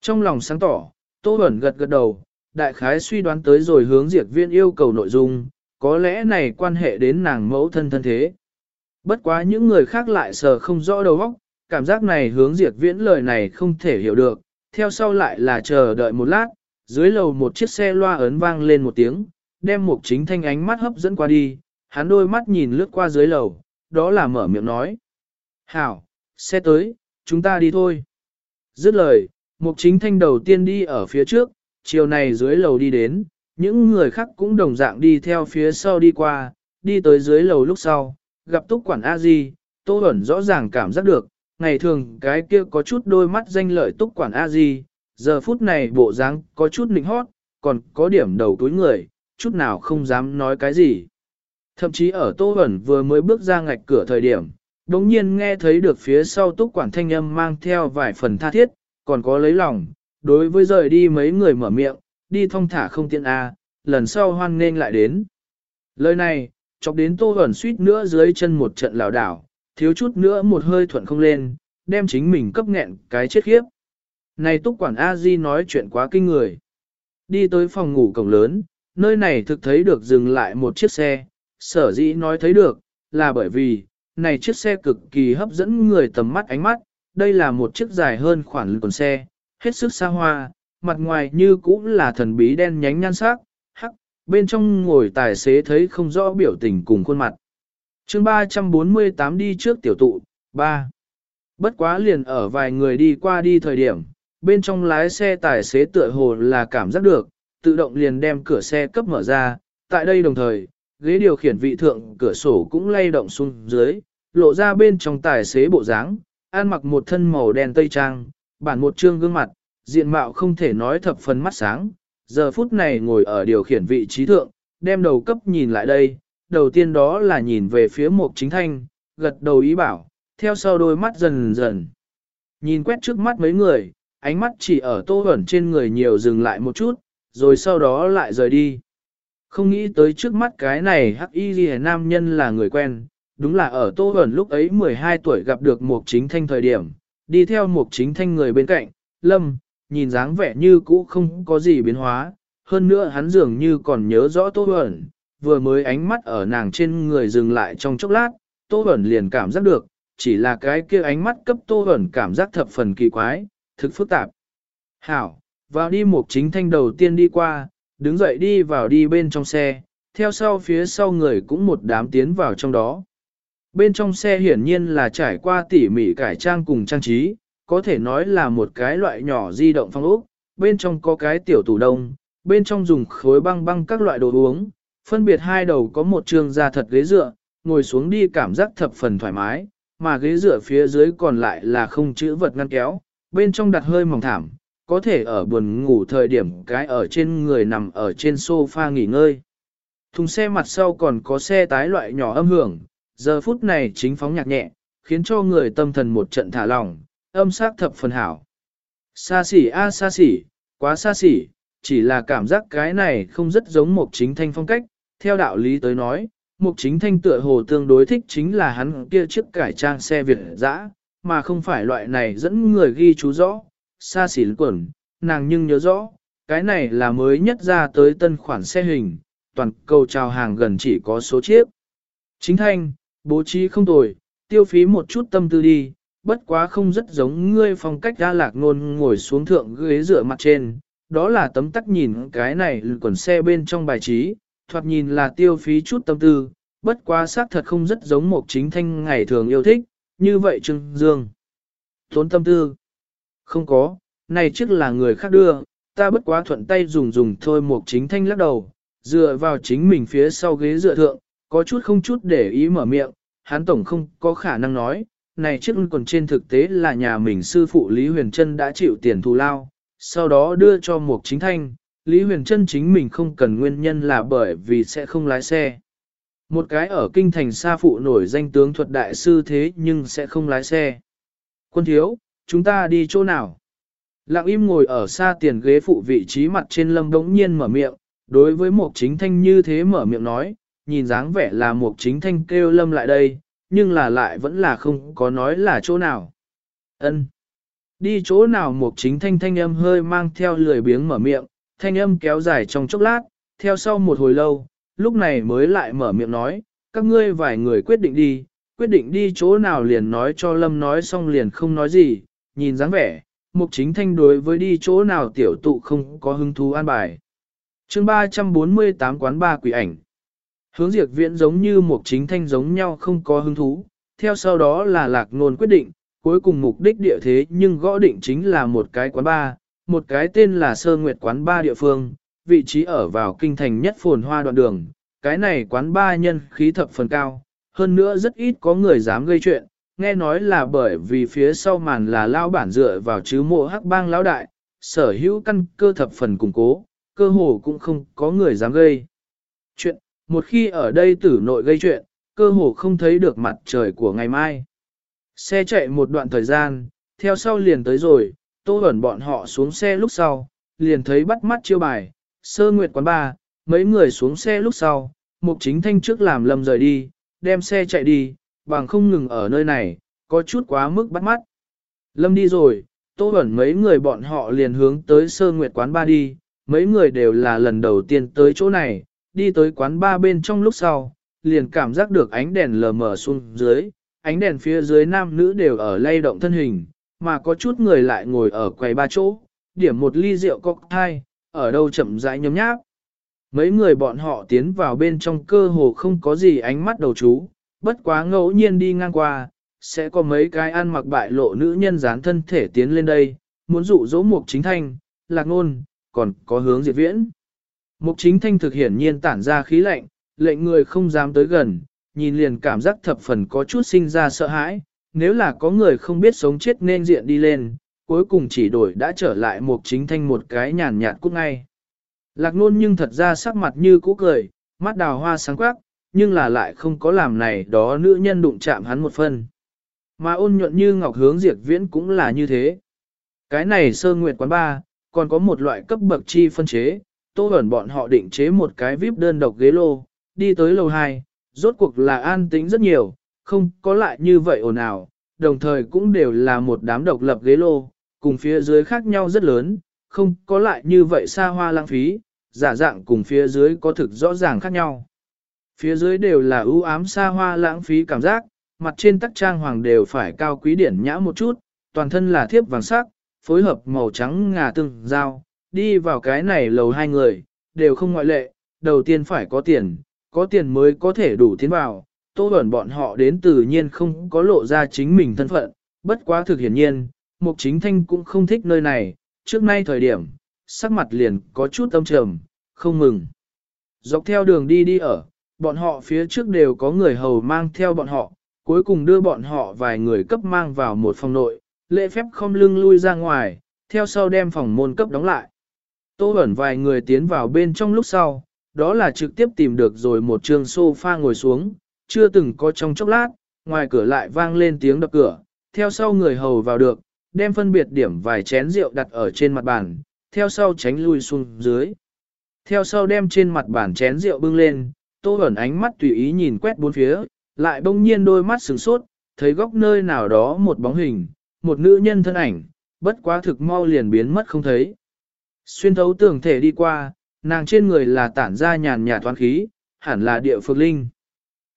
Trong lòng sáng tỏ, Tô Bẩn gật gật đầu, đại khái suy đoán tới rồi hướng diệt viên yêu cầu nội dung, có lẽ này quan hệ đến nàng mẫu thân thân thế. Bất quá những người khác lại sờ không rõ đầu óc, cảm giác này hướng diệt viễn lời này không thể hiểu được, theo sau lại là chờ đợi một lát, dưới lầu một chiếc xe loa ấn vang lên một tiếng, đem một chính thanh ánh mắt hấp dẫn qua đi, hắn đôi mắt nhìn lướt qua dưới lầu, đó là mở miệng nói. Hảo, xe tới, chúng ta đi thôi. Dứt lời, mục chính thanh đầu tiên đi ở phía trước, chiều này dưới lầu đi đến, những người khác cũng đồng dạng đi theo phía sau đi qua, đi tới dưới lầu lúc sau, gặp túc quản A-di, Tô ẩn rõ ràng cảm giác được, ngày thường cái kia có chút đôi mắt danh lợi túc quản A-di, giờ phút này bộ dáng có chút nịnh hót, còn có điểm đầu túi người, chút nào không dám nói cái gì. Thậm chí ở Tô ẩn vừa mới bước ra ngạch cửa thời điểm, đống nhiên nghe thấy được phía sau túc quản thanh âm mang theo vài phần tha thiết, còn có lấy lòng, đối với rời đi mấy người mở miệng, đi thong thả không tiện A, lần sau hoan nên lại đến. Lời này, chọc đến Tô ẩn suýt nữa dưới chân một trận lảo đảo, thiếu chút nữa một hơi thuận không lên, đem chính mình cấp nghẹn cái chết khiếp. Này túc quản A-di nói chuyện quá kinh người. Đi tới phòng ngủ cổng lớn, nơi này thực thấy được dừng lại một chiếc xe, sở dĩ nói thấy được, là bởi vì, này chiếc xe cực kỳ hấp dẫn người tầm mắt ánh mắt, đây là một chiếc dài hơn khoảng lượn xe, hết sức xa hoa, mặt ngoài như cũng là thần bí đen nhánh nhan sắc, hắc, bên trong ngồi tài xế thấy không rõ biểu tình cùng khuôn mặt. chương 348 đi trước tiểu tụ, 3. Bất quá liền ở vài người đi qua đi thời điểm, bên trong lái xe tài xế tựa hồ là cảm giác được, tự động liền đem cửa xe cấp mở ra, tại đây đồng thời, ghế điều khiển vị thượng cửa sổ cũng lay động xuống dưới, lộ ra bên trong tài xế bộ dáng, ăn mặc một thân màu đen tây trang, bản một trương gương mặt, diện mạo không thể nói thập phần mắt sáng, giờ phút này ngồi ở điều khiển vị trí thượng, đem đầu cấp nhìn lại đây, đầu tiên đó là nhìn về phía Mục chính thanh, gật đầu ý bảo, theo sau đôi mắt dần dần. Nhìn quét trước mắt mấy người, ánh mắt chỉ ở tô ẩn trên người nhiều dừng lại một chút, rồi sau đó lại rời đi. Không nghĩ tới trước mắt cái này hắc y ghi nam nhân là người quen, đúng là ở tô ẩn lúc ấy 12 tuổi gặp được Mục chính thanh thời điểm, đi theo Mục chính thanh người bên cạnh, lâm, nhìn dáng vẻ như cũ không có gì biến hóa, hơn nữa hắn dường như còn nhớ rõ tô Bẩn, vừa mới ánh mắt ở nàng trên người dừng lại trong chốc lát, Tô Bẩn liền cảm giác được, chỉ là cái kia ánh mắt cấp Tô Bẩn cảm giác thập phần kỳ quái, thực phức tạp. Hảo, vào đi một chính thanh đầu tiên đi qua, đứng dậy đi vào đi bên trong xe, theo sau phía sau người cũng một đám tiến vào trong đó. Bên trong xe hiển nhiên là trải qua tỉ mỉ cải trang cùng trang trí, có thể nói là một cái loại nhỏ di động phong ốc, bên trong có cái tiểu tủ đông, bên trong dùng khối băng băng các loại đồ uống, phân biệt hai đầu có một trường da thật ghế dựa, ngồi xuống đi cảm giác thập phần thoải mái, mà ghế dựa phía dưới còn lại là không chữ vật ngăn kéo, bên trong đặt hơi mỏng thảm, có thể ở buồn ngủ thời điểm cái ở trên người nằm ở trên sofa nghỉ ngơi. Thùng xe mặt sau còn có xe tái loại nhỏ âm hưởng, giờ phút này chính phóng nhạc nhẹ, khiến cho người tâm thần một trận thả lỏng, âm sắc thập phần hảo. Xa xỉ a à, xa xỉ, quá xa xỉ, chỉ là cảm giác cái này không rất giống một chính thanh phong cách, theo đạo lý tới nói, mục chính thanh tựa hồ tương đối thích chính là hắn kia chiếc cải trang xe Việt dã, mà không phải loại này dẫn người ghi chú rõ, xa xỉ quẩn, nàng nhưng nhớ rõ, cái này là mới nhất ra tới tân khoản xe hình, toàn cầu chào hàng gần chỉ có số chiếc. Chính thanh, bố trí không tồi, tiêu phí một chút tâm tư đi, bất quá không rất giống ngươi phong cách ra lạc ngôn ngồi xuống thượng ghế dựa mặt trên, đó là tấm tắc nhìn cái này quần xe bên trong bài trí, thoạt nhìn là tiêu phí chút tâm tư, bất quá xác thật không rất giống một chính thanh ngày thường yêu thích, như vậy Trương Dương. Tốn tâm tư. Không có, này trước là người khác đưa, ta bất quá thuận tay dùng dùng thôi một chính thanh lắc đầu, dựa vào chính mình phía sau ghế dựa thượng, có chút không chút để ý mở miệng, hắn tổng không có khả năng nói, này chiếc quần trên thực tế là nhà mình sư phụ Lý Huyền Trân đã chịu tiền thù lao, sau đó đưa cho Mục chính thanh, Lý Huyền Trân chính mình không cần nguyên nhân là bởi vì sẽ không lái xe. Một cái ở kinh thành xa phụ nổi danh tướng thuật đại sư thế nhưng sẽ không lái xe. Quân thiếu, chúng ta đi chỗ nào? Lặng im ngồi ở xa tiền ghế phụ vị trí mặt trên lâm đống nhiên mở miệng, đối với Mục chính thanh như thế mở miệng nói, nhìn dáng vẻ là Mục chính thanh kêu lâm lại đây, nhưng là lại vẫn là không có nói là chỗ nào. Ân. Đi chỗ nào mục chính thanh thanh âm hơi mang theo lười biếng mở miệng, thanh âm kéo dài trong chốc lát, theo sau một hồi lâu, lúc này mới lại mở miệng nói, các ngươi vài người quyết định đi, quyết định đi chỗ nào liền nói cho Lâm nói xong liền không nói gì, nhìn dáng vẻ, mục chính thanh đối với đi chỗ nào tiểu tụ không có hứng thú an bài. chương 348 quán ba quỷ ảnh. Hướng diệt viễn giống như một chính thanh giống nhau không có hứng thú, theo sau đó là lạc nôn quyết định, cuối cùng mục đích địa thế nhưng gõ định chính là một cái quán ba, một cái tên là Sơ Nguyệt quán ba địa phương, vị trí ở vào kinh thành nhất phồn hoa đoạn đường, cái này quán ba nhân khí thập phần cao, hơn nữa rất ít có người dám gây chuyện, nghe nói là bởi vì phía sau màn là lao bản dựa vào chứ mộ hắc bang lão đại, sở hữu căn cơ thập phần củng cố, cơ hồ cũng không có người dám gây chuyện, một khi ở đây tử nội gây chuyện, cơ hồ không thấy được mặt trời của ngày mai. Xe chạy một đoạn thời gian, theo sau liền tới rồi, tô ẩn bọn họ xuống xe lúc sau, liền thấy bắt mắt chiêu bài, sơ nguyệt quán ba, mấy người xuống xe lúc sau, mục chính thanh trước làm lâm rời đi, đem xe chạy đi, bằng không ngừng ở nơi này, có chút quá mức bắt mắt. Lâm đi rồi, tô ẩn mấy người bọn họ liền hướng tới sơ nguyệt quán ba đi, mấy người đều là lần đầu tiên tới chỗ này, đi tới quán ba bên trong lúc sau, liền cảm giác được ánh đèn lờ mờ xuống dưới, ánh đèn phía dưới nam nữ đều ở lay động thân hình, mà có chút người lại ngồi ở quầy ba chỗ, điểm một ly rượu cocktail, ở đâu chậm rãi nhấm nháp. Mấy người bọn họ tiến vào bên trong cơ hồ không có gì ánh mắt đầu chú, bất quá ngẫu nhiên đi ngang qua, sẽ có mấy cái ăn mặc bại lộ nữ nhân dán thân thể tiến lên đây, muốn dụ dỗ mục chính thanh, lạc ngôn, còn có hướng diệt viễn. Mục chính thanh thực hiển nhiên tản ra khí lạnh, lệnh người không dám tới gần, nhìn liền cảm giác thập phần có chút sinh ra sợ hãi, nếu là có người không biết sống chết nên diện đi lên, cuối cùng chỉ đổi đã trở lại Mục chính thanh một cái nhàn nhạt cút ngay. Lạc nôn nhưng thật ra sắc mặt như cũ cười, mắt đào hoa sáng quắc, nhưng là lại không có làm này đó nữ nhân đụng chạm hắn một phân. Mà ôn nhuận như ngọc hướng diệt viễn cũng là như thế. Cái này sơ nguyệt quán ba, còn có một loại cấp bậc chi phân chế, tô ẩn bọn họ định chế một cái vip đơn độc ghế lô, đi tới lầu 2, rốt cuộc là an tĩnh rất nhiều, không có lại như vậy ồn ào, đồng thời cũng đều là một đám độc lập ghế lô, cùng phía dưới khác nhau rất lớn, không có lại như vậy xa hoa lãng phí, giả dạng cùng phía dưới có thực rõ ràng khác nhau. Phía dưới đều là ưu ám xa hoa lãng phí cảm giác, mặt trên tắc trang hoàng đều phải cao quý điển nhã một chút, toàn thân là thiếp vàng sắc, phối hợp màu trắng ngà tương giao, đi vào cái này lầu hai người, đều không ngoại lệ, đầu tiên phải có tiền, có tiền mới có thể đủ tiến vào, tô ẩn bọn họ đến tự nhiên không có lộ ra chính mình thân phận, bất quá thực hiển nhiên, Mục Chính Thanh cũng không thích nơi này, trước nay thời điểm, sắc mặt liền có chút âm trầm, không mừng. Dọc theo đường đi đi ở, bọn họ phía trước đều có người hầu mang theo bọn họ, cuối cùng đưa bọn họ vài người cấp mang vào một phòng nội, lễ phép không lưng lui ra ngoài, theo sau đem phòng môn cấp đóng lại. Tô ẩn vài người tiến vào bên trong lúc sau, đó là trực tiếp tìm được rồi một trường sofa ngồi xuống, chưa từng có trong chốc lát, ngoài cửa lại vang lên tiếng đập cửa, theo sau người hầu vào được, đem phân biệt điểm vài chén rượu đặt ở trên mặt bàn, theo sau tránh lui xuống dưới. Theo sau đem trên mặt bàn chén rượu bưng lên, tô ẩn ánh mắt tùy ý nhìn quét bốn phía, lại bỗng nhiên đôi mắt sửng sốt, thấy góc nơi nào đó một bóng hình, một nữ nhân thân ảnh, bất quá thực mau liền biến mất không thấy. Xuyên thấu tường thể đi qua, nàng trên người là tản ra nhàn nhạt toán khí, hẳn là địa phược linh.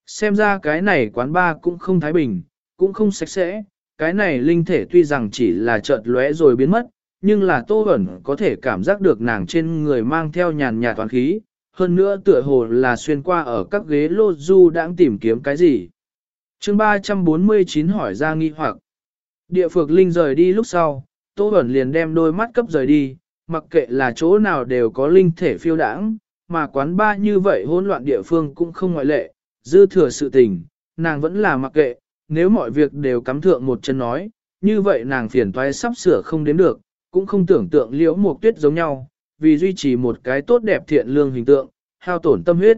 Xem ra cái này quán ba cũng không thái bình, cũng không sạch sẽ, cái này linh thể tuy rằng chỉ là chợt lóe rồi biến mất, nhưng là tô ẩn có thể cảm giác được nàng trên người mang theo nhàn nhạt toán khí, hơn nữa tựa hồ là xuyên qua ở các ghế lô du đang tìm kiếm cái gì. chương 349 hỏi ra nghi hoặc. Địa phược linh rời đi lúc sau, Tô Bẩn liền đem đôi mắt cấp rời đi, mặc kệ là chỗ nào đều có linh thể phiêu đãng, mà quán ba như vậy hỗn loạn địa phương cũng không ngoại lệ, dư thừa sự tình, nàng vẫn là mặc kệ, nếu mọi việc đều cắm thượng một chân nói, như vậy nàng phiền toái sắp sửa không đến được, cũng không tưởng tượng liễu một tuyết giống nhau, vì duy trì một cái tốt đẹp thiện lương hình tượng, hao tổn tâm huyết.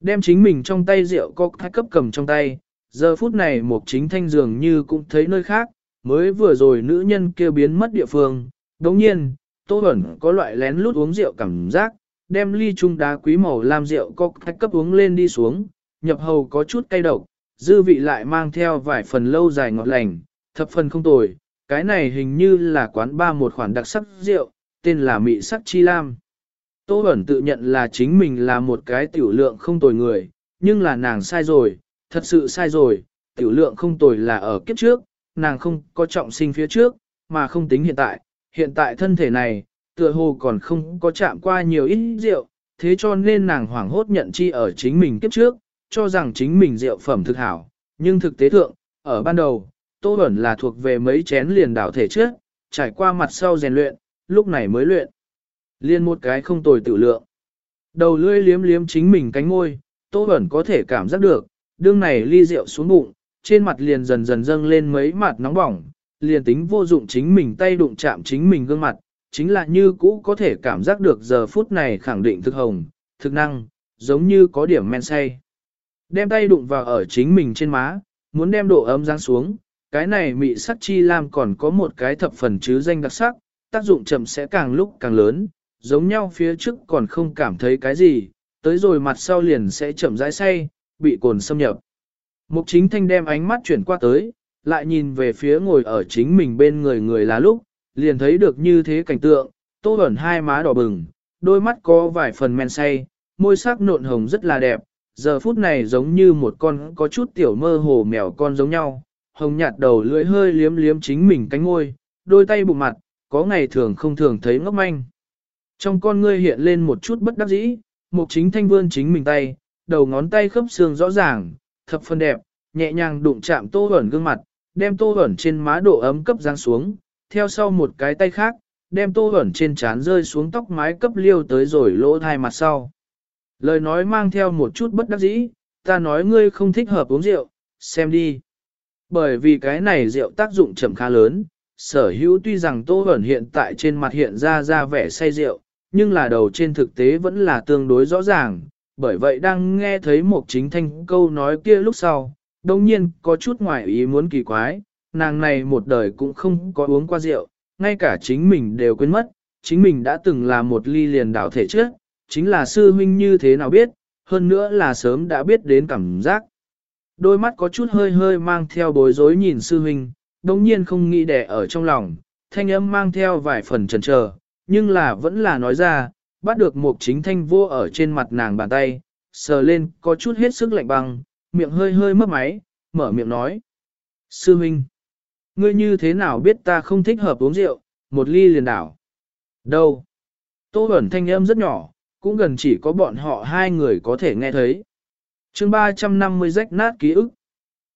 Đem chính mình trong tay rượu có thái cấp cầm trong tay, giờ phút này một chính thanh dường như cũng thấy nơi khác, mới vừa rồi nữ nhân kia biến mất địa phương, đồng nhiên, Tô Bẩn có loại lén lút uống rượu cảm giác, đem ly trung đá quý màu làm rượu có thách cấp uống lên đi xuống, nhập hầu có chút cay độc, dư vị lại mang theo vài phần lâu dài ngọt lành, thập phần không tồi, cái này hình như là quán ba một khoản đặc sắc rượu, tên là Mị Sắc Chi Lam. Tô Bẩn tự nhận là chính mình là một cái tiểu lượng không tồi người, nhưng là nàng sai rồi, thật sự sai rồi, tiểu lượng không tồi là ở kiếp trước, nàng không có trọng sinh phía trước, mà không tính hiện tại, hiện tại thân thể này, tựa hồ còn không có chạm qua nhiều ít rượu, thế cho nên nàng hoảng hốt nhận chi ở chính mình kiếp trước, cho rằng chính mình rượu phẩm thực hảo, nhưng thực tế thượng, ở ban đầu, Tô Bẩn là thuộc về mấy chén liền đảo thể trước, trải qua mặt sau rèn luyện, lúc này mới luyện. Liên một cái không tồi tự lượng. Đầu lưỡi liếm liếm chính mình cánh môi, Tô Bẩn có thể cảm giác được, đương này ly rượu xuống bụng, trên mặt liền dần dần dâng lên mấy mặt nóng bỏng, liền tính vô dụng chính mình tay đụng chạm chính mình gương mặt, chính là như cũ có thể cảm giác được giờ phút này khẳng định thực hồng, thực năng, giống như có điểm men say. Đem tay đụng vào ở chính mình trên má, muốn đem độ ấm giáng xuống, cái này mị sắc chi lam còn có một cái thập phần chứ danh đặc sắc, tác dụng chậm sẽ càng lúc càng lớn, giống nhau phía trước còn không cảm thấy cái gì, tới rồi mặt sau liền sẽ chậm rãi say, bị cồn xâm nhập. Mục chính thanh đem ánh mắt chuyển qua tới, lại nhìn về phía ngồi ở chính mình bên người người là lúc, liền thấy được như thế cảnh tượng, tô ẩn hai má đỏ bừng, đôi mắt có vài phần men say, môi sắc nộn hồng rất là đẹp, giờ phút này giống như một con có chút tiểu mơ hồ mèo con giống nhau, hồng nhạt đầu lưỡi hơi liếm liếm chính mình cánh môi, đôi tay bụng mặt, có ngày thường không thường thấy ngốc manh. Trong con ngươi hiện lên một chút bất đắc dĩ, mục chính thanh vươn chính mình tay, đầu ngón tay khớp xương rõ ràng, thập phần đẹp, nhẹ nhàng đụng chạm tô ẩn gương mặt, đem tô ẩn trên má độ ấm cấp giáng xuống, theo sau một cái tay khác, đem tô ẩn trên trán rơi xuống tóc mái cấp liêu tới rồi lỗ thai mặt sau. Lời nói mang theo một chút bất đắc dĩ, ta nói ngươi không thích hợp uống rượu, xem đi. Bởi vì cái này rượu tác dụng chậm khá lớn, sở hữu tuy rằng tô ẩn hiện tại trên mặt hiện ra ra vẻ say rượu, nhưng là đầu trên thực tế vẫn là tương đối rõ ràng, bởi vậy đang nghe thấy một chính thanh câu nói kia lúc sau, đồng nhiên có chút ngoài ý muốn kỳ quái, nàng này một đời cũng không có uống qua rượu, ngay cả chính mình đều quên mất, chính mình đã từng là một ly liền đảo thể trước, chính là sư huynh như thế nào biết, hơn nữa là sớm đã biết đến cảm giác. Đôi mắt có chút hơi hơi mang theo bối rối nhìn sư huynh, đồng nhiên không nghĩ đẻ ở trong lòng, thanh âm mang theo vài phần chần chờ, nhưng là vẫn là nói ra, bắt được một chính thanh vô ở trên mặt nàng bàn tay, sờ lên có chút hết sức lạnh băng, miệng hơi hơi mấp máy, mở miệng nói. Sư Minh, ngươi như thế nào biết ta không thích hợp uống rượu, một ly liền đảo. Đâu? Tô ẩn thanh âm rất nhỏ, cũng gần chỉ có bọn họ hai người có thể nghe thấy. chương 350 rách nát ký ức.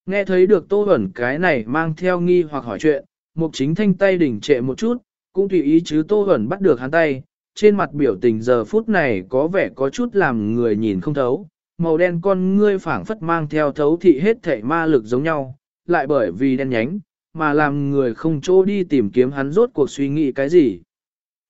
Nghe thấy được Tô ẩn cái này mang theo nghi hoặc hỏi chuyện, mục chính thanh tay đỉnh trệ một chút, cũng tùy ý chứ Tô ẩn bắt được hắn tay, trên mặt biểu tình giờ phút này có vẻ có chút làm người nhìn không thấu, màu đen con ngươi phảng phất mang theo thấu thị hết thể ma lực giống nhau, lại bởi vì đen nhánh, mà làm người không chỗ đi tìm kiếm hắn rốt cuộc suy nghĩ cái gì.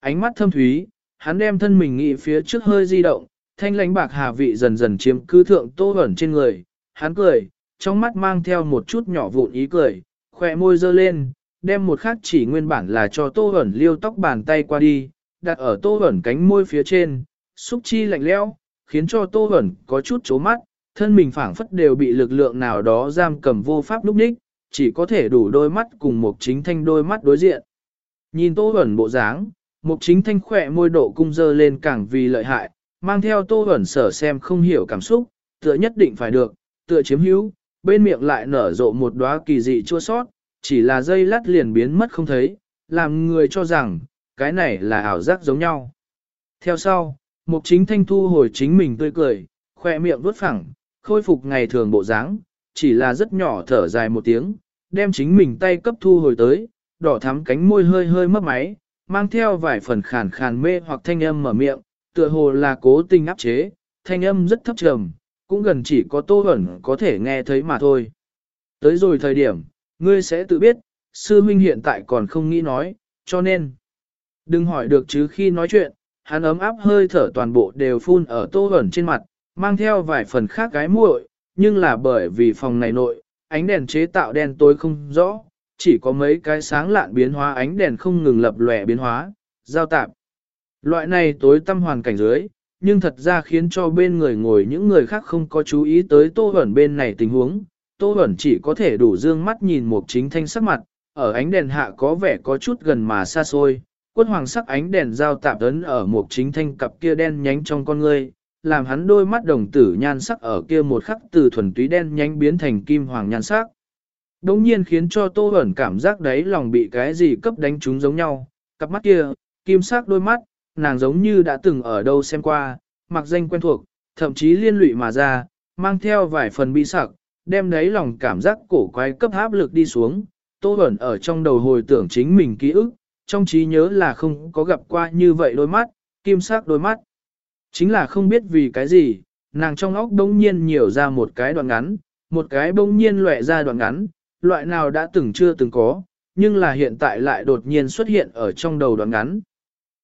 Ánh mắt thâm thúy, hắn đem thân mình nghĩ phía trước hơi di động, thanh lãnh bạc hà vị dần dần chiếm cứ thượng tô ẩn trên người, hắn cười, trong mắt mang theo một chút nhỏ vụn ý cười, khỏe môi dơ lên, đem một khắc chỉ nguyên bản là cho tô ẩn liêu tóc bàn tay qua đi, đặt ở tô ẩn cánh môi phía trên, xúc chi lạnh lẽo, khiến cho tô hẩn có chút chố mắt, thân mình phảng phất đều bị lực lượng nào đó giam cầm vô pháp lúc ních, chỉ có thể đủ đôi mắt cùng một chính thanh đôi mắt đối diện. Nhìn tô hẩn bộ dáng, một chính thanh khỏe môi độ cung dơ lên càng vì lợi hại, mang theo tô hẩn sở xem không hiểu cảm xúc, tựa nhất định phải được, tựa chiếm hữu, bên miệng lại nở rộ một đóa kỳ dị chua sót, chỉ là dây lát liền biến mất không thấy, làm người cho rằng, cái này là ảo giác giống nhau. Theo sau, Mục chính thanh thu hồi chính mình tươi cười, khoe miệng vuốt phẳng, khôi phục ngày thường bộ dáng, chỉ là rất nhỏ thở dài một tiếng, đem chính mình tay cấp thu hồi tới, đỏ thắm cánh môi hơi hơi mấp máy, mang theo vài phần khàn khàn mê hoặc thanh âm mở miệng, tựa hồ là cố tình áp chế, thanh âm rất thấp trầm, cũng gần chỉ có tô ẩn có thể nghe thấy mà thôi. Tới rồi thời điểm, ngươi sẽ tự biết, sư huynh hiện tại còn không nghĩ nói, cho nên, đừng hỏi được chứ khi nói chuyện, hắn ấm áp hơi thở toàn bộ đều phun ở tô ẩn trên mặt, mang theo vài phần khác gái muội, nhưng là bởi vì phòng này nội, ánh đèn chế tạo đen tối không rõ, chỉ có mấy cái sáng lạn biến hóa ánh đèn không ngừng lập lòe biến hóa, giao tạp. Loại này tối tâm hoàn cảnh dưới, nhưng thật ra khiến cho bên người ngồi những người khác không có chú ý tới tô ẩn bên này tình huống. Tô ẩn chỉ có thể đủ dương mắt nhìn một chính thanh sắc mặt, ở ánh đèn hạ có vẻ có chút gần mà xa xôi, quân hoàng sắc ánh đèn giao tạp ấn ở một chính thanh cặp kia đen nhánh trong con ngươi, làm hắn đôi mắt đồng tử nhan sắc ở kia một khắc từ thuần túy đen nhánh biến thành kim hoàng nhan sắc. Đống nhiên khiến cho tô ẩn cảm giác đấy lòng bị cái gì cấp đánh trúng giống nhau, cặp mắt kia, kim sắc đôi mắt, nàng giống như đã từng ở đâu xem qua, mặc danh quen thuộc, thậm chí liên lụy mà ra, mang theo vài phần bi sặc, đem đấy lòng cảm giác cổ quái cấp áp lực đi xuống, tô ẩn ở trong đầu hồi tưởng chính mình ký ức, trong trí nhớ là không có gặp qua như vậy đôi mắt, kim sắc đôi mắt. Chính là không biết vì cái gì, nàng trong óc bỗng nhiên nhiều ra một cái đoạn ngắn, một cái bỗng nhiên lệ ra đoạn ngắn, loại nào đã từng chưa từng có, nhưng là hiện tại lại đột nhiên xuất hiện ở trong đầu đoạn ngắn.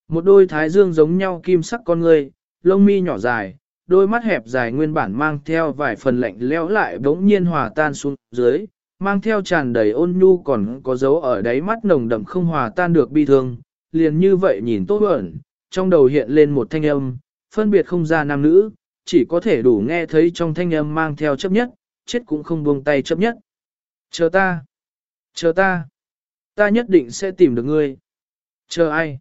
Một đôi thái dương giống nhau kim sắc con người, lông mi nhỏ dài, đôi mắt hẹp dài nguyên bản mang theo vài phần lạnh lẽo lại bỗng nhiên hòa tan xuống dưới, mang theo tràn đầy ôn nhu còn có dấu ở đáy mắt nồng đậm không hòa tan được bi thương, liền như vậy nhìn tốt ẩn, trong đầu hiện lên một thanh âm, phân biệt không ra nam nữ, chỉ có thể đủ nghe thấy trong thanh âm mang theo chấp nhất, chết cũng không buông tay chấp nhất. Chờ ta, chờ ta, ta nhất định sẽ tìm được ngươi. Chờ ai?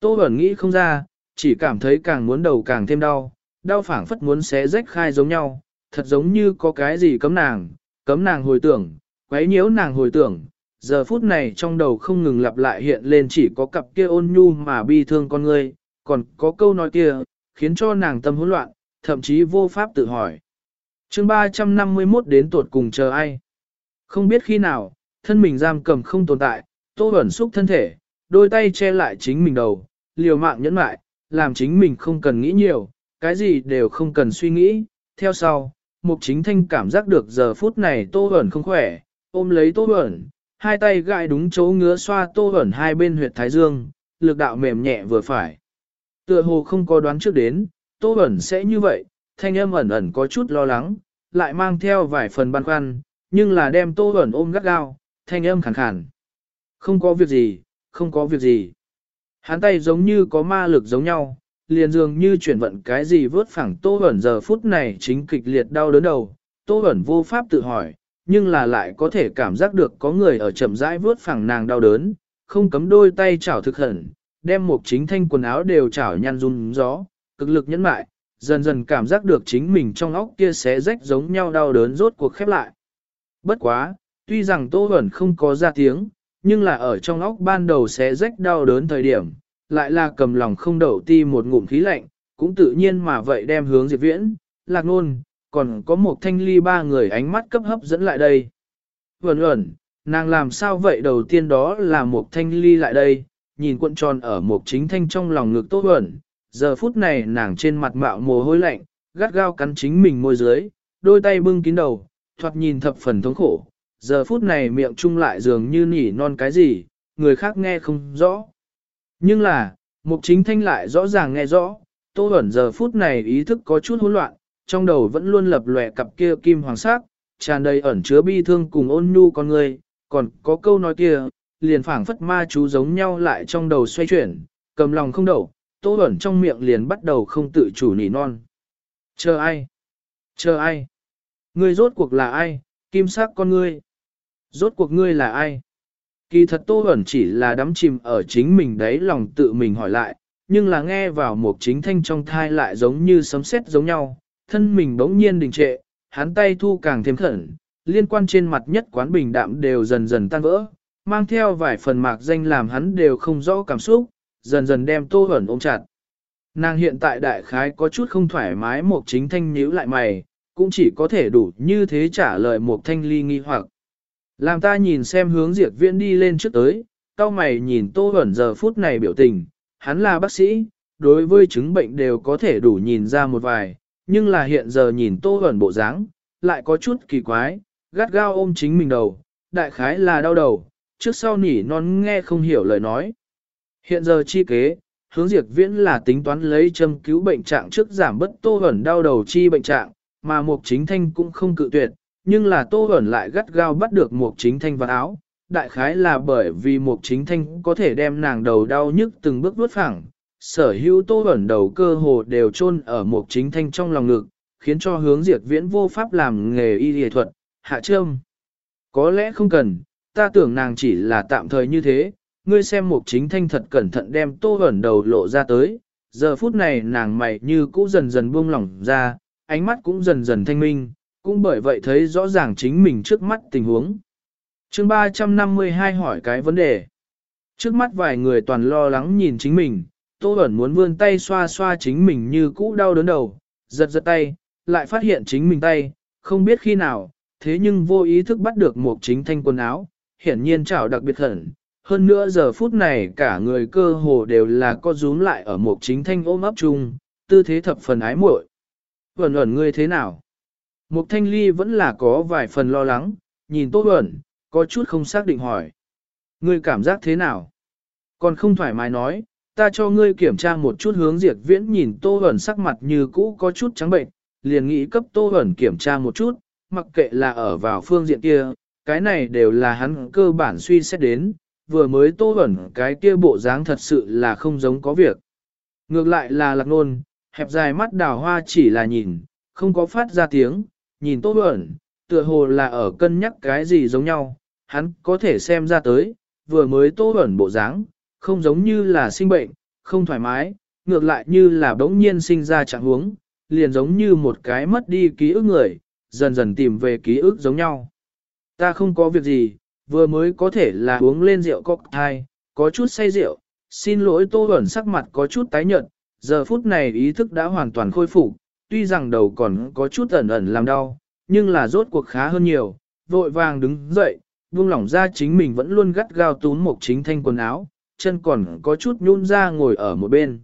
Tô ẩn nghĩ không ra, chỉ cảm thấy càng muốn đầu càng thêm đau, đau phảng phất muốn xé rách khai giống nhau, thật giống như có cái gì cấm nàng, cấm nàng hồi tưởng, quấy nhiễu nàng hồi tưởng, giờ phút này trong đầu không ngừng lặp lại hiện lên chỉ có cặp kia ôn nhu mà bi thương con người, còn có câu nói kia, khiến cho nàng tâm hỗn loạn, thậm chí vô pháp tự hỏi. chương 351 đến tuột cùng chờ ai? Không biết khi nào, thân mình giam cầm không tồn tại, tô ẩn xúc thân thể, đôi tay che lại chính mình đầu, liều mạng nhẫn mại, làm chính mình không cần nghĩ nhiều, cái gì đều không cần suy nghĩ. Theo sau, mục chính thanh cảm giác được giờ phút này tô ẩn không khỏe, ôm lấy tô ẩn, hai tay gãi đúng chỗ ngứa xoa tô ẩn hai bên huyệt thái dương, lực đạo mềm nhẹ vừa phải. Tựa hồ không có đoán trước đến, tô ẩn sẽ như vậy, thanh âm ẩn ẩn có chút lo lắng, lại mang theo vài phần băn khoăn, nhưng là đem tô ẩn ôm gắt gao, thanh âm khàn khàn. Không có việc gì, không có việc gì. Hắn tay giống như có ma lực giống nhau, liền dường như chuyển vận cái gì vớt phẳng tô ẩn giờ phút này chính kịch liệt đau đớn đầu, tô ẩn vô pháp tự hỏi, nhưng là lại có thể cảm giác được có người ở chậm rãi vớt phẳng nàng đau đớn, không cấm đôi tay chảo thực hẩn, đem một chính thanh quần áo đều chảo nhăn run gió, cực lực nhẫn mại, dần dần cảm giác được chính mình trong óc kia xé rách giống nhau đau đớn rốt cuộc khép lại. Bất quá, tuy rằng Tô Huẩn không có ra tiếng, nhưng là ở trong óc ban đầu xé rách đau đớn thời điểm, lại là cầm lòng không đậu ti một ngụm khí lạnh, cũng tự nhiên mà vậy đem hướng Diệp Viễn, Lạc Nôn, còn có một thanh ly ba người ánh mắt cấp hấp dẫn lại đây. Vẩn ẩn, nàng làm sao vậy đầu tiên đó là một thanh ly lại đây, nhìn cuộn tròn ở một chính thanh trong lòng ngực tốt ẩn, giờ phút này nàng trên mặt mạo mồ hôi lạnh, gắt gao cắn chính mình môi dưới, đôi tay bưng kín đầu, thoạt nhìn thập phần thống khổ, giờ phút này miệng chung lại dường như nỉ non cái gì, người khác nghe không rõ. Nhưng là, mục chính thanh lại rõ ràng nghe rõ, tô ẩn giờ phút này ý thức có chút hỗn loạn, trong đầu vẫn luôn lập lòe cặp kia kim hoàng sắc, tràn đầy ẩn chứa bi thương cùng ôn nhu con người, còn có câu nói kia, liền phảng phất ma chú giống nhau lại trong đầu xoay chuyển, cầm lòng không đậu, tô ẩn trong miệng liền bắt đầu không tự chủ nỉ non. Chờ ai? Chờ ai? Ngươi rốt cuộc là ai? Kim sắc con ngươi. Rốt cuộc ngươi là ai? Kỳ thật Tô Bẩn chỉ là đắm chìm ở chính mình đấy lòng tự mình hỏi lại, nhưng là nghe vào một chính thanh trong thai lại giống như sấm sét giống nhau, thân mình bỗng nhiên đình trệ, hắn tay thu càng thêm khẩn, liên quan trên mặt nhất quán bình đạm đều dần dần tan vỡ, mang theo vài phần mạc danh làm hắn đều không rõ cảm xúc, dần dần đem Tô hẩn ôm chặt. Nàng hiện tại đại khái có chút không thoải mái một chính thanh nhíu lại mày, cũng chỉ có thể đủ như thế trả lời một thanh ly nghi hoặc. Làm ta nhìn xem hướng diệt viễn đi lên trước tới, cao mày nhìn tô hẩn giờ phút này biểu tình, hắn là bác sĩ, đối với chứng bệnh đều có thể đủ nhìn ra một vài, nhưng là hiện giờ nhìn tô ẩn bộ dáng, lại có chút kỳ quái, gắt gao ôm chính mình đầu, đại khái là đau đầu, trước sau nỉ non nghe không hiểu lời nói. Hiện giờ chi kế, hướng diệt viễn là tính toán lấy châm cứu bệnh trạng trước giảm bất tô ẩn đau đầu chi bệnh trạng, mà mục chính thanh cũng không cự tuyệt, nhưng là tô ẩn lại gắt gao bắt được mục chính thanh vào áo, đại khái là bởi vì mục chính thanh có thể đem nàng đầu đau nhức từng bước vuốt phẳng, sở hữu tô ẩn đầu cơ hồ đều chôn ở một chính thanh trong lòng ngực, khiến cho hướng diệt viễn vô pháp làm nghề y y thuật, hạ trâm. Có lẽ không cần, ta tưởng nàng chỉ là tạm thời như thế, ngươi xem một chính thanh thật cẩn thận đem tô ẩn đầu lộ ra tới, giờ phút này nàng mày như cũ dần dần buông lỏng ra, ánh mắt cũng dần dần thanh minh, cũng bởi vậy thấy rõ ràng chính mình trước mắt tình huống. chương 352 hỏi cái vấn đề. Trước mắt vài người toàn lo lắng nhìn chính mình, Tô Bẩn muốn vươn tay xoa xoa chính mình như cũ đau đớn đầu, giật giật tay, lại phát hiện chính mình tay, không biết khi nào, thế nhưng vô ý thức bắt được một chính thanh quần áo, hiển nhiên chảo đặc biệt hẳn. Hơn nữa giờ phút này cả người cơ hồ đều là co rúm lại ở một chính thanh ôm ấp chung, tư thế thập phần ái muội. Bẩn ẩn ngươi thế nào? Mục thanh ly vẫn là có vài phần lo lắng, nhìn tô Bẩn, có chút không xác định hỏi. Ngươi cảm giác thế nào? Còn không thoải mái nói, ta cho ngươi kiểm tra một chút hướng diệt viễn nhìn tô ẩn sắc mặt như cũ có chút trắng bệnh, liền nghĩ cấp tô ẩn kiểm tra một chút, mặc kệ là ở vào phương diện kia, cái này đều là hắn cơ bản suy xét đến, vừa mới tô ẩn cái kia bộ dáng thật sự là không giống có việc. Ngược lại là lạc nôn, hẹp dài mắt đào hoa chỉ là nhìn, không có phát ra tiếng, nhìn Tô ẩn, tựa hồ là ở cân nhắc cái gì giống nhau, hắn có thể xem ra tới, vừa mới Tô ẩn bộ dáng, không giống như là sinh bệnh, không thoải mái, ngược lại như là bỗng nhiên sinh ra trạng huống, liền giống như một cái mất đi ký ức người, dần dần tìm về ký ức giống nhau. Ta không có việc gì, vừa mới có thể là uống lên rượu cocktail, có chút say rượu, xin lỗi Tô ẩn sắc mặt có chút tái nhợt, giờ phút này ý thức đã hoàn toàn khôi phục, tuy rằng đầu còn có chút ẩn ẩn làm đau, nhưng là rốt cuộc khá hơn nhiều, vội vàng đứng dậy, buông lỏng ra chính mình vẫn luôn gắt gao túm một chính thanh quần áo, chân còn có chút nhún ra ngồi ở một bên.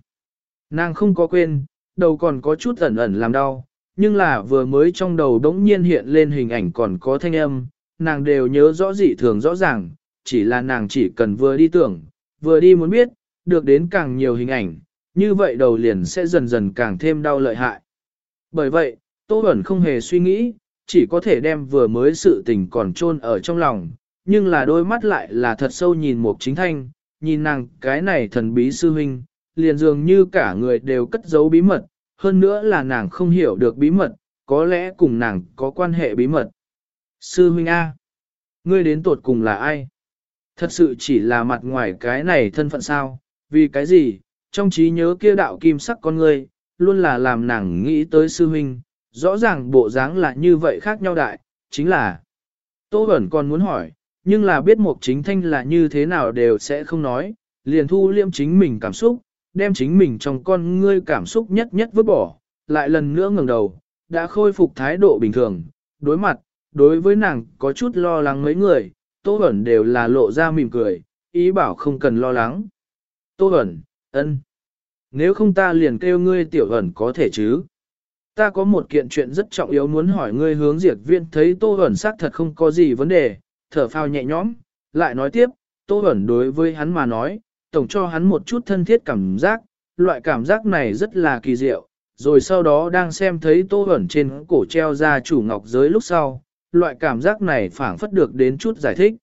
Nàng không có quên, đầu còn có chút ẩn ẩn làm đau, nhưng là vừa mới trong đầu đống nhiên hiện lên hình ảnh còn có thanh âm, nàng đều nhớ rõ dị thường rõ ràng, chỉ là nàng chỉ cần vừa đi tưởng, vừa đi muốn biết, được đến càng nhiều hình ảnh, như vậy đầu liền sẽ dần dần càng thêm đau lợi hại. Bởi vậy, Tô Bẩn không hề suy nghĩ, chỉ có thể đem vừa mới sự tình còn chôn ở trong lòng, nhưng là đôi mắt lại là thật sâu nhìn một chính thanh, nhìn nàng cái này thần bí sư huynh, liền dường như cả người đều cất giấu bí mật, hơn nữa là nàng không hiểu được bí mật, có lẽ cùng nàng có quan hệ bí mật. Sư huynh A, ngươi đến tột cùng là ai? Thật sự chỉ là mặt ngoài cái này thân phận sao, vì cái gì, trong trí nhớ kia đạo kim sắc con ngươi, luôn là làm nàng nghĩ tới sư huynh, rõ ràng bộ dáng là như vậy khác nhau đại, chính là Tô Bẩn còn muốn hỏi, nhưng là biết Mục Chính Thanh là như thế nào đều sẽ không nói, liền thu liêm chính mình cảm xúc, đem chính mình trong con ngươi cảm xúc nhất nhất vứt bỏ, lại lần nữa ngẩng đầu, đã khôi phục thái độ bình thường, đối mặt, đối với nàng có chút lo lắng mấy người, Tô Bẩn đều là lộ ra mỉm cười, ý bảo không cần lo lắng. Tô Bẩn, ân, nếu không ta liền kêu ngươi tiểu ẩn có thể chứ. Ta có một kiện chuyện rất trọng yếu muốn hỏi ngươi hướng diệt viên thấy Tô Bẩn xác thật không có gì vấn đề, thở phào nhẹ nhõm, lại nói tiếp, Tô Bẩn đối với hắn mà nói, tổng cho hắn một chút thân thiết cảm giác, loại cảm giác này rất là kỳ diệu, rồi sau đó đang xem thấy Tô Bẩn trên cổ treo ra chủ ngọc giới lúc sau, loại cảm giác này phảng phất được đến chút giải thích.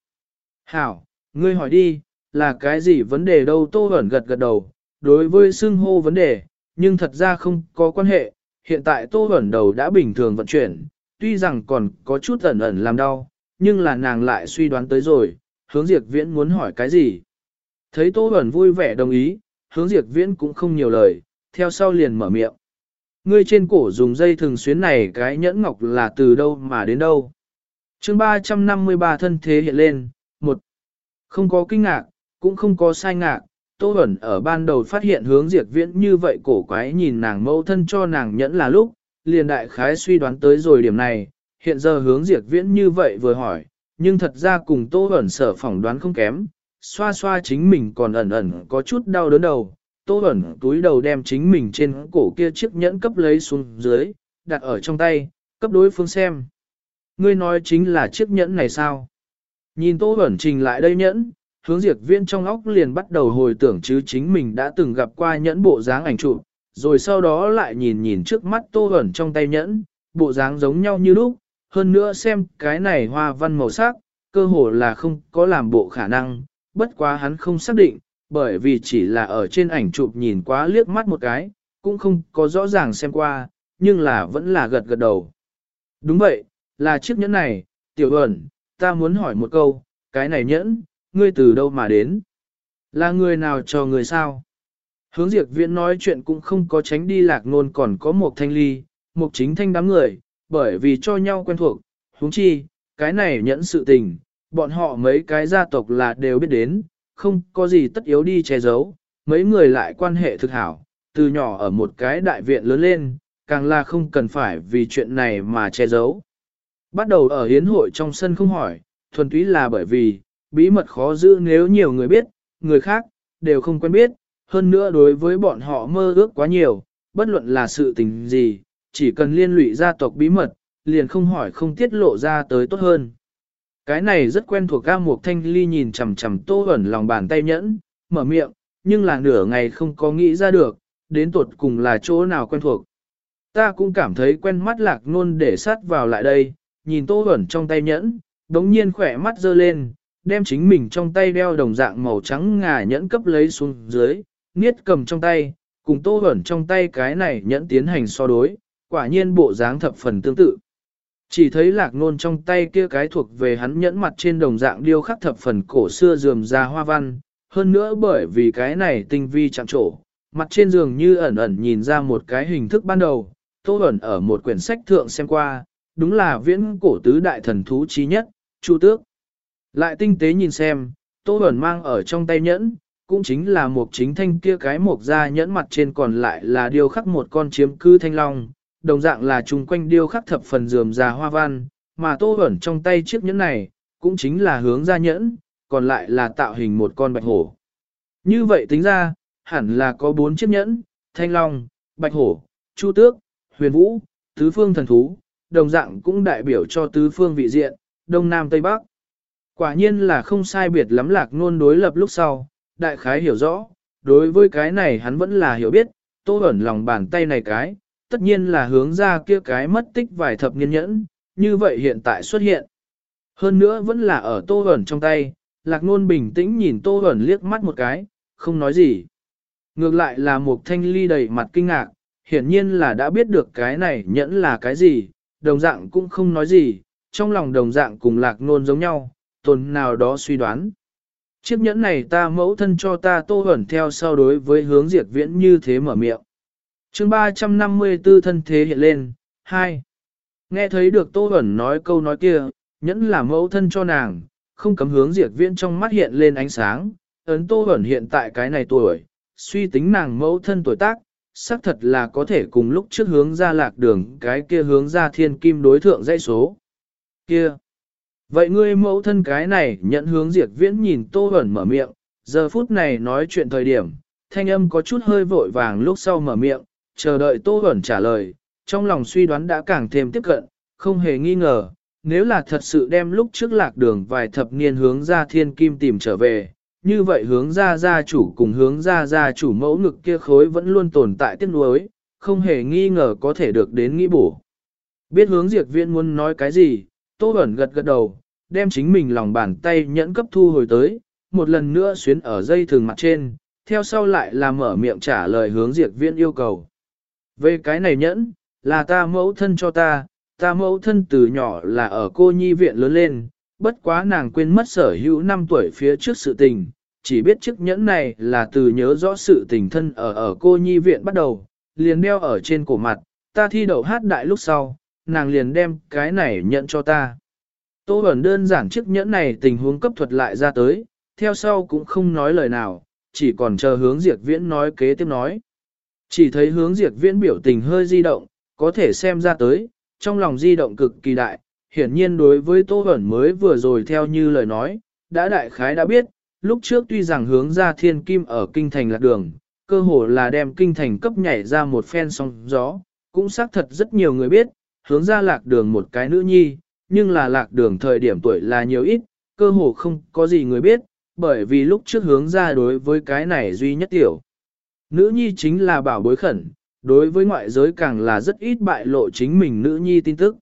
Hảo, ngươi hỏi đi, là cái gì vấn đề đâu Tô Bẩn gật gật đầu, đối với xưng hô vấn đề, nhưng thật ra không có quan hệ, hiện tại Tô Bẩn đầu đã bình thường vận chuyển, tuy rằng còn có chút ẩn ẩn làm đau, nhưng là nàng lại suy đoán tới rồi, hướng diệt viễn muốn hỏi cái gì. Thấy Tô Bẩn vui vẻ đồng ý, hướng diệt viễn cũng không nhiều lời, theo sau liền mở miệng. Ngươi trên cổ dùng dây thường xuyến này cái nhẫn ngọc là từ đâu mà đến đâu. chương 353 thân thế hiện lên, một Không có kinh ngạc, cũng không có sai ngạc, Tô Bẩn ở ban đầu phát hiện hướng diệt viễn như vậy cổ quái nhìn nàng mẫu thân cho nàng nhẫn là lúc, liền đại khái suy đoán tới rồi điểm này, hiện giờ hướng diệt viễn như vậy vừa hỏi, nhưng thật ra cùng Tô ẩn sở phỏng đoán không kém, xoa xoa chính mình còn ẩn ẩn có chút đau đớn đầu, Tô ẩn túi đầu đem chính mình trên cổ kia chiếc nhẫn cấp lấy xuống dưới, đặt ở trong tay, cấp đối phương xem. Ngươi nói chính là chiếc nhẫn này sao? Nhìn Tô ẩn trình lại đây nhẫn, hướng diệt viên trong óc liền bắt đầu hồi tưởng chứ chính mình đã từng gặp qua nhẫn bộ dáng ảnh chụp, rồi sau đó lại nhìn nhìn trước mắt Tô ẩn trong tay nhẫn, bộ dáng giống nhau như lúc, hơn nữa xem cái này hoa văn màu sắc, cơ hồ là không có làm bộ khả năng, bất quá hắn không xác định, bởi vì chỉ là ở trên ảnh chụp nhìn quá liếc mắt một cái, cũng không có rõ ràng xem qua, nhưng là vẫn là gật gật đầu. Đúng vậy, là chiếc nhẫn này, tiểu ẩn, ta muốn hỏi một câu, cái này nhẫn, ngươi từ đâu mà đến? Là người nào cho người sao? Hướng diệt viện nói chuyện cũng không có tránh đi lạc nôn còn có một thanh ly, một chính thanh đám người, bởi vì cho nhau quen thuộc, huống chi, cái này nhẫn sự tình, bọn họ mấy cái gia tộc là đều biết đến, không có gì tất yếu đi che giấu, mấy người lại quan hệ thực hảo, từ nhỏ ở một cái đại viện lớn lên, càng là không cần phải vì chuyện này mà che giấu. Bắt đầu ở hiến hội trong sân không hỏi, thuần túy là bởi vì, bí mật khó giữ nếu nhiều người biết, người khác, đều không quen biết, hơn nữa đối với bọn họ mơ ước quá nhiều, bất luận là sự tình gì, chỉ cần liên lụy gia tộc bí mật, liền không hỏi không tiết lộ ra tới tốt hơn. Cái này rất quen thuộc ca mục thanh ly nhìn chầm chầm tô ẩn lòng bàn tay nhẫn, mở miệng, nhưng là nửa ngày không có nghĩ ra được, đến tuột cùng là chỗ nào quen thuộc. Ta cũng cảm thấy quen mắt lạc nôn để sát vào lại đây, nhìn tô ẩn trong tay nhẫn, đống nhiên khỏe mắt dơ lên, đem chính mình trong tay đeo đồng dạng màu trắng ngà nhẫn cấp lấy xuống dưới, niết cầm trong tay, cùng tô ẩn trong tay cái này nhẫn tiến hành so đối, quả nhiên bộ dáng thập phần tương tự. Chỉ thấy lạc nôn trong tay kia cái thuộc về hắn nhẫn mặt trên đồng dạng điêu khắc thập phần cổ xưa dườm ra hoa văn, hơn nữa bởi vì cái này tinh vi chạm trổ, mặt trên giường như ẩn ẩn nhìn ra một cái hình thức ban đầu, tô ẩn ở một quyển sách thượng xem qua, đúng là viễn cổ tứ đại thần thú trí nhất, chu tước. Lại tinh tế nhìn xem, tô ẩn mang ở trong tay nhẫn, cũng chính là một chính thanh kia cái mộc ra nhẫn mặt trên còn lại là điêu khắc một con chiếm cư thanh long, đồng dạng là chung quanh điêu khắc thập phần dườm già hoa văn, mà tô ẩn trong tay chiếc nhẫn này, cũng chính là hướng ra nhẫn, còn lại là tạo hình một con bạch hổ. Như vậy tính ra, hẳn là có bốn chiếc nhẫn, thanh long, bạch hổ, chu tước, huyền vũ, tứ phương thần thú, đồng dạng cũng đại biểu cho tứ phương vị diện, đông nam tây bắc. Quả nhiên là không sai biệt lắm lạc nôn đối lập lúc sau, đại khái hiểu rõ, đối với cái này hắn vẫn là hiểu biết, tô ẩn lòng bàn tay này cái, tất nhiên là hướng ra kia cái mất tích vài thập niên nhẫn, như vậy hiện tại xuất hiện. Hơn nữa vẫn là ở tô ẩn trong tay, lạc nôn bình tĩnh nhìn tô ẩn liếc mắt một cái, không nói gì. Ngược lại là một thanh ly đầy mặt kinh ngạc, hiển nhiên là đã biết được cái này nhẫn là cái gì, đồng dạng cũng không nói gì, trong lòng đồng dạng cùng lạc nôn giống nhau, tồn nào đó suy đoán. Chiếc nhẫn này ta mẫu thân cho ta tô ẩn theo sau đối với hướng diệt viễn như thế mở miệng chương 354 thân thế hiện lên, 2. Nghe thấy được Tô Bẩn nói câu nói kia, nhẫn là mẫu thân cho nàng, không cấm hướng diệt viễn trong mắt hiện lên ánh sáng, ấn Tô Bẩn hiện tại cái này tuổi, suy tính nàng mẫu thân tuổi tác, xác thật là có thể cùng lúc trước hướng ra lạc đường cái kia hướng ra thiên kim đối thượng dãy số. Kia! Vậy ngươi mẫu thân cái này nhận hướng diệt viễn nhìn Tô Bẩn mở miệng, giờ phút này nói chuyện thời điểm, thanh âm có chút hơi vội vàng lúc sau mở miệng, chờ đợi Tô Bẩn trả lời, trong lòng suy đoán đã càng thêm tiếp cận, không hề nghi ngờ, nếu là thật sự đem lúc trước lạc đường vài thập niên hướng ra thiên kim tìm trở về, như vậy hướng ra gia chủ cùng hướng ra gia chủ mẫu ngực kia khối vẫn luôn tồn tại tiếc nuối, không hề nghi ngờ có thể được đến nghĩ bổ. Biết hướng diệt viện muốn nói cái gì, Tô Bẩn gật gật đầu, đem chính mình lòng bàn tay nhẫn cấp thu hồi tới, một lần nữa xuyến ở dây thường mặt trên, theo sau lại là mở miệng trả lời hướng diệt viện yêu cầu. Về cái này nhẫn, là ta mẫu thân cho ta, ta mẫu thân từ nhỏ là ở cô nhi viện lớn lên, bất quá nàng quên mất sở hữu năm tuổi phía trước sự tình, chỉ biết chiếc nhẫn này là từ nhớ rõ sự tình thân ở ở cô nhi viện bắt đầu, liền đeo ở trên cổ mặt, ta thi đậu hát đại lúc sau, nàng liền đem cái này nhận cho ta. Tô ẩn đơn giản chiếc nhẫn này tình huống cấp thuật lại ra tới, theo sau cũng không nói lời nào, chỉ còn chờ hướng diệt viễn nói kế tiếp nói. Chỉ thấy hướng diệt viễn biểu tình hơi di động, có thể xem ra tới, trong lòng di động cực kỳ đại, hiển nhiên đối với Tô ẩn mới vừa rồi theo như lời nói, đã đại khái đã biết, lúc trước tuy rằng hướng ra thiên kim ở kinh thành lạc đường, cơ hồ là đem kinh thành cấp nhảy ra một phen sóng gió, cũng xác thật rất nhiều người biết, hướng ra lạc đường một cái nữ nhi, nhưng là lạc đường thời điểm tuổi là nhiều ít, cơ hồ không có gì người biết, bởi vì lúc trước hướng ra đối với cái này duy nhất tiểu. Nữ nhi chính là bảo bối khẩn, đối với ngoại giới càng là rất ít bại lộ chính mình nữ nhi tin tức.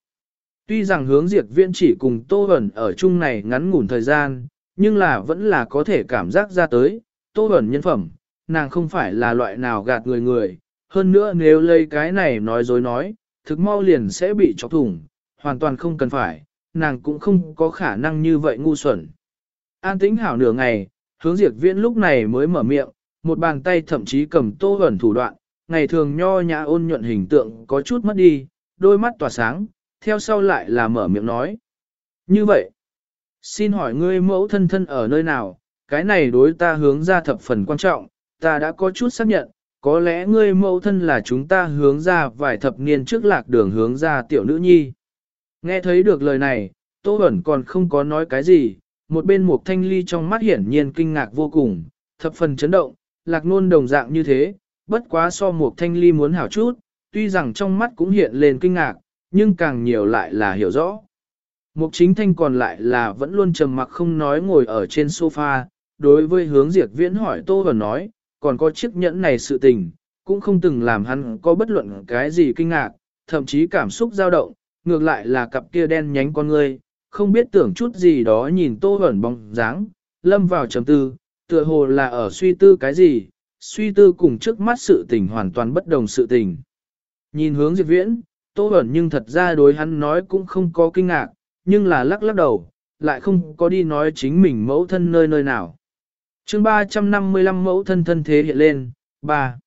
Tuy rằng hướng diệt viên chỉ cùng Tô Hẩn ở chung này ngắn ngủn thời gian, nhưng là vẫn là có thể cảm giác ra tới, Tô Hẩn nhân phẩm, nàng không phải là loại nào gạt người người, hơn nữa nếu lấy cái này nói dối nói, thực mau liền sẽ bị chọc thủng, hoàn toàn không cần phải, nàng cũng không có khả năng như vậy ngu xuẩn. An tĩnh hảo nửa ngày, hướng diệt viễn lúc này mới mở miệng, một bàn tay thậm chí cầm tô hẩn thủ đoạn, ngày thường nho nhã ôn nhuận hình tượng có chút mất đi, đôi mắt tỏa sáng, theo sau lại là mở miệng nói. Như vậy, xin hỏi ngươi mẫu thân thân ở nơi nào, cái này đối ta hướng ra thập phần quan trọng, ta đã có chút xác nhận, có lẽ ngươi mẫu thân là chúng ta hướng ra vài thập niên trước lạc đường hướng ra tiểu nữ nhi. Nghe thấy được lời này, Tô Bẩn còn không có nói cái gì, một bên một thanh ly trong mắt hiển nhiên kinh ngạc vô cùng, thập phần chấn động, lạc nôn đồng dạng như thế, bất quá so một thanh ly muốn hảo chút, tuy rằng trong mắt cũng hiện lên kinh ngạc, nhưng càng nhiều lại là hiểu rõ. Mục chính thanh còn lại là vẫn luôn trầm mặc không nói ngồi ở trên sofa, đối với hướng diệt viễn hỏi Tô và nói, còn có chiếc nhẫn này sự tình, cũng không từng làm hắn có bất luận cái gì kinh ngạc, thậm chí cảm xúc dao động, ngược lại là cặp kia đen nhánh con ngươi, không biết tưởng chút gì đó nhìn tô ẩn bóng dáng, lâm vào trầm tư, tựa hồ là ở suy tư cái gì, suy tư cùng trước mắt sự tình hoàn toàn bất đồng sự tình. Nhìn hướng diệp viễn, tô Bẩn nhưng thật ra đối hắn nói cũng không có kinh ngạc, nhưng là lắc lắc đầu, lại không có đi nói chính mình mẫu thân nơi nơi nào chương 355 mẫu thân thân thế hiện lên, 3.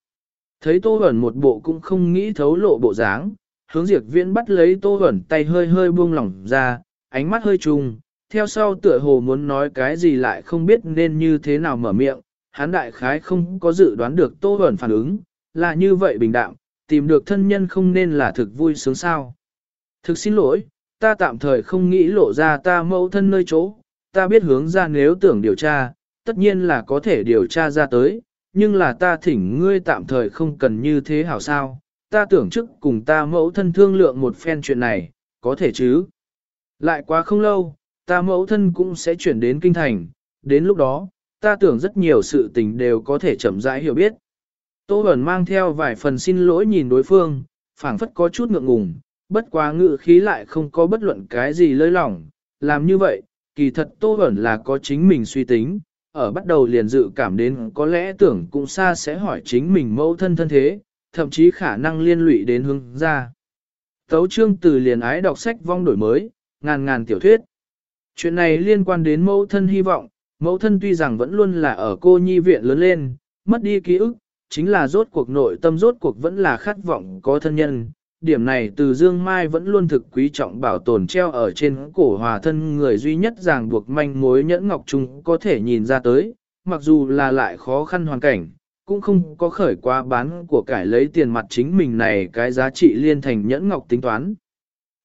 Thấy Tô Bẩn một bộ cũng không nghĩ thấu lộ bộ dáng, hướng diệp viễn bắt lấy Tô Bẩn tay hơi hơi buông lỏng ra, ánh mắt hơi trùng, theo sau tựa hồ muốn nói cái gì lại không biết nên như thế nào mở miệng, hắn đại khái không có dự đoán được Tô Huẩn phản ứng, là như vậy bình đạm, tìm được thân nhân không nên là thực vui sướng sao. Thực xin lỗi, ta tạm thời không nghĩ lộ ra ta mẫu thân nơi chỗ, ta biết hướng ra nếu tưởng điều tra, tất nhiên là có thể điều tra ra tới, nhưng là ta thỉnh ngươi tạm thời không cần như thế hảo sao, ta tưởng trước cùng ta mẫu thân thương lượng một phen chuyện này, có thể chứ. Lại quá không lâu, ta mẫu thân cũng sẽ chuyển đến kinh thành, đến lúc đó, ta tưởng rất nhiều sự tình đều có thể chậm rãi hiểu biết. Tô Bẩn mang theo vài phần xin lỗi nhìn đối phương, phảng phất có chút ngượng ngùng, bất quá ngự khí lại không có bất luận cái gì lơi lỏng, làm như vậy, kỳ thật Tô Bẩn là có chính mình suy tính, ở bắt đầu liền dự cảm đến có lẽ tưởng cũng xa sẽ hỏi chính mình mẫu thân thân thế, thậm chí khả năng liên lụy đến hướng ra. Tấu trương từ liền ái đọc sách vong đổi mới, ngàn ngàn tiểu thuyết. Chuyện này liên quan đến mẫu thân hy vọng, mẫu thân tuy rằng vẫn luôn là ở cô nhi viện lớn lên, mất đi ký ức, chính là rốt cuộc nội tâm rốt cuộc vẫn là khát vọng có thân nhân. Điểm này từ Dương Mai vẫn luôn thực quý trọng bảo tồn treo ở trên cổ hòa thân người duy nhất ràng buộc manh mối nhẫn ngọc trung có thể nhìn ra tới, mặc dù là lại khó khăn hoàn cảnh, cũng không có khởi qua bán của cải lấy tiền mặt chính mình này cái giá trị liên thành nhẫn ngọc tính toán.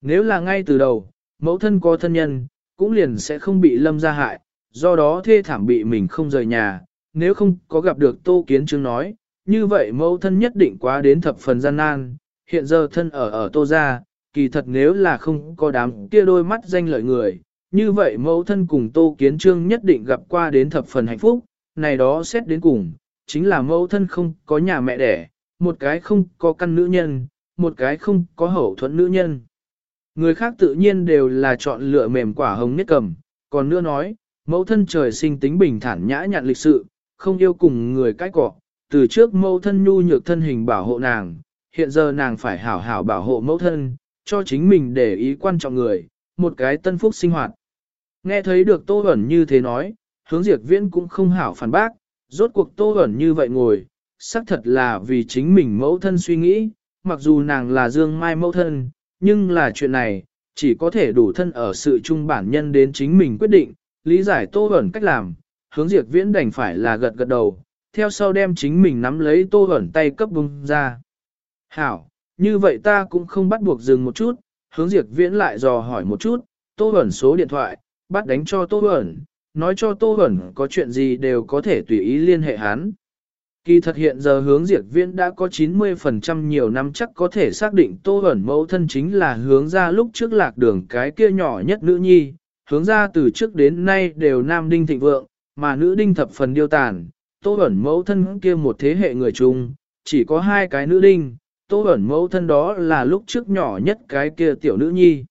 Nếu là ngay từ đầu, mẫu thân có thân nhân, cũng liền sẽ không bị lâm gia hại, do đó thê thảm bị mình không rời nhà, nếu không có gặp được Tô Kiến Trương nói, như vậy mẫu thân nhất định quá đến thập phần gian nan, hiện giờ thân ở ở Tô gia, kỳ thật nếu là không có đám kia đôi mắt danh lợi người, như vậy mẫu thân cùng Tô Kiến Trương nhất định gặp qua đến thập phần hạnh phúc, này đó xét đến cùng, chính là mẫu thân không có nhà mẹ đẻ, một cái không có căn nữ nhân, một cái không có hậu thuẫn nữ nhân. Người khác tự nhiên đều là chọn lựa mềm quả hồng nhất cầm, còn nữa nói, mẫu thân trời sinh tính bình thản nhã nhặn lịch sự, không yêu cùng người cách cọ, từ trước mẫu thân nhu nhược thân hình bảo hộ nàng, hiện giờ nàng phải hảo hảo bảo hộ mẫu thân, cho chính mình để ý quan trọng người, một cái tân phúc sinh hoạt. Nghe thấy được Tô hẩn như thế nói, hướng diệt viễn cũng không hảo phản bác, rốt cuộc Tô hẩn như vậy ngồi, xác thật là vì chính mình mẫu thân suy nghĩ, mặc dù nàng là Dương Mai mẫu thân, nhưng là chuyện này, chỉ có thể đủ thân ở sự trung bản nhân đến chính mình quyết định, lý giải Tô Bẩn cách làm, hướng diệt viễn đành phải là gật gật đầu, theo sau đem chính mình nắm lấy Tô Bẩn tay cấp bung ra. Hảo, như vậy ta cũng không bắt buộc dừng một chút, hướng diệt viễn lại dò hỏi một chút, Tô Bẩn số điện thoại, bắt đánh cho Tô Bẩn, nói cho Tô Bẩn có chuyện gì đều có thể tùy ý liên hệ hắn. Kỳ thật hiện giờ hướng diệt viễn đã có 90% nhiều năm chắc có thể xác định Tô ẩn mẫu thân chính là hướng ra lúc trước lạc đường cái kia nhỏ nhất nữ nhi, hướng ra từ trước đến nay đều nam đinh thịnh vượng, mà nữ đinh thập phần điêu tàn, Tô ẩn mẫu thân kia một thế hệ người chung, chỉ có hai cái nữ đinh, Tô ẩn mẫu thân đó là lúc trước nhỏ nhất cái kia tiểu nữ nhi.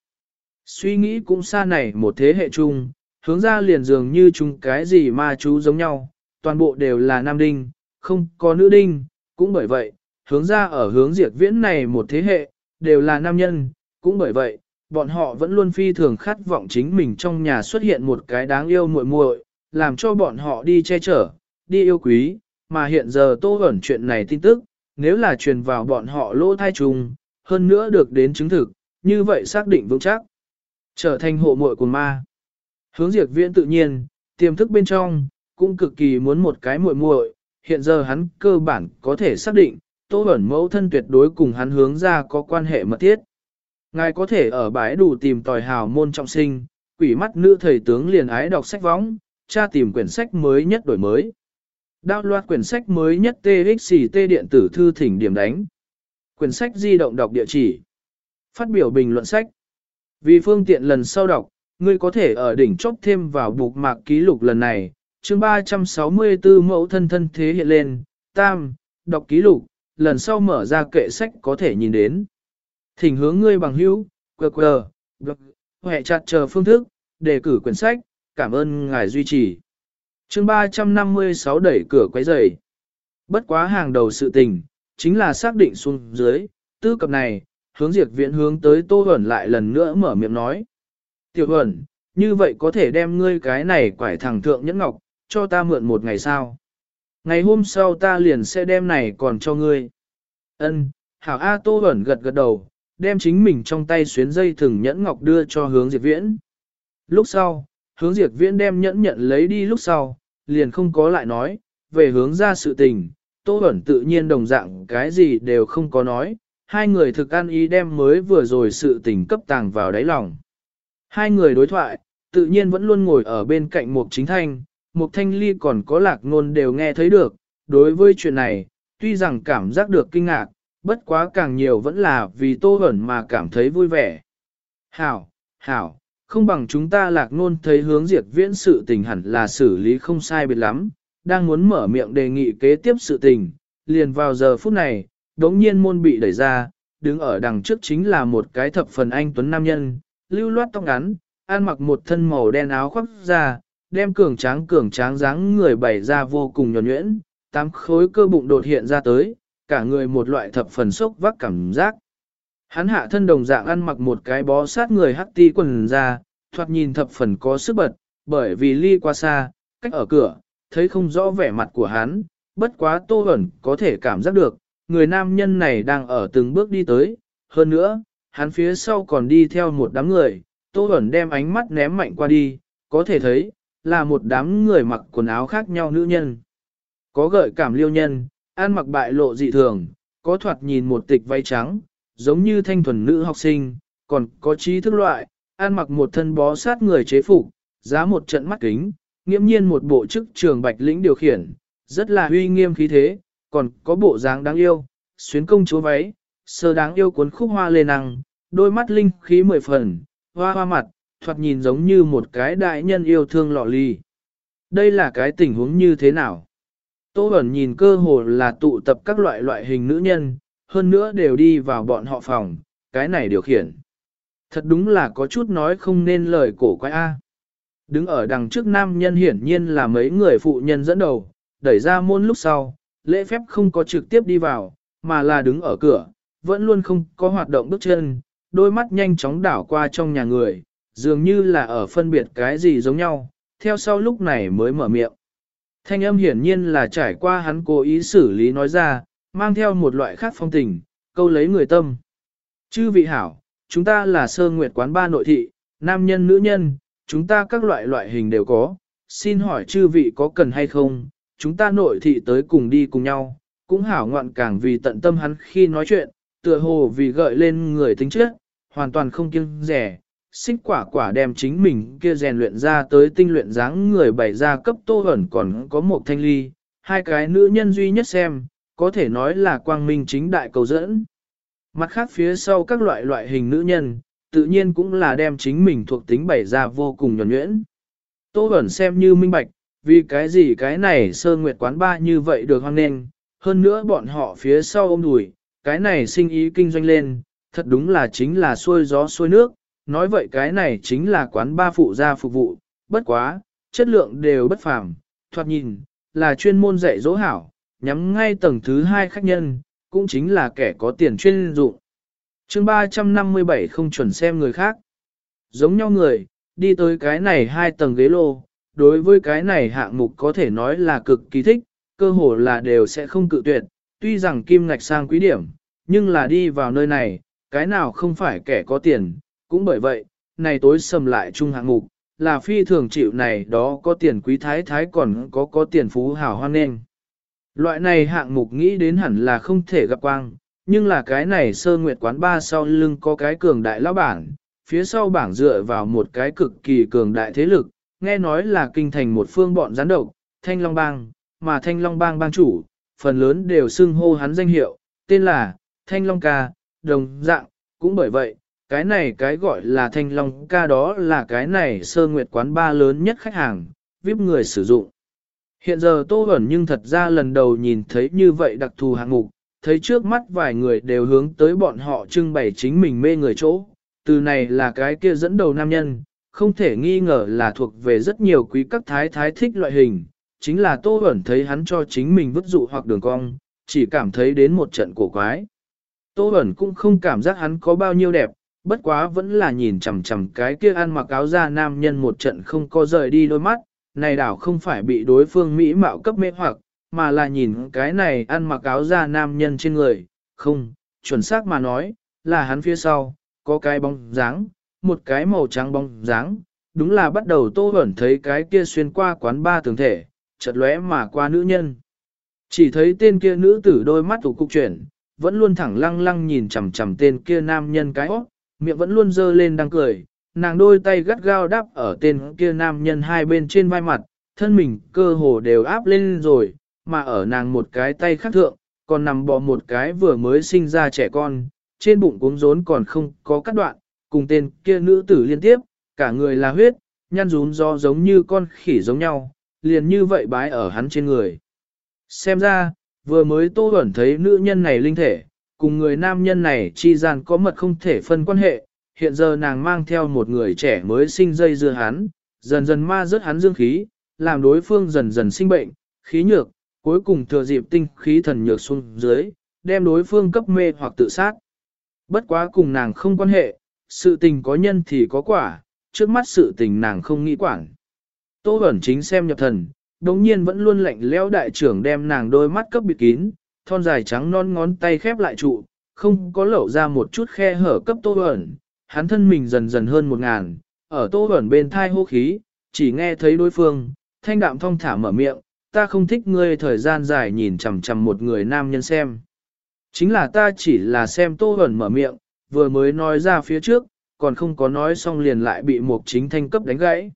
Suy nghĩ cũng xa này một thế hệ chung, hướng ra liền dường như chung cái gì mà chú giống nhau, toàn bộ đều là nam đinh, không có nữ đinh, cũng bởi vậy, hướng ra ở hướng diệt viễn này một thế hệ, đều là nam nhân, cũng bởi vậy, bọn họ vẫn luôn phi thường khát vọng chính mình trong nhà xuất hiện một cái đáng yêu muội muội, làm cho bọn họ đi che chở, đi yêu quý, mà hiện giờ tô ẩn chuyện này tin tức, nếu là truyền vào bọn họ lỗ thai trùng, hơn nữa được đến chứng thực, như vậy xác định vững chắc. Trở thành hộ muội của ma. Hướng diệt viễn tự nhiên, tiềm thức bên trong, cũng cực kỳ muốn một cái muội muội, hiện giờ hắn cơ bản có thể xác định, Tô Bẩn mẫu thân tuyệt đối cùng hắn hướng ra có quan hệ mật thiết. Ngài có thể ở bãi đủ tìm tòi hào môn trọng sinh, quỷ mắt nữ thầy tướng liền ái đọc sách võng, tra tìm quyển sách mới nhất đổi mới. Đao loạt quyển sách mới nhất TXT điện tử thư thỉnh điểm đánh. Quyển sách di động đọc địa chỉ. Phát biểu bình luận sách. Vì phương tiện lần sau đọc, ngươi có thể ở đỉnh chốc thêm vào bục mạc ký lục lần này, chương 364 mẫu thân thân thế hiện lên, tam, đọc ký lục, lần sau mở ra kệ sách có thể nhìn đến. Thỉnh hướng ngươi bằng hữu, quờ blog, hệ chặt chờ phương thức, đề cử quyển sách, cảm ơn ngài duy trì. chương 356 đẩy cửa quấy rầy. Bất quá hàng đầu sự tình, chính là xác định xuống dưới, tư cập này, hướng diệt viện hướng tới Tô Huẩn lại lần nữa mở miệng nói. Tiểu Huẩn, như vậy có thể đem ngươi cái này quải thẳng thượng nhẫn ngọc, cho ta mượn một ngày sao? Ngày hôm sau ta liền sẽ đem này còn cho ngươi. Ân, Hảo A Tô ẩn gật gật đầu, đem chính mình trong tay xuyến dây thừng nhẫn ngọc đưa cho hướng diệt viễn. Lúc sau, hướng diệt viễn đem nhẫn nhận lấy đi lúc sau, liền không có lại nói, về hướng ra sự tình, Tô ẩn tự nhiên đồng dạng cái gì đều không có nói, hai người thực ăn ý đem mới vừa rồi sự tình cấp tàng vào đáy lòng. Hai người đối thoại, tự nhiên vẫn luôn ngồi ở bên cạnh Mục Chính Thanh, Mục Thanh Ly còn có lạc ngôn đều nghe thấy được, đối với chuyện này, tuy rằng cảm giác được kinh ngạc, bất quá càng nhiều vẫn là vì Tô Bẩn mà cảm thấy vui vẻ. Hảo, hảo, không bằng chúng ta lạc ngôn thấy hướng diệt viễn sự tình hẳn là xử lý không sai biệt lắm, đang muốn mở miệng đề nghị kế tiếp sự tình, liền vào giờ phút này, đống nhiên môn bị đẩy ra, đứng ở đằng trước chính là một cái thập phần anh tuấn nam nhân, lưu loát tóc ngắn, ăn mặc một thân màu đen áo khoác ra, đem cường tráng cường tráng dáng người bày ra vô cùng nhuần nhuyễn, tám khối cơ bụng đột hiện ra tới, cả người một loại thập phần sốc vác cảm giác. Hắn hạ thân đồng dạng ăn mặc một cái bó sát người hắc ti quần ra, thoạt nhìn thập phần có sức bật, bởi vì ly qua xa, cách ở cửa, thấy không rõ vẻ mặt của hắn, bất quá Tô ẩn có thể cảm giác được, người nam nhân này đang ở từng bước đi tới, hơn nữa, hắn phía sau còn đi theo một đám người, Tô ẩn đem ánh mắt ném mạnh qua đi, có thể thấy, là một đám người mặc quần áo khác nhau nữ nhân. Có gợi cảm liêu nhân, ăn mặc bại lộ dị thường, có thoạt nhìn một tịch váy trắng, giống như thanh thuần nữ học sinh, còn có trí thức loại, ăn mặc một thân bó sát người chế phục, giá một trận mắt kính, nghiễm nhiên một bộ chức trường bạch lĩnh điều khiển, rất là uy nghiêm khí thế, còn có bộ dáng đáng yêu, xuyến công chúa váy, sơ đáng yêu cuốn khúc hoa lê năng, đôi mắt linh khí mười phần, hoa hoa mặt, thoạt nhìn giống như một cái đại nhân yêu thương lọ ly. Đây là cái tình huống như thế nào? Tô Bẩn nhìn cơ hồ là tụ tập các loại loại hình nữ nhân, hơn nữa đều đi vào bọn họ phòng, cái này điều khiển. Thật đúng là có chút nói không nên lời cổ quái A. Đứng ở đằng trước nam nhân hiển nhiên là mấy người phụ nhân dẫn đầu, đẩy ra môn lúc sau, lễ phép không có trực tiếp đi vào, mà là đứng ở cửa, vẫn luôn không có hoạt động bước chân, đôi mắt nhanh chóng đảo qua trong nhà người, dường như là ở phân biệt cái gì giống nhau, theo sau lúc này mới mở miệng. Thanh âm hiển nhiên là trải qua hắn cố ý xử lý nói ra, mang theo một loại khác phong tình, câu lấy người tâm. Chư vị hảo, chúng ta là sơ nguyệt quán ba nội thị, nam nhân nữ nhân, chúng ta các loại loại hình đều có, xin hỏi chư vị có cần hay không, chúng ta nội thị tới cùng đi cùng nhau, cũng hảo ngoạn càng vì tận tâm hắn khi nói chuyện, tựa hồ vì gợi lên người tính trước, hoàn toàn không kiêng rẻ, xích quả quả đem chính mình kia rèn luyện ra tới tinh luyện dáng người bày ra cấp tô ẩn còn có một thanh ly, hai cái nữ nhân duy nhất xem, có thể nói là quang minh chính đại cầu dẫn. Mặt khác phía sau các loại loại hình nữ nhân, tự nhiên cũng là đem chính mình thuộc tính bày ra vô cùng nhuẩn nhuyễn. Tô ẩn xem như minh bạch, vì cái gì cái này sơ nguyệt quán ba như vậy được hoang nên, hơn nữa bọn họ phía sau ôm đùi, cái này sinh ý kinh doanh lên, thật đúng là chính là xuôi gió xuôi nước, nói vậy cái này chính là quán ba phụ gia phục vụ, bất quá, chất lượng đều bất phàm, thoạt nhìn, là chuyên môn dạy dỗ hảo, nhắm ngay tầng thứ hai khách nhân, cũng chính là kẻ có tiền chuyên dụng. chương 357 không chuẩn xem người khác. Giống nhau người, đi tới cái này hai tầng ghế lô, đối với cái này hạng mục có thể nói là cực kỳ thích, cơ hồ là đều sẽ không cự tuyệt, tuy rằng kim ngạch sang quý điểm, nhưng là đi vào nơi này, cái nào không phải kẻ có tiền, cũng bởi vậy, này tối sầm lại chung hạng mục, là phi thường chịu này đó có tiền quý thái thái còn có có tiền phú hào hoan nghênh. Loại này hạng mục nghĩ đến hẳn là không thể gặp quang, nhưng là cái này sơ nguyệt quán ba sau lưng có cái cường đại lão bản, phía sau bảng dựa vào một cái cực kỳ cường đại thế lực, nghe nói là kinh thành một phương bọn gián độc, Thanh Long Bang, mà Thanh Long Bang bang chủ, phần lớn đều xưng hô hắn danh hiệu, tên là Thanh Long Ca, đồng dạng, cũng bởi vậy, cái này cái gọi là Thanh Long Ca đó là cái này sơ nguyệt quán ba lớn nhất khách hàng, VIP người sử dụng. Hiện giờ Tô Bẩn nhưng thật ra lần đầu nhìn thấy như vậy đặc thù hạng mục, thấy trước mắt vài người đều hướng tới bọn họ trưng bày chính mình mê người chỗ, từ này là cái kia dẫn đầu nam nhân, không thể nghi ngờ là thuộc về rất nhiều quý các thái thái thích loại hình, chính là Tô Bẩn thấy hắn cho chính mình vứt dụ hoặc đường cong, chỉ cảm thấy đến một trận cổ quái. Tô Bẩn cũng không cảm giác hắn có bao nhiêu đẹp, bất quá vẫn là nhìn chằm chằm cái kia ăn mặc áo da nam nhân một trận không có rời đi đôi mắt, này đảo không phải bị đối phương Mỹ mạo cấp mê hoặc, mà là nhìn cái này ăn mặc áo da nam nhân trên người, không, chuẩn xác mà nói, là hắn phía sau, có cái bóng dáng, một cái màu trắng bóng dáng, đúng là bắt đầu tô ẩn thấy cái kia xuyên qua quán ba tường thể, chợt lóe mà qua nữ nhân. Chỉ thấy tên kia nữ tử đôi mắt tủ cục chuyển, vẫn luôn thẳng lăng lăng nhìn chằm chằm tên kia nam nhân cái óc, miệng vẫn luôn dơ lên đang cười, nàng đôi tay gắt gao đắp ở tên kia nam nhân hai bên trên vai mặt, thân mình cơ hồ đều áp lên rồi, mà ở nàng một cái tay khác thượng, còn nằm bò một cái vừa mới sinh ra trẻ con, trên bụng cuống rốn còn không có cắt đoạn, cùng tên kia nữ tử liên tiếp, cả người là huyết, nhăn rún do giống như con khỉ giống nhau, liền như vậy bái ở hắn trên người. Xem ra, vừa mới tô ẩn thấy nữ nhân này linh thể, cùng người nam nhân này chi gian có mật không thể phân quan hệ, hiện giờ nàng mang theo một người trẻ mới sinh dây dưa hắn, dần dần ma rớt hắn dương khí, làm đối phương dần dần sinh bệnh, khí nhược, cuối cùng thừa dịp tinh khí thần nhược xuống dưới, đem đối phương cấp mê hoặc tự sát. Bất quá cùng nàng không quan hệ, sự tình có nhân thì có quả, trước mắt sự tình nàng không nghĩ quản. Tô ẩn chính xem nhập thần, đồng nhiên vẫn luôn lạnh lẽo đại trưởng đem nàng đôi mắt cấp bịt kín, thon dài trắng non ngón tay khép lại trụ, không có lẩu ra một chút khe hở cấp tô ẩn, hắn thân mình dần dần hơn một ngàn, ở tô ẩn bên thai hô khí, chỉ nghe thấy đối phương, thanh đạm thong thả mở miệng, ta không thích ngươi thời gian dài nhìn chằm chằm một người nam nhân xem. Chính là ta chỉ là xem tô ẩn mở miệng, vừa mới nói ra phía trước, còn không có nói xong liền lại bị một chính thanh cấp đánh gãy.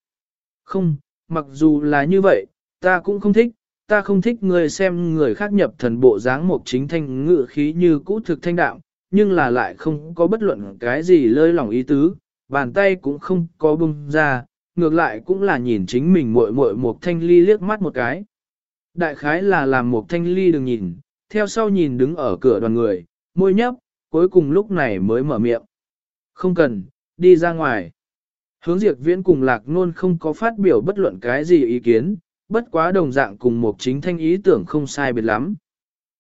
Không, mặc dù là như vậy, ta cũng không thích, ta không thích ngươi xem người khác nhập thần bộ dáng một chính thanh ngự khí như cũ thực thanh đạo, nhưng là lại không có bất luận cái gì lơi lỏng ý tứ, bàn tay cũng không có bung ra, ngược lại cũng là nhìn chính mình muội muội một thanh ly liếc mắt một cái. Đại khái là làm một thanh ly đừng nhìn, theo sau nhìn đứng ở cửa đoàn người, môi nhấp, cuối cùng lúc này mới mở miệng. Không cần, đi ra ngoài. Hướng diệt viễn cùng lạc nôn không có phát biểu bất luận cái gì ý kiến, bất quá đồng dạng cùng một chính thanh ý tưởng không sai biệt lắm.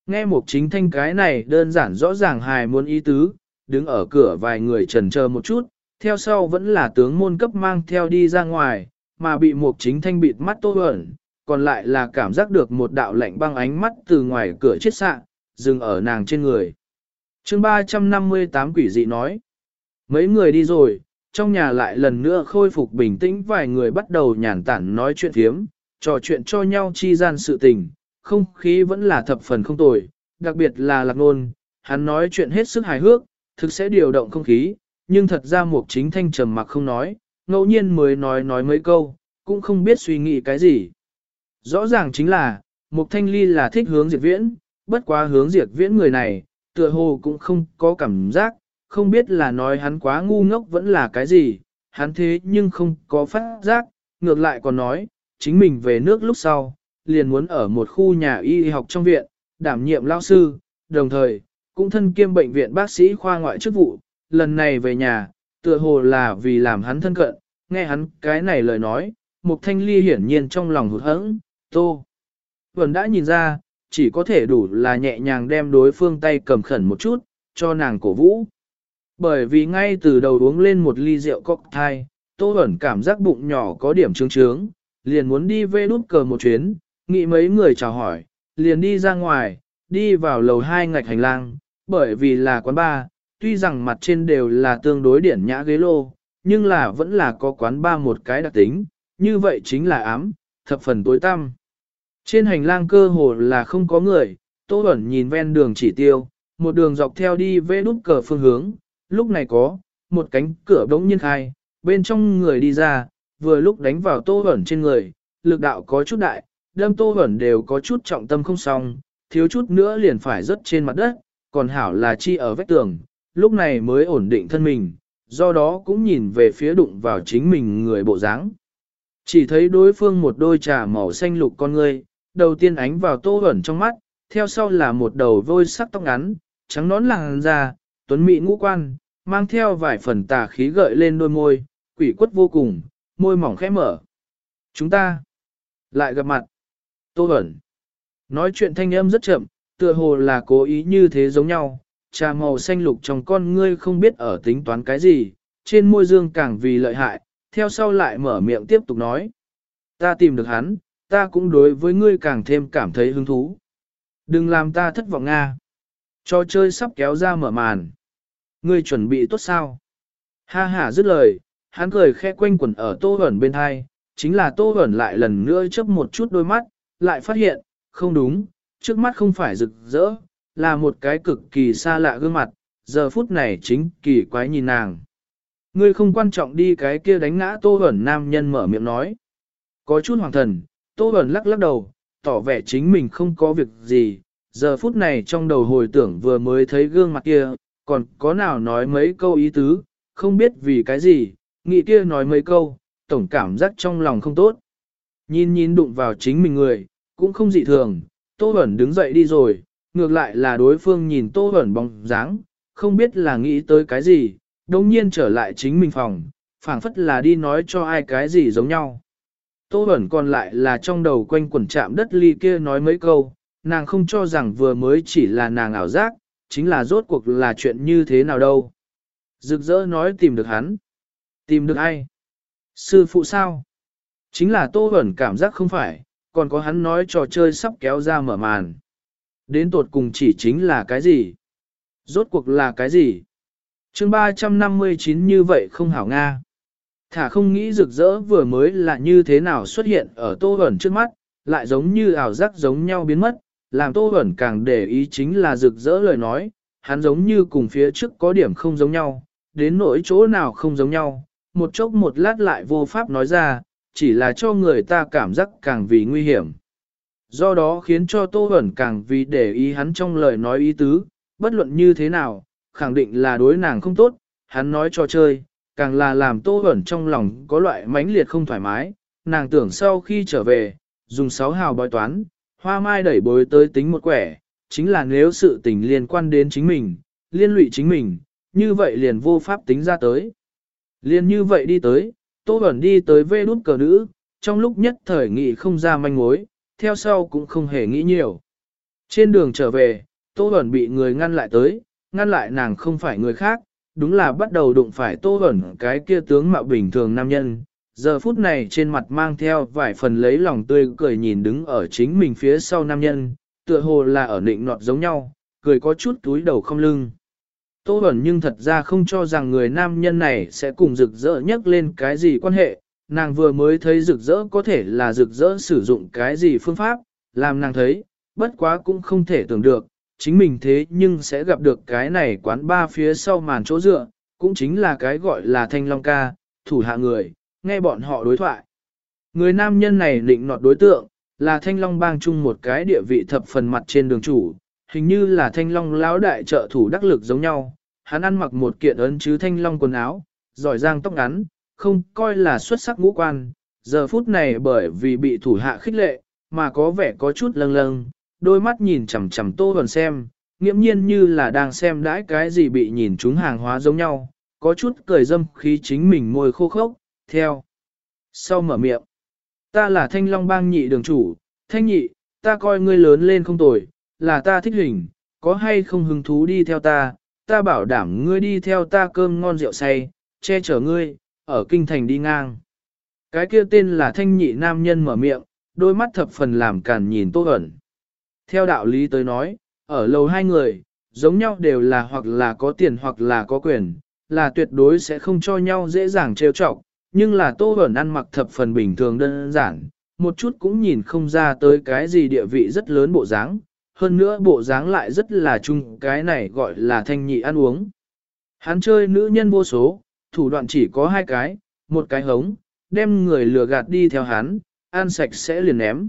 Nghe một chính thanh cái này đơn giản rõ ràng hài muốn ý tứ, đứng ở cửa vài người trần chờ một chút, theo sau vẫn là tướng môn cấp mang theo đi ra ngoài, mà bị một chính thanh bịt mắt tô ẩn, còn lại là cảm giác được một đạo lạnh băng ánh mắt từ ngoài cửa chết xạ, dừng ở nàng trên người. chương 358 quỷ dị nói, mấy người đi rồi, trong nhà lại lần nữa khôi phục bình tĩnh vài người bắt đầu nhàn tản nói chuyện thiếm, trò chuyện cho nhau chi gian sự tình, không khí vẫn là thập phần không tồi, đặc biệt là lạc nôn, hắn nói chuyện hết sức hài hước, thực sẽ điều động không khí, nhưng thật ra mục chính thanh trầm mặc không nói, ngẫu nhiên mới nói nói mấy câu, cũng không biết suy nghĩ cái gì. Rõ ràng chính là, mục thanh ly là thích hướng diệt viễn, bất quá hướng diệt viễn người này, tựa hồ cũng không có cảm giác, không biết là nói hắn quá ngu ngốc vẫn là cái gì, hắn thế nhưng không có phát giác, ngược lại còn nói, chính mình về nước lúc sau, liền muốn ở một khu nhà y học trong viện, đảm nhiệm lao sư, đồng thời, cũng thân kiêm bệnh viện bác sĩ khoa ngoại chức vụ, lần này về nhà, tựa hồ là vì làm hắn thân cận, nghe hắn cái này lời nói, Mục Thanh Ly hiển nhiên trong lòng hụt hẫng, tô. Vẫn đã nhìn ra, chỉ có thể đủ là nhẹ nhàng đem đối phương tay cầm khẩn một chút, cho nàng cổ vũ. Bởi vì ngay từ đầu uống lên một ly rượu cocktail, Tô Bẩn cảm giác bụng nhỏ có điểm trướng trướng, liền muốn đi về đút cờ một chuyến, nghĩ mấy người chào hỏi, liền đi ra ngoài, đi vào lầu hai ngạch hành lang, bởi vì là quán bar, tuy rằng mặt trên đều là tương đối điển nhã ghế lô, nhưng là vẫn là có quán bar một cái đặc tính, như vậy chính là ám, thập phần tối tăm. Trên hành lang cơ hồ là không có người, Tô Bẩn nhìn ven đường chỉ tiêu, một đường dọc theo đi về đút cờ phương hướng, lúc này có, một cánh cửa đống nhiên khai, bên trong người đi ra, vừa lúc đánh vào Tô hẩn trên người, lực đạo có chút đại, đâm Tô hẩn đều có chút trọng tâm không xong, thiếu chút nữa liền phải rớt trên mặt đất, còn hảo là chi ở vách tường, lúc này mới ổn định thân mình, do đó cũng nhìn về phía đụng vào chính mình người bộ dáng. Chỉ thấy đối phương một đôi trà màu xanh lục con ngươi, đầu tiên ánh vào tô hẩn trong mắt, theo sau là một đầu vôi sắc tóc ngắn, trắng nón làng da, tuấn mỹ ngũ quan, mang theo vài phần tà khí gợi lên đôi môi, quỷ quất vô cùng, môi mỏng khẽ mở. Chúng ta lại gặp mặt. Tô ẩn. Nói chuyện thanh âm rất chậm, tựa hồ là cố ý như thế giống nhau, trà màu xanh lục trong con ngươi không biết ở tính toán cái gì, trên môi dương càng vì lợi hại, theo sau lại mở miệng tiếp tục nói. Ta tìm được hắn, ta cũng đối với ngươi càng thêm cảm thấy hứng thú. Đừng làm ta thất vọng Nga. Cho chơi sắp kéo ra mở màn. Ngươi chuẩn bị tốt sao? Ha ha dứt lời, hắn cười khẽ quanh quẩn ở tô ẩn bên hai, chính là tô ẩn lại lần nữa chớp một chút đôi mắt, lại phát hiện, không đúng, trước mắt không phải rực rỡ, là một cái cực kỳ xa lạ gương mặt, giờ phút này chính kỳ quái nhìn nàng. Ngươi không quan trọng đi cái kia đánh ngã Tô Bẩn nam nhân mở miệng nói. Có chút hoàng thần, Tô Bẩn lắc lắc đầu, tỏ vẻ chính mình không có việc gì, giờ phút này trong đầu hồi tưởng vừa mới thấy gương mặt kia, còn có nào nói mấy câu ý tứ, không biết vì cái gì, nghĩ kia nói mấy câu, tổng cảm giác trong lòng không tốt. Nhìn nhìn đụng vào chính mình người, cũng không dị thường, Tô Bẩn đứng dậy đi rồi, ngược lại là đối phương nhìn Tô Bẩn bóng dáng, không biết là nghĩ tới cái gì, đồng nhiên trở lại chính mình phòng, phảng phất là đi nói cho ai cái gì giống nhau. Tô Bẩn còn lại là trong đầu quanh quẩn chạm đất ly kia nói mấy câu, nàng không cho rằng vừa mới chỉ là nàng ảo giác, chính là rốt cuộc là chuyện như thế nào đâu. Rực rỡ nói tìm được hắn. Tìm được ai? Sư phụ sao? Chính là Tô Bẩn cảm giác không phải, còn có hắn nói trò chơi sắp kéo ra mở màn. Đến tột cùng chỉ chính là cái gì? Rốt cuộc là cái gì? chương 359 như vậy không hảo Nga. Thả không nghĩ rực rỡ vừa mới là như thế nào xuất hiện ở tô ẩn trước mắt, lại giống như ảo giác giống nhau biến mất, làm tô ẩn càng để ý chính là rực rỡ lời nói, hắn giống như cùng phía trước có điểm không giống nhau, đến nỗi chỗ nào không giống nhau, một chốc một lát lại vô pháp nói ra, chỉ là cho người ta cảm giác càng vì nguy hiểm. Do đó khiến cho Tô Huẩn càng vì để ý hắn trong lời nói ý tứ, bất luận như thế nào, khẳng định là đối nàng không tốt, hắn nói cho chơi, càng là làm Tô Huẩn trong lòng có loại mãnh liệt không thoải mái, nàng tưởng sau khi trở về, dùng sáu hào bói toán, hoa mai đẩy bối tới tính một quẻ, chính là nếu sự tình liên quan đến chính mình, liên lụy chính mình, như vậy liền vô pháp tính ra tới. Liên như vậy đi tới, Tô Bẩn đi tới vê đút cờ nữ, trong lúc nhất thời nghị không ra manh mối, theo sau cũng không hề nghĩ nhiều. Trên đường trở về, Tô Bẩn bị người ngăn lại tới, ngăn lại nàng không phải người khác, đúng là bắt đầu đụng phải Tô Bẩn cái kia tướng mạo bình thường nam nhân. Giờ phút này trên mặt mang theo vài phần lấy lòng tươi cười nhìn đứng ở chính mình phía sau nam nhân, tựa hồ là ở nịnh nọt giống nhau, cười có chút túi đầu không lưng. Tô Bẩn nhưng thật ra không cho rằng người nam nhân này sẽ cùng rực rỡ nhắc lên cái gì quan hệ, nàng vừa mới thấy rực rỡ có thể là rực rỡ sử dụng cái gì phương pháp, làm nàng thấy, bất quá cũng không thể tưởng được, chính mình thế nhưng sẽ gặp được cái này quán ba phía sau màn chỗ dựa, cũng chính là cái gọi là thanh long ca, thủ hạ người, nghe bọn họ đối thoại. Người nam nhân này định nọt đối tượng, là thanh long bang chung một cái địa vị thập phần mặt trên đường chủ, hình như là thanh long lão đại trợ thủ đắc lực giống nhau, hắn ăn mặc một kiện ấn chứ thanh long quần áo, giỏi giang tóc ngắn, không coi là xuất sắc ngũ quan, giờ phút này bởi vì bị thủ hạ khích lệ, mà có vẻ có chút lâng lâng, đôi mắt nhìn chằm chằm tô hồn xem, nghiễm nhiên như là đang xem đãi cái gì bị nhìn chúng hàng hóa giống nhau, có chút cười dâm khí chính mình môi khô khốc, theo. Sau mở miệng, ta là thanh long bang nhị đường chủ, thanh nhị, ta coi ngươi lớn lên không tồi, là ta thích hình, có hay không hứng thú đi theo ta, ta bảo đảm ngươi đi theo ta cơm ngon rượu say, che chở ngươi, ở kinh thành đi ngang. Cái kia tên là thanh nhị nam nhân mở miệng, đôi mắt thập phần làm càn nhìn tô ẩn. Theo đạo lý tới nói, ở lầu hai người, giống nhau đều là hoặc là có tiền hoặc là có quyền, là tuyệt đối sẽ không cho nhau dễ dàng trêu chọc, nhưng là tô ẩn ăn mặc thập phần bình thường đơn giản, một chút cũng nhìn không ra tới cái gì địa vị rất lớn bộ dáng, hơn nữa bộ dáng lại rất là chung cái này gọi là thanh nhị ăn uống. Hắn chơi nữ nhân vô số, thủ đoạn chỉ có hai cái, một cái hống, đem người lừa gạt đi theo hắn, ăn sạch sẽ liền ném.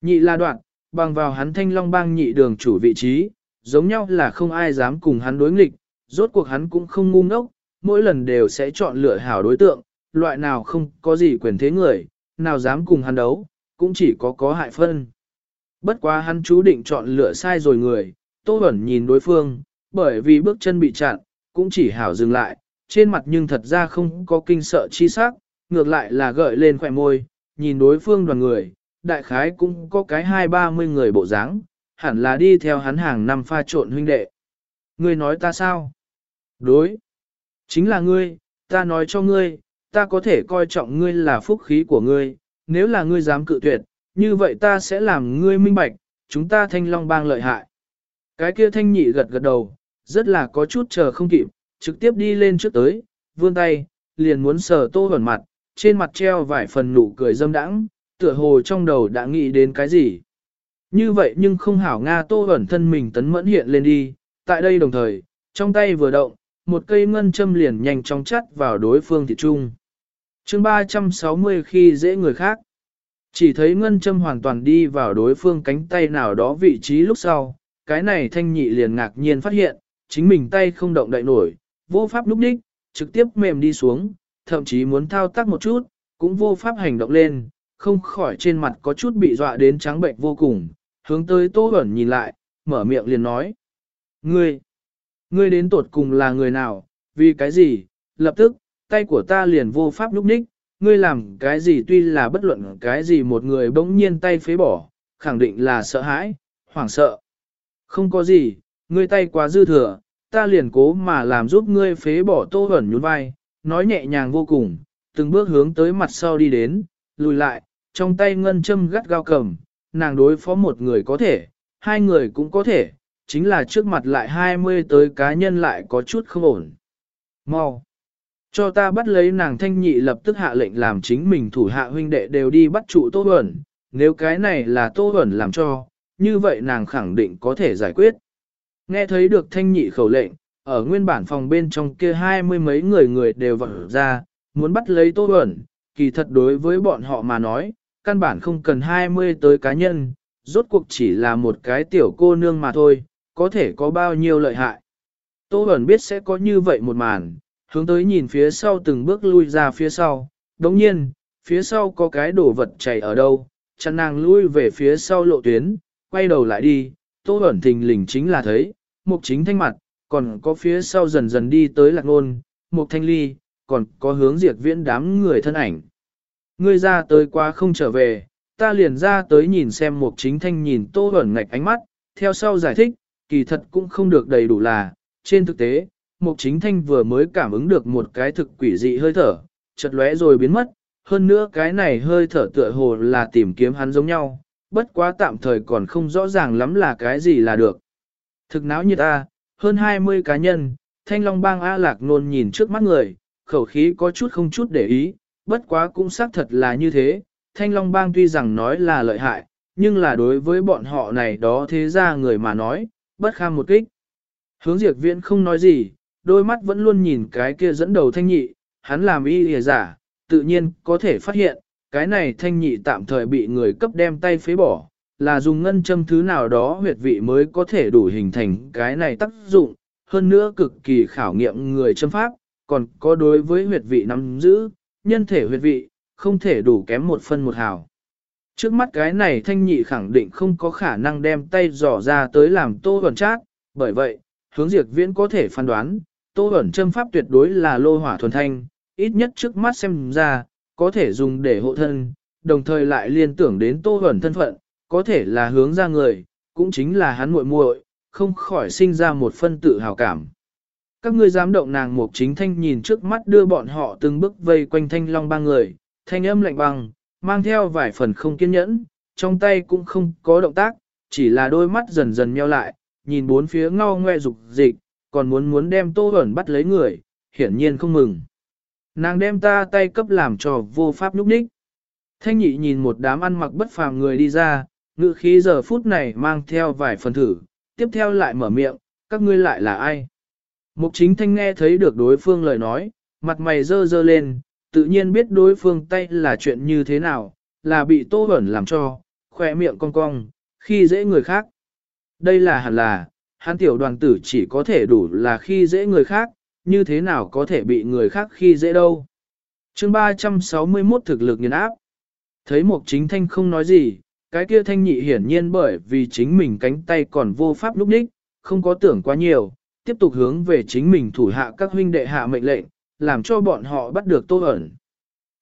Nhị là đoạn, bằng vào hắn thanh long bang nhị đường chủ vị trí, giống nhau là không ai dám cùng hắn đối nghịch, rốt cuộc hắn cũng không ngu ngốc, mỗi lần đều sẽ chọn lựa hảo đối tượng, loại nào không có gì quyền thế người, nào dám cùng hắn đấu, cũng chỉ có có hại phân. Bất quá hắn chú định chọn lựa sai rồi người, Tô Bẩn nhìn đối phương, bởi vì bước chân bị chặn, cũng chỉ hảo dừng lại, trên mặt nhưng thật ra không có kinh sợ chi sắc, ngược lại là gợi lên khỏe môi, nhìn đối phương đoàn người, đại khái cũng có cái hai ba mươi người bộ dáng, hẳn là đi theo hắn hàng năm pha trộn huynh đệ. Ngươi nói ta sao? Đối. Chính là ngươi, ta nói cho ngươi, ta có thể coi trọng ngươi là phúc khí của ngươi, nếu là ngươi dám cự tuyệt, như vậy ta sẽ làm ngươi minh bạch, chúng ta thanh long bang lợi hại. Cái kia thanh nhị gật gật đầu, rất là có chút chờ không kịp, trực tiếp đi lên trước tới, vươn tay, liền muốn sờ tô hẩn mặt, trên mặt treo vài phần nụ cười dâm đãng, tựa hồ trong đầu đã nghĩ đến cái gì. Như vậy nhưng không hảo Nga tô hẩn thân mình tấn mẫn hiện lên đi, tại đây đồng thời, trong tay vừa động, một cây ngân châm liền nhanh chóng chắt vào đối phương thị trung. chương 360 khi dễ người khác. Chỉ thấy ngân châm hoàn toàn đi vào đối phương cánh tay nào đó vị trí lúc sau, cái này thanh nhị liền ngạc nhiên phát hiện, chính mình tay không động đậy nổi, vô pháp lúc đích, trực tiếp mềm đi xuống, thậm chí muốn thao tác một chút, cũng vô pháp hành động lên, không khỏi trên mặt có chút bị dọa đến trắng bệnh vô cùng, hướng tới Tô Bẩn nhìn lại, mở miệng liền nói. Ngươi, ngươi đến tột cùng là người nào, vì cái gì, lập tức, tay của ta liền vô pháp lúc đích, ngươi làm cái gì tuy là bất luận cái gì một người bỗng nhiên tay phế bỏ, khẳng định là sợ hãi, hoảng sợ. Không có gì, ngươi tay quá dư thừa, ta liền cố mà làm giúp ngươi phế bỏ tô ẩn nhún vai, nói nhẹ nhàng vô cùng, từng bước hướng tới mặt sau đi đến, lùi lại, trong tay ngân châm gắt gao cầm, nàng đối phó một người có thể, hai người cũng có thể, chính là trước mặt lại hai mươi tới cá nhân lại có chút không ổn. Mau! Cho ta bắt lấy nàng thanh nhị lập tức hạ lệnh làm chính mình thủ hạ huynh đệ đều đi bắt trụ Tô Huẩn, nếu cái này là Tô Huẩn làm cho, như vậy nàng khẳng định có thể giải quyết. Nghe thấy được thanh nhị khẩu lệnh, ở nguyên bản phòng bên trong kia hai mươi mấy người người đều vỡ ra, muốn bắt lấy Tô Huẩn, kỳ thật đối với bọn họ mà nói, căn bản không cần hai mươi tới cá nhân, rốt cuộc chỉ là một cái tiểu cô nương mà thôi, có thể có bao nhiêu lợi hại. Tô Huẩn biết sẽ có như vậy một màn, hướng tới nhìn phía sau từng bước lui ra phía sau, đồng nhiên, phía sau có cái đổ vật chảy ở đâu, chăn nàng lui về phía sau lộ tuyến, quay đầu lại đi, Tô ẩn thình lình chính là thấy, mục chính thanh mặt, còn có phía sau dần dần đi tới lạc nôn, mục thanh ly, còn có hướng diệt viễn đám người thân ảnh. Ngươi ra tới qua không trở về, ta liền ra tới nhìn xem mục chính thanh nhìn Tô ẩn ngạch ánh mắt, theo sau giải thích, kỳ thật cũng không được đầy đủ là, trên thực tế, Mục Chính Thanh vừa mới cảm ứng được một cái thực quỷ dị hơi thở, chợt lóe rồi biến mất, hơn nữa cái này hơi thở tựa hồ là tìm kiếm hắn giống nhau, bất quá tạm thời còn không rõ ràng lắm là cái gì là được. Thực náo như ta, hơn 20 cá nhân, Thanh Long Bang A Lạc Nôn nhìn trước mắt người, khẩu khí có chút không chút để ý, bất quá cũng xác thật là như thế, Thanh Long Bang tuy rằng nói là lợi hại, nhưng là đối với bọn họ này đó thế ra người mà nói, bất kham một kích. Hướng diệt viễn không nói gì, đôi mắt vẫn luôn nhìn cái kia dẫn đầu thanh nhị, hắn làm y lìa giả, tự nhiên có thể phát hiện, cái này thanh nhị tạm thời bị người cấp đem tay phế bỏ, là dùng ngân châm thứ nào đó huyệt vị mới có thể đủ hình thành cái này tác dụng, hơn nữa cực kỳ khảo nghiệm người châm pháp, còn có đối với huyệt vị nắm giữ, nhân thể huyệt vị, không thể đủ kém một phân một hào. Trước mắt cái này thanh nhị khẳng định không có khả năng đem tay dò ra tới làm tô vẩn chát, bởi vậy, hướng diệt viễn có thể phán đoán, tô ẩn châm pháp tuyệt đối là lô hỏa thuần thanh, ít nhất trước mắt xem ra, có thể dùng để hộ thân, đồng thời lại liên tưởng đến tô ẩn thân phận, có thể là hướng ra người, cũng chính là hắn muội muội, không khỏi sinh ra một phân tự hào cảm. Các ngươi dám động nàng một chính thanh nhìn trước mắt đưa bọn họ từng bước vây quanh thanh long ba người, thanh âm lạnh băng, mang theo vài phần không kiên nhẫn, trong tay cũng không có động tác, chỉ là đôi mắt dần dần nheo lại, nhìn bốn phía ngao ngoe dục dịch, còn muốn muốn đem tô ẩn bắt lấy người, hiển nhiên không mừng. Nàng đem ta tay cấp làm cho vô pháp lúc đích. Thanh nhị nhìn một đám ăn mặc bất phàm người đi ra, ngự khí giờ phút này mang theo vài phần thử, tiếp theo lại mở miệng, các ngươi lại là ai? Mục chính thanh nghe thấy được đối phương lời nói, mặt mày dơ dơ lên, tự nhiên biết đối phương tay là chuyện như thế nào, là bị tô ẩn làm cho, khỏe miệng cong cong, khi dễ người khác. Đây là hẳn là, hắn tiểu đoàn tử chỉ có thể đủ là khi dễ người khác, như thế nào có thể bị người khác khi dễ đâu. chương 361 thực lực nghiền áp. Thấy mục chính thanh không nói gì, cái kia thanh nhị hiển nhiên bởi vì chính mình cánh tay còn vô pháp lúc đích, không có tưởng quá nhiều, tiếp tục hướng về chính mình thủ hạ các huynh đệ hạ mệnh lệnh, làm cho bọn họ bắt được tô ẩn.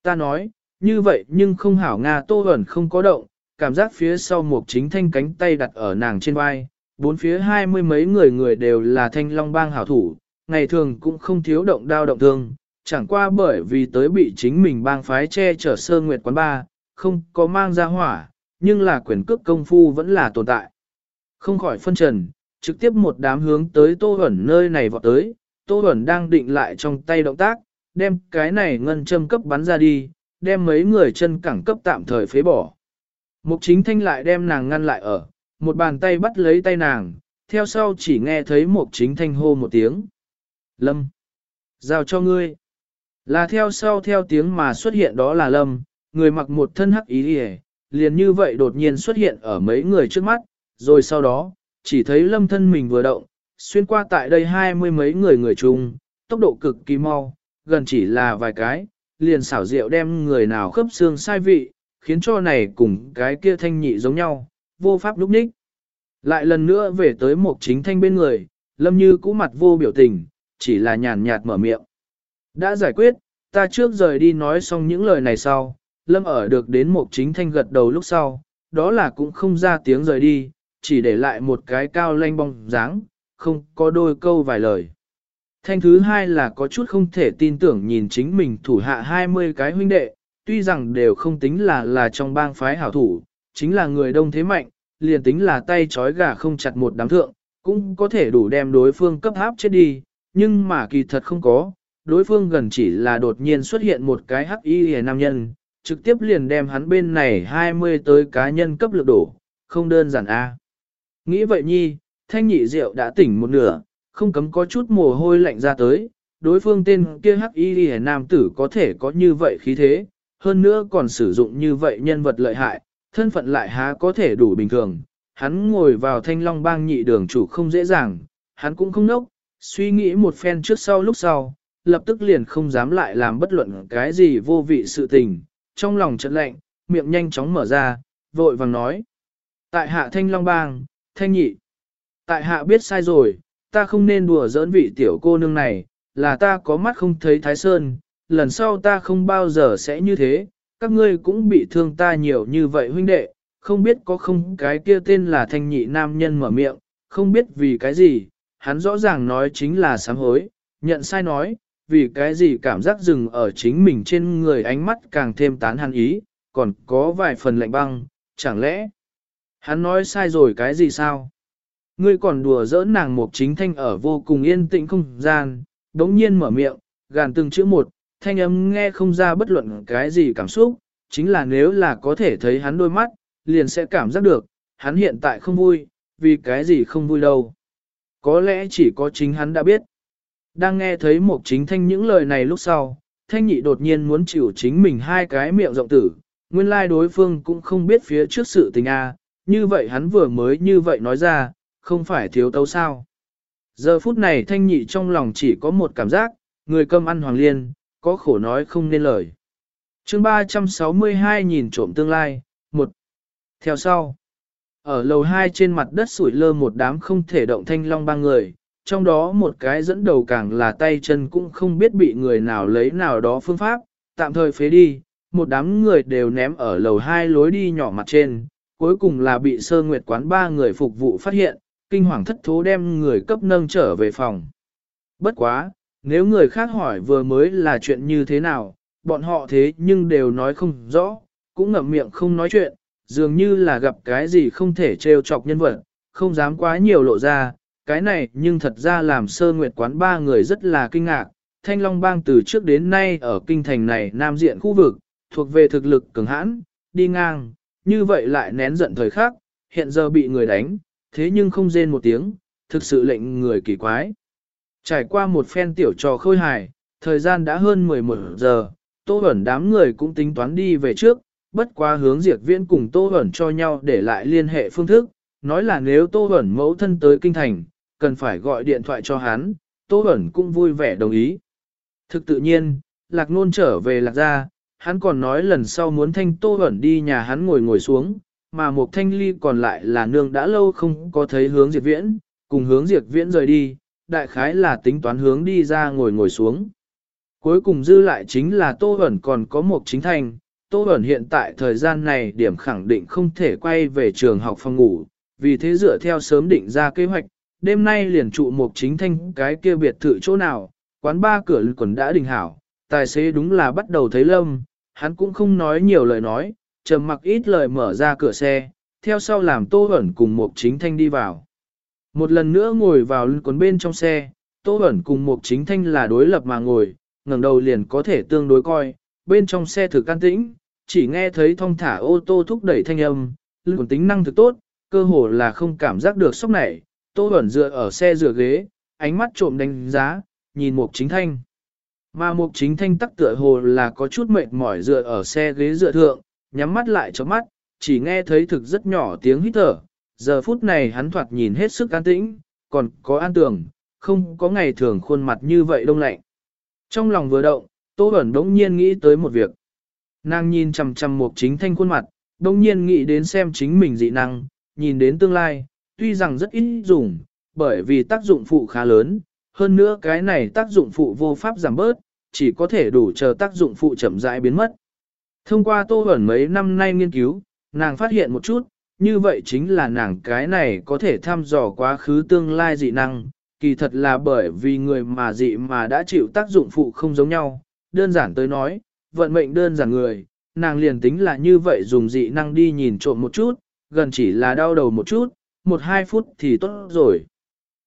Ta nói, như vậy nhưng không hảo Nga tô ẩn không có động, cảm giác phía sau mục chính thanh cánh tay đặt ở nàng trên vai, bốn phía hai mươi mấy người người đều là thanh long bang hảo thủ, ngày thường cũng không thiếu động đao động thương, chẳng qua bởi vì tới bị chính mình bang phái che chở sơ nguyệt quán ba, không có mang ra hỏa, nhưng là quyền cước công phu vẫn là tồn tại. Không khỏi phân trần, trực tiếp một đám hướng tới tô Huẩn nơi này vọt tới, tô Huẩn đang định lại trong tay động tác, đem cái này ngân châm cấp bắn ra đi, đem mấy người chân cẳng cấp tạm thời phế bỏ. Mục chính thanh lại đem nàng ngăn lại ở, một bàn tay bắt lấy tay nàng, theo sau chỉ nghe thấy một chính thanh hô một tiếng. Lâm! Giao cho ngươi! Là theo sau theo tiếng mà xuất hiện đó là Lâm, người mặc một thân hắc ý đi liền như vậy đột nhiên xuất hiện ở mấy người trước mắt, rồi sau đó, chỉ thấy Lâm thân mình vừa động, xuyên qua tại đây hai mươi mấy người người chung, tốc độ cực kỳ mau, gần chỉ là vài cái, liền xảo diệu đem người nào khớp xương sai vị, khiến cho này cùng cái kia thanh nhị giống nhau, vô pháp lúc ních. Lại lần nữa về tới một chính thanh bên người, lâm như cũ mặt vô biểu tình, chỉ là nhàn nhạt mở miệng. Đã giải quyết, ta trước rời đi nói xong những lời này sau, lâm ở được đến một chính thanh gật đầu lúc sau, đó là cũng không ra tiếng rời đi, chỉ để lại một cái cao lanh bong dáng, không có đôi câu vài lời. Thanh thứ hai là có chút không thể tin tưởng nhìn chính mình thủ hạ 20 cái huynh đệ, tuy rằng đều không tính là là trong bang phái hảo thủ, chính là người đông thế mạnh, liền tính là tay chói gà không chặt một đám thượng, cũng có thể đủ đem đối phương cấp áp chết đi, nhưng mà kỳ thật không có, đối phương gần chỉ là đột nhiên xuất hiện một cái hắc y hề nam nhân, trực tiếp liền đem hắn bên này 20 tới cá nhân cấp lực đổ, không đơn giản a. Nghĩ vậy nhi, thanh nhị rượu đã tỉnh một nửa, không cấm có chút mồ hôi lạnh ra tới, đối phương tên kia hắc y hề nam tử có thể có như vậy khí thế, hơn nữa còn sử dụng như vậy nhân vật lợi hại, thân phận lại há có thể đủ bình thường. Hắn ngồi vào thanh long bang nhị đường chủ không dễ dàng, hắn cũng không nốc, suy nghĩ một phen trước sau lúc sau, lập tức liền không dám lại làm bất luận cái gì vô vị sự tình, trong lòng trận lạnh, miệng nhanh chóng mở ra, vội vàng nói. Tại hạ thanh long bang, thanh nhị. Tại hạ biết sai rồi, ta không nên đùa giỡn vị tiểu cô nương này, là ta có mắt không thấy thái sơn, lần sau ta không bao giờ sẽ như thế, các ngươi cũng bị thương ta nhiều như vậy huynh đệ, không biết có không cái kia tên là thanh nhị nam nhân mở miệng, không biết vì cái gì, hắn rõ ràng nói chính là sám hối, nhận sai nói, vì cái gì cảm giác dừng ở chính mình trên người ánh mắt càng thêm tán hắn ý, còn có vài phần lạnh băng, chẳng lẽ hắn nói sai rồi cái gì sao? Ngươi còn đùa giỡn nàng một chính thanh ở vô cùng yên tĩnh không gian, đống nhiên mở miệng, gàn từng chữ một, thanh âm nghe không ra bất luận cái gì cảm xúc, chính là nếu là có thể thấy hắn đôi mắt, liền sẽ cảm giác được, hắn hiện tại không vui, vì cái gì không vui đâu. Có lẽ chỉ có chính hắn đã biết. Đang nghe thấy một chính thanh những lời này lúc sau, thanh nhị đột nhiên muốn chịu chính mình hai cái miệng rộng tử, nguyên lai like đối phương cũng không biết phía trước sự tình a, như vậy hắn vừa mới như vậy nói ra, không phải thiếu tấu sao. Giờ phút này thanh nhị trong lòng chỉ có một cảm giác, người cơm ăn hoàng liên, có khổ nói không nên lời. chương 362 nhìn trộm tương lai, một. Theo sau, ở lầu 2 trên mặt đất sủi lơ một đám không thể động thanh long ba người, trong đó một cái dẫn đầu càng là tay chân cũng không biết bị người nào lấy nào đó phương pháp, tạm thời phế đi, một đám người đều ném ở lầu 2 lối đi nhỏ mặt trên, cuối cùng là bị sơ nguyệt quán ba người phục vụ phát hiện, kinh hoàng thất thố đem người cấp nâng trở về phòng. Bất quá, nếu người khác hỏi vừa mới là chuyện như thế nào, bọn họ thế nhưng đều nói không rõ, cũng ngậm miệng không nói chuyện, dường như là gặp cái gì không thể trêu chọc nhân vật, không dám quá nhiều lộ ra, cái này nhưng thật ra làm sơ nguyệt quán ba người rất là kinh ngạc. Thanh Long Bang từ trước đến nay ở kinh thành này nam diện khu vực, thuộc về thực lực cường hãn, đi ngang, như vậy lại nén giận thời khắc, hiện giờ bị người đánh, thế nhưng không rên một tiếng, thực sự lệnh người kỳ quái. Trải qua một phen tiểu trò khôi hài, thời gian đã hơn 11 giờ, tô ẩn đám người cũng tính toán đi về trước, bất quá hướng diệt viễn cùng tô ẩn cho nhau để lại liên hệ phương thức, nói là nếu tô ẩn mẫu thân tới kinh thành, cần phải gọi điện thoại cho hắn, tô ẩn cũng vui vẻ đồng ý. Thực tự nhiên, lạc nôn trở về lạc gia, hắn còn nói lần sau muốn thanh tô ẩn đi nhà hắn ngồi ngồi xuống, mà một thanh ly còn lại là nương đã lâu không có thấy hướng diệt viễn, cùng hướng diệt viễn rời đi, đại khái là tính toán hướng đi ra ngồi ngồi xuống. Cuối cùng dư lại chính là Tô Bẩn còn có một chính thành, Tô Bẩn hiện tại thời gian này điểm khẳng định không thể quay về trường học phòng ngủ, vì thế dựa theo sớm định ra kế hoạch, đêm nay liền trụ một chính thanh cái kia biệt thự chỗ nào, quán ba cửa quần đã đình hảo, tài xế đúng là bắt đầu thấy lâm, hắn cũng không nói nhiều lời nói, trầm mặc ít lời mở ra cửa xe, theo sau làm Tô Bẩn cùng một chính thanh đi vào. Một lần nữa ngồi vào lưng cuốn bên trong xe, Tô Bẩn cùng mục chính thanh là đối lập mà ngồi, ngẩng đầu liền có thể tương đối coi, bên trong xe thử can tĩnh, chỉ nghe thấy thong thả ô tô thúc đẩy thanh âm, lưng cuốn tính năng thực tốt, cơ hồ là không cảm giác được sốc này, Tô Bẩn dựa ở xe dựa ghế, ánh mắt trộm đánh giá, nhìn mục chính thanh. Mà mục chính thanh tắc tựa hồ là có chút mệt mỏi dựa ở xe ghế dựa thượng, nhắm mắt lại cho mắt, chỉ nghe thấy thực rất nhỏ tiếng hít thở, giờ phút này hắn thoạt nhìn hết sức an tĩnh, còn có an tường, không có ngày thường khuôn mặt như vậy đông lạnh. Trong lòng vừa động, Tô Bẩn đống nhiên nghĩ tới một việc. Nàng nhìn chằm chằm một chính thanh khuôn mặt, đống nhiên nghĩ đến xem chính mình dị năng, nhìn đến tương lai, tuy rằng rất ít dùng, bởi vì tác dụng phụ khá lớn, hơn nữa cái này tác dụng phụ vô pháp giảm bớt, chỉ có thể đủ chờ tác dụng phụ chậm rãi biến mất. Thông qua Tô Bẩn mấy năm nay nghiên cứu, nàng phát hiện một chút, như vậy chính là nàng cái này có thể thăm dò quá khứ tương lai dị năng, kỳ thật là bởi vì người mà dị mà đã chịu tác dụng phụ không giống nhau, đơn giản tới nói, vận mệnh đơn giản người, nàng liền tính là như vậy dùng dị năng đi nhìn trộm một chút, gần chỉ là đau đầu một chút, một hai phút thì tốt rồi.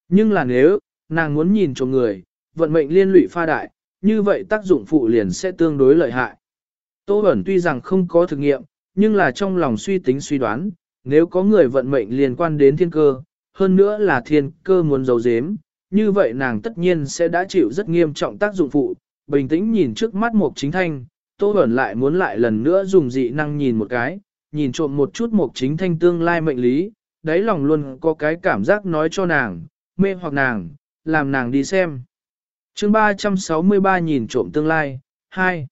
Nhưng là nếu, nàng muốn nhìn trộm người, vận mệnh liên lụy pha đại, như vậy tác dụng phụ liền sẽ tương đối lợi hại. Tô Bẩn tuy rằng không có thực nghiệm, nhưng là trong lòng suy tính suy đoán, nếu có người vận mệnh liên quan đến thiên cơ, hơn nữa là thiên cơ muốn giấu giếm, như vậy nàng tất nhiên sẽ đã chịu rất nghiêm trọng tác dụng phụ, bình tĩnh nhìn trước mắt mục chính thanh, Tô Bẩn lại muốn lại lần nữa dùng dị năng nhìn một cái, nhìn trộm một chút mục chính thanh tương lai mệnh lý, đáy lòng luôn có cái cảm giác nói cho nàng, mê hoặc nàng, làm nàng đi xem. chương 363 nhìn trộm tương lai, 2.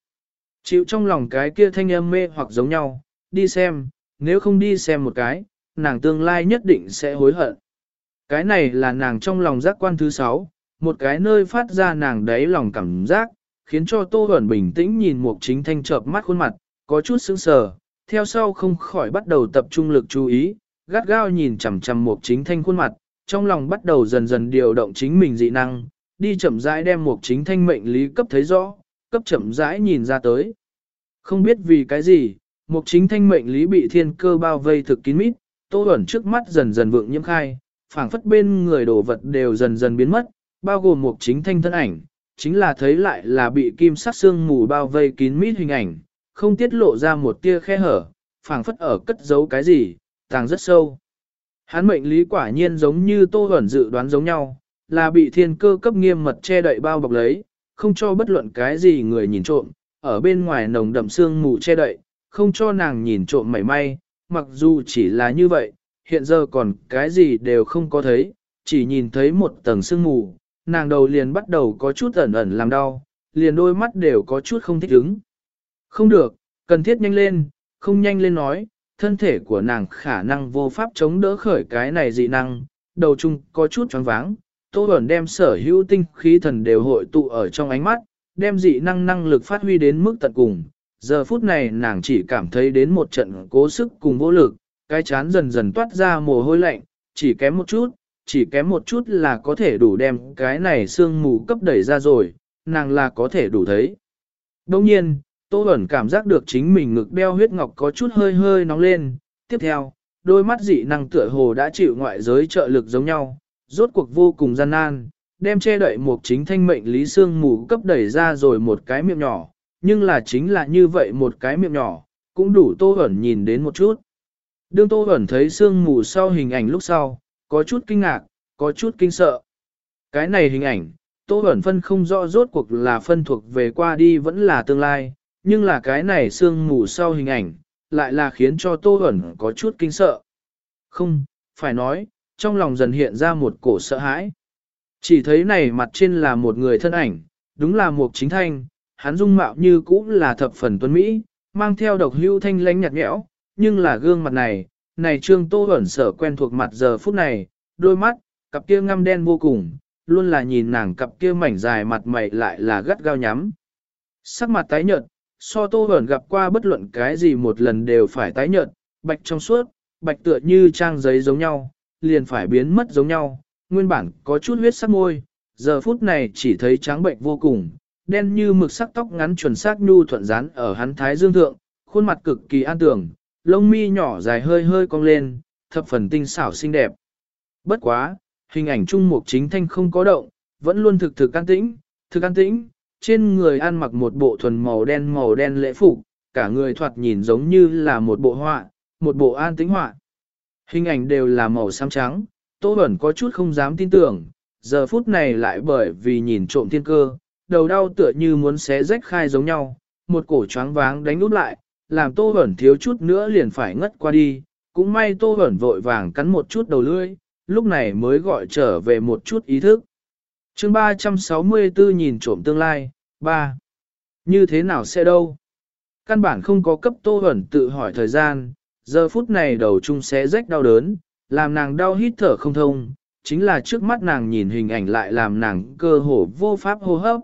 Chịu trong lòng cái kia thanh âm mê hoặc giống nhau, đi xem, nếu không đi xem một cái, nàng tương lai nhất định sẽ hối hận. Cái này là nàng trong lòng giác quan thứ sáu, một cái nơi phát ra nàng đáy lòng cảm giác, khiến cho Tô Huẩn bình tĩnh nhìn Mục Chính Thanh chợp mắt khuôn mặt, có chút sững sờ, theo sau không khỏi bắt đầu tập trung lực chú ý, gắt gao nhìn chằm chằm Mục Chính Thanh khuôn mặt, trong lòng bắt đầu dần dần điều động chính mình dị năng, đi chậm rãi đem Mục Chính Thanh mệnh lý cấp thấy rõ, cấp chậm rãi nhìn ra tới. Không biết vì cái gì, Mục Chính Thanh mệnh lý bị thiên cơ bao vây thực kín mít, Tô ẩn trước mắt dần dần vượng nhiễm khai, phảng phất bên người đồ vật đều dần dần biến mất, bao gồm Mục Chính Thanh thân ảnh chính là thấy lại là bị kim sắc xương mù bao vây kín mít hình ảnh, không tiết lộ ra một tia khe hở, phảng phất ở cất giấu cái gì, tàng rất sâu. Hắn mệnh lý quả nhiên giống như Tô ẩn dự đoán giống nhau, là bị thiên cơ cấp nghiêm mật che đậy bao bọc lấy, không cho bất luận cái gì người nhìn trộm, ở bên ngoài nồng đậm xương mù che đậy, không cho nàng nhìn trộm mảy may, mặc dù chỉ là như vậy, hiện giờ còn cái gì đều không có thấy, chỉ nhìn thấy một tầng sương mù, nàng đầu liền bắt đầu có chút ẩn ẩn làm đau, liền đôi mắt đều có chút không thích ứng. Không được, cần thiết nhanh lên, không nhanh lên nói, thân thể của nàng khả năng vô pháp chống đỡ khởi cái này dị năng, đầu chung có chút choáng váng. Tô Bẩn đem sở hữu tinh khí thần đều hội tụ ở trong ánh mắt, đem dị năng năng lực phát huy đến mức tận cùng. Giờ phút này nàng chỉ cảm thấy đến một trận cố sức cùng vô lực, cái chán dần dần toát ra mồ hôi lạnh, chỉ kém một chút, chỉ kém một chút là có thể đủ đem cái này sương mù cấp đẩy ra rồi, nàng là có thể đủ thấy. Đồng nhiên, Tô Bẩn cảm giác được chính mình ngực đeo huyết ngọc có chút hơi hơi nóng lên, tiếp theo, đôi mắt dị năng tựa hồ đã chịu ngoại giới trợ lực giống nhau, rốt cuộc vô cùng gian nan, đem che đậy một chính thanh mệnh lý sương mù cấp đẩy ra rồi một cái miệng nhỏ, nhưng là chính là như vậy một cái miệng nhỏ, cũng đủ Tô hẩn nhìn đến một chút. Đương Tô hẩn thấy sương mù sau hình ảnh lúc sau, có chút kinh ngạc, có chút kinh sợ. Cái này hình ảnh, Tô hẩn phân không rõ rốt cuộc là phân thuộc về qua đi vẫn là tương lai, nhưng là cái này sương mù sau hình ảnh, lại là khiến cho Tô hẩn có chút kinh sợ. Không, phải nói, trong lòng dần hiện ra một cổ sợ hãi. Chỉ thấy này mặt trên là một người thân ảnh, đúng là một chính thanh, hắn dung mạo như cũ là thập phần tuấn Mỹ, mang theo độc hưu thanh lánh nhạt nhẽo, nhưng là gương mặt này, này trương tô ẩn sở quen thuộc mặt giờ phút này, đôi mắt, cặp kia ngăm đen vô cùng, luôn là nhìn nàng cặp kia mảnh dài mặt mày lại là gắt gao nhắm. Sắc mặt tái nhợt, so tô ẩn gặp qua bất luận cái gì một lần đều phải tái nhợt, bạch trong suốt, bạch tựa như trang giấy giống nhau, liền phải biến mất giống nhau, nguyên bản có chút huyết sắc môi, giờ phút này chỉ thấy trắng bệnh vô cùng, đen như mực sắc tóc ngắn chuẩn xác nhu thuận rán ở hắn thái dương thượng, khuôn mặt cực kỳ an tường, lông mi nhỏ dài hơi hơi cong lên, thập phần tinh xảo xinh đẹp. Bất quá, hình ảnh trung mục chính thanh không có động, vẫn luôn thực thực an tĩnh, thực an tĩnh, trên người ăn mặc một bộ thuần màu đen màu đen lễ phục, cả người thoạt nhìn giống như là một bộ họa, một bộ an tĩnh họa. Hình ảnh đều là màu xám trắng, Tô Bẩn có chút không dám tin tưởng, giờ phút này lại bởi vì nhìn trộm thiên cơ, đầu đau tựa như muốn xé rách khai giống nhau, một cổ choáng váng đánh nút lại, làm Tô hẩn thiếu chút nữa liền phải ngất qua đi, cũng may Tô hẩn vội vàng cắn một chút đầu lưỡi, lúc này mới gọi trở về một chút ý thức. chương 364 nhìn trộm tương lai, 3. Như thế nào sẽ đâu? Căn bản không có cấp Tô hẩn tự hỏi thời gian, giờ phút này đầu chung xé rách đau đớn, làm nàng đau hít thở không thông, chính là trước mắt nàng nhìn hình ảnh lại làm nàng cơ hồ vô pháp hô hấp.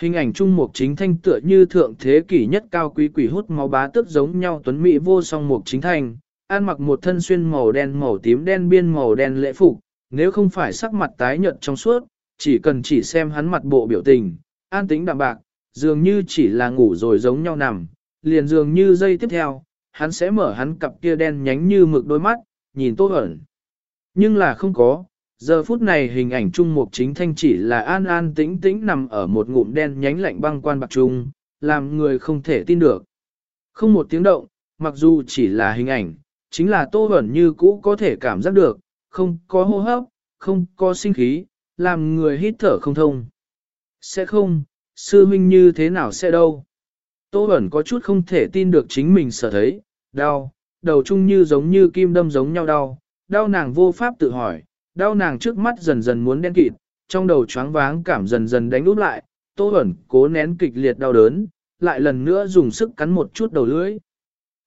Hình ảnh trung mục chính thanh tựa như thượng thế kỷ nhất cao quý quỷ hút máu bá tức giống nhau tuấn mỹ vô song mục chính thanh, ăn mặc một thân xuyên màu đen màu tím đen biên màu đen lễ phục, nếu không phải sắc mặt tái nhợt trong suốt, chỉ cần chỉ xem hắn mặt bộ biểu tình, an tĩnh đạm bạc, dường như chỉ là ngủ rồi giống nhau nằm, liền dường như dây tiếp theo, hắn sẽ mở hắn cặp kia đen nhánh như mực đôi mắt, nhìn Tô Bẩn. Nhưng là không có, giờ phút này hình ảnh trung mục chính thanh chỉ là an an tĩnh tĩnh nằm ở một ngụm đen nhánh lạnh băng quan bạc trung, làm người không thể tin được. Không một tiếng động, mặc dù chỉ là hình ảnh, chính là Tô Bẩn như cũ có thể cảm giác được, không có hô hấp, không có sinh khí, làm người hít thở không thông. Sẽ không, sư huynh như thế nào sẽ đâu. Tô Bẩn có chút không thể tin được chính mình sở thấy, đau, đầu chung như giống như kim đâm giống nhau đau, đau nàng vô pháp tự hỏi, đau nàng trước mắt dần dần muốn đen kịt, trong đầu choáng váng cảm dần dần đánh úp lại, Tô Hoẩn cố nén kịch liệt đau đớn, lại lần nữa dùng sức cắn một chút đầu lưỡi.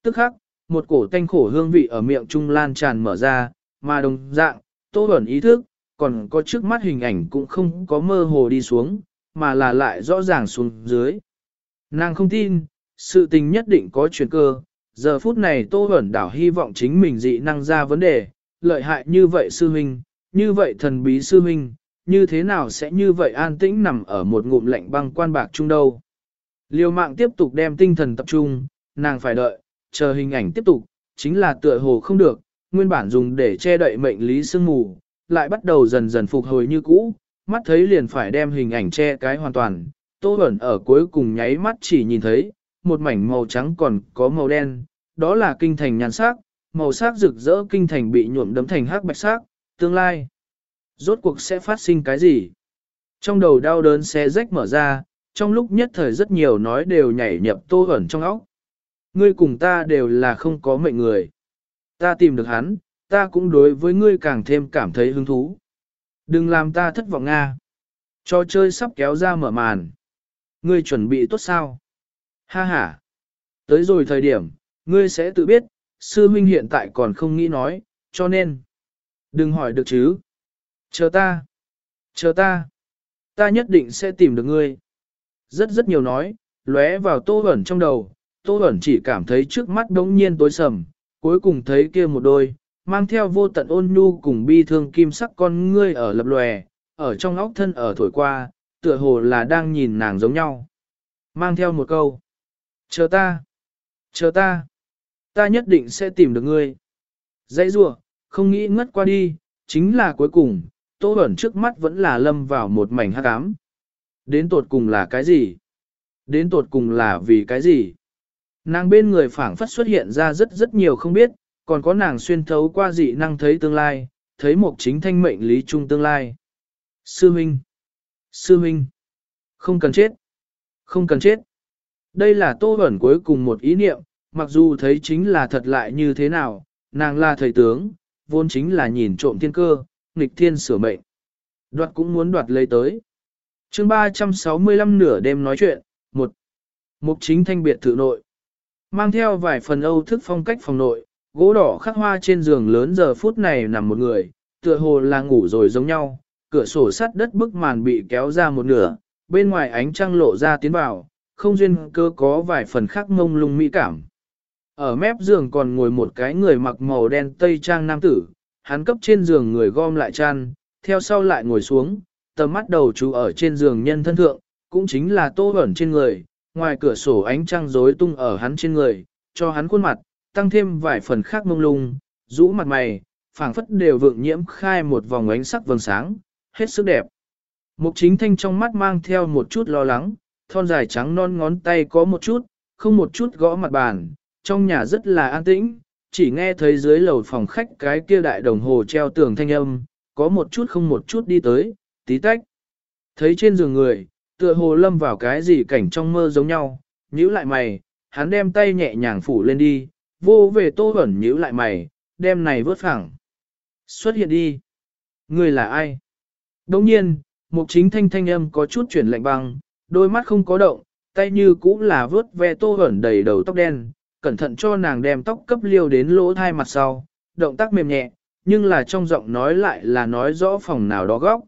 Tức khắc, một cổ tanh khổ hương vị ở miệng trung lan tràn mở ra, mà đồng dạng, Tô Hoẩn ý thức, còn có trước mắt hình ảnh cũng không có mơ hồ đi xuống, mà là lại rõ ràng xuống dưới. Nàng không tin, sự tình nhất định có chuyển cơ, giờ phút này Tô Bẩn đảo hy vọng chính mình dị năng ra vấn đề, lợi hại như vậy sư huynh, như vậy thần bí sư huynh, như thế nào sẽ như vậy an tĩnh nằm ở một ngụm lạnh băng quan bạc trung đâu. Liêu mạng tiếp tục đem tinh thần tập trung, nàng phải đợi, chờ hình ảnh tiếp tục, chính là tựa hồ không được, nguyên bản dùng để che đậy mệnh lý sương mù, lại bắt đầu dần dần phục hồi như cũ, mắt thấy liền phải đem hình ảnh che cái hoàn toàn, tô ẩn ở cuối cùng nháy mắt chỉ nhìn thấy, một mảnh màu trắng còn có màu đen, đó là kinh thành nhàn sắc, màu sắc rực rỡ kinh thành bị nhuộm đấm thành hắc bạch sắc, tương lai. Rốt cuộc sẽ phát sinh cái gì? Trong đầu đau đớn xé rách mở ra, trong lúc nhất thời rất nhiều nói đều nhảy nhập tô ẩn trong óc. Ngươi cùng ta đều là không có mệnh người. Ta tìm được hắn, ta cũng đối với ngươi càng thêm cảm thấy hứng thú. Đừng làm ta thất vọng Nga. Trò chơi sắp kéo ra mở màn. Ngươi chuẩn bị tốt sao? Ha ha. Tới rồi thời điểm, ngươi sẽ tự biết, sư huynh hiện tại còn không nghĩ nói, cho nên. Đừng hỏi được chứ. Chờ ta. Chờ ta. Ta nhất định sẽ tìm được ngươi. Rất rất nhiều nói, lóe vào tô ẩn trong đầu. Tô ẩn chỉ cảm thấy trước mắt đống nhiên tối sầm, cuối cùng thấy kia một đôi, mang theo vô tận ôn nhu cùng bi thương kim sắc con ngươi ở lập lòe, ở trong óc thân ở thổi qua, tựa hồ là đang nhìn nàng giống nhau. Mang theo một câu. Chờ ta. Chờ ta. Ta nhất định sẽ tìm được ngươi. Dãy rủa không nghĩ ngất qua đi, chính là cuối cùng, tô Bẩn trước mắt vẫn là lâm vào một mảnh hắc ám. Đến tột cùng là cái gì? Đến tột cùng là vì cái gì? Nàng bên người phảng phất xuất hiện ra rất rất nhiều không biết, còn có nàng xuyên thấu qua dị năng thấy tương lai, thấy một chính thanh mệnh lý trung tương lai. Sư Minh! Sư Minh! Không cần chết! Không cần chết! Đây là tô Bẩn cuối cùng một ý niệm, mặc dù thấy chính là thật lại như thế nào, nàng là thầy tướng, vốn chính là nhìn trộm thiên cơ, nghịch thiên sửa mệnh. Đoạt cũng muốn đoạt lấy tới. chương 365 nửa đêm nói chuyện, một Mục chính thanh biệt thự nội. Mang theo vài phần âu thức phong cách phòng nội, gỗ đỏ khắc hoa trên giường lớn giờ phút này nằm một người, tựa hồ là ngủ rồi giống nhau, cửa sổ sắt đất bức màn bị kéo ra một nửa, bên ngoài ánh trăng lộ ra tiến vào, không duyên cơ có vài phần khác ngông lung mỹ cảm. Ở mép giường còn ngồi một cái người mặc màu đen tây trang nam tử, hắn cấp trên giường người gom lại chăn, theo sau lại ngồi xuống, tầm mắt đầu chú ở trên giường nhân thân thượng, cũng chính là tô ẩn trên người, ngoài cửa sổ ánh trăng rối tung ở hắn trên người, cho hắn khuôn mặt, tăng thêm vài phần khác mông lung, rũ mặt mày, phảng phất đều vượng nhiễm khai một vòng ánh sắc vầng sáng, hết sức đẹp. Mục chính thanh trong mắt mang theo một chút lo lắng, thon dài trắng non ngón tay có một chút, không một chút gõ mặt bàn, trong nhà rất là an tĩnh, chỉ nghe thấy dưới lầu phòng khách cái kia đại đồng hồ treo tường thanh âm, có một chút không một chút đi tới, tí tách. Thấy trên giường người, tựa hồ lâm vào cái gì cảnh trong mơ giống nhau, nhíu lại mày, hắn đem tay nhẹ nhàng phủ lên đi, vô về tô ẩn nhíu lại mày, đem này vớt phẳng. Xuất hiện đi. Người là ai? Đồng nhiên, mục chính thanh thanh âm có chút chuyển lạnh băng, đôi mắt không có động, tay như cũ là vớt ve tô ẩn đầy đầu tóc đen, cẩn thận cho nàng đem tóc cấp liêu đến lỗ thai mặt sau, động tác mềm nhẹ, nhưng là trong giọng nói lại là nói rõ phòng nào đó góc.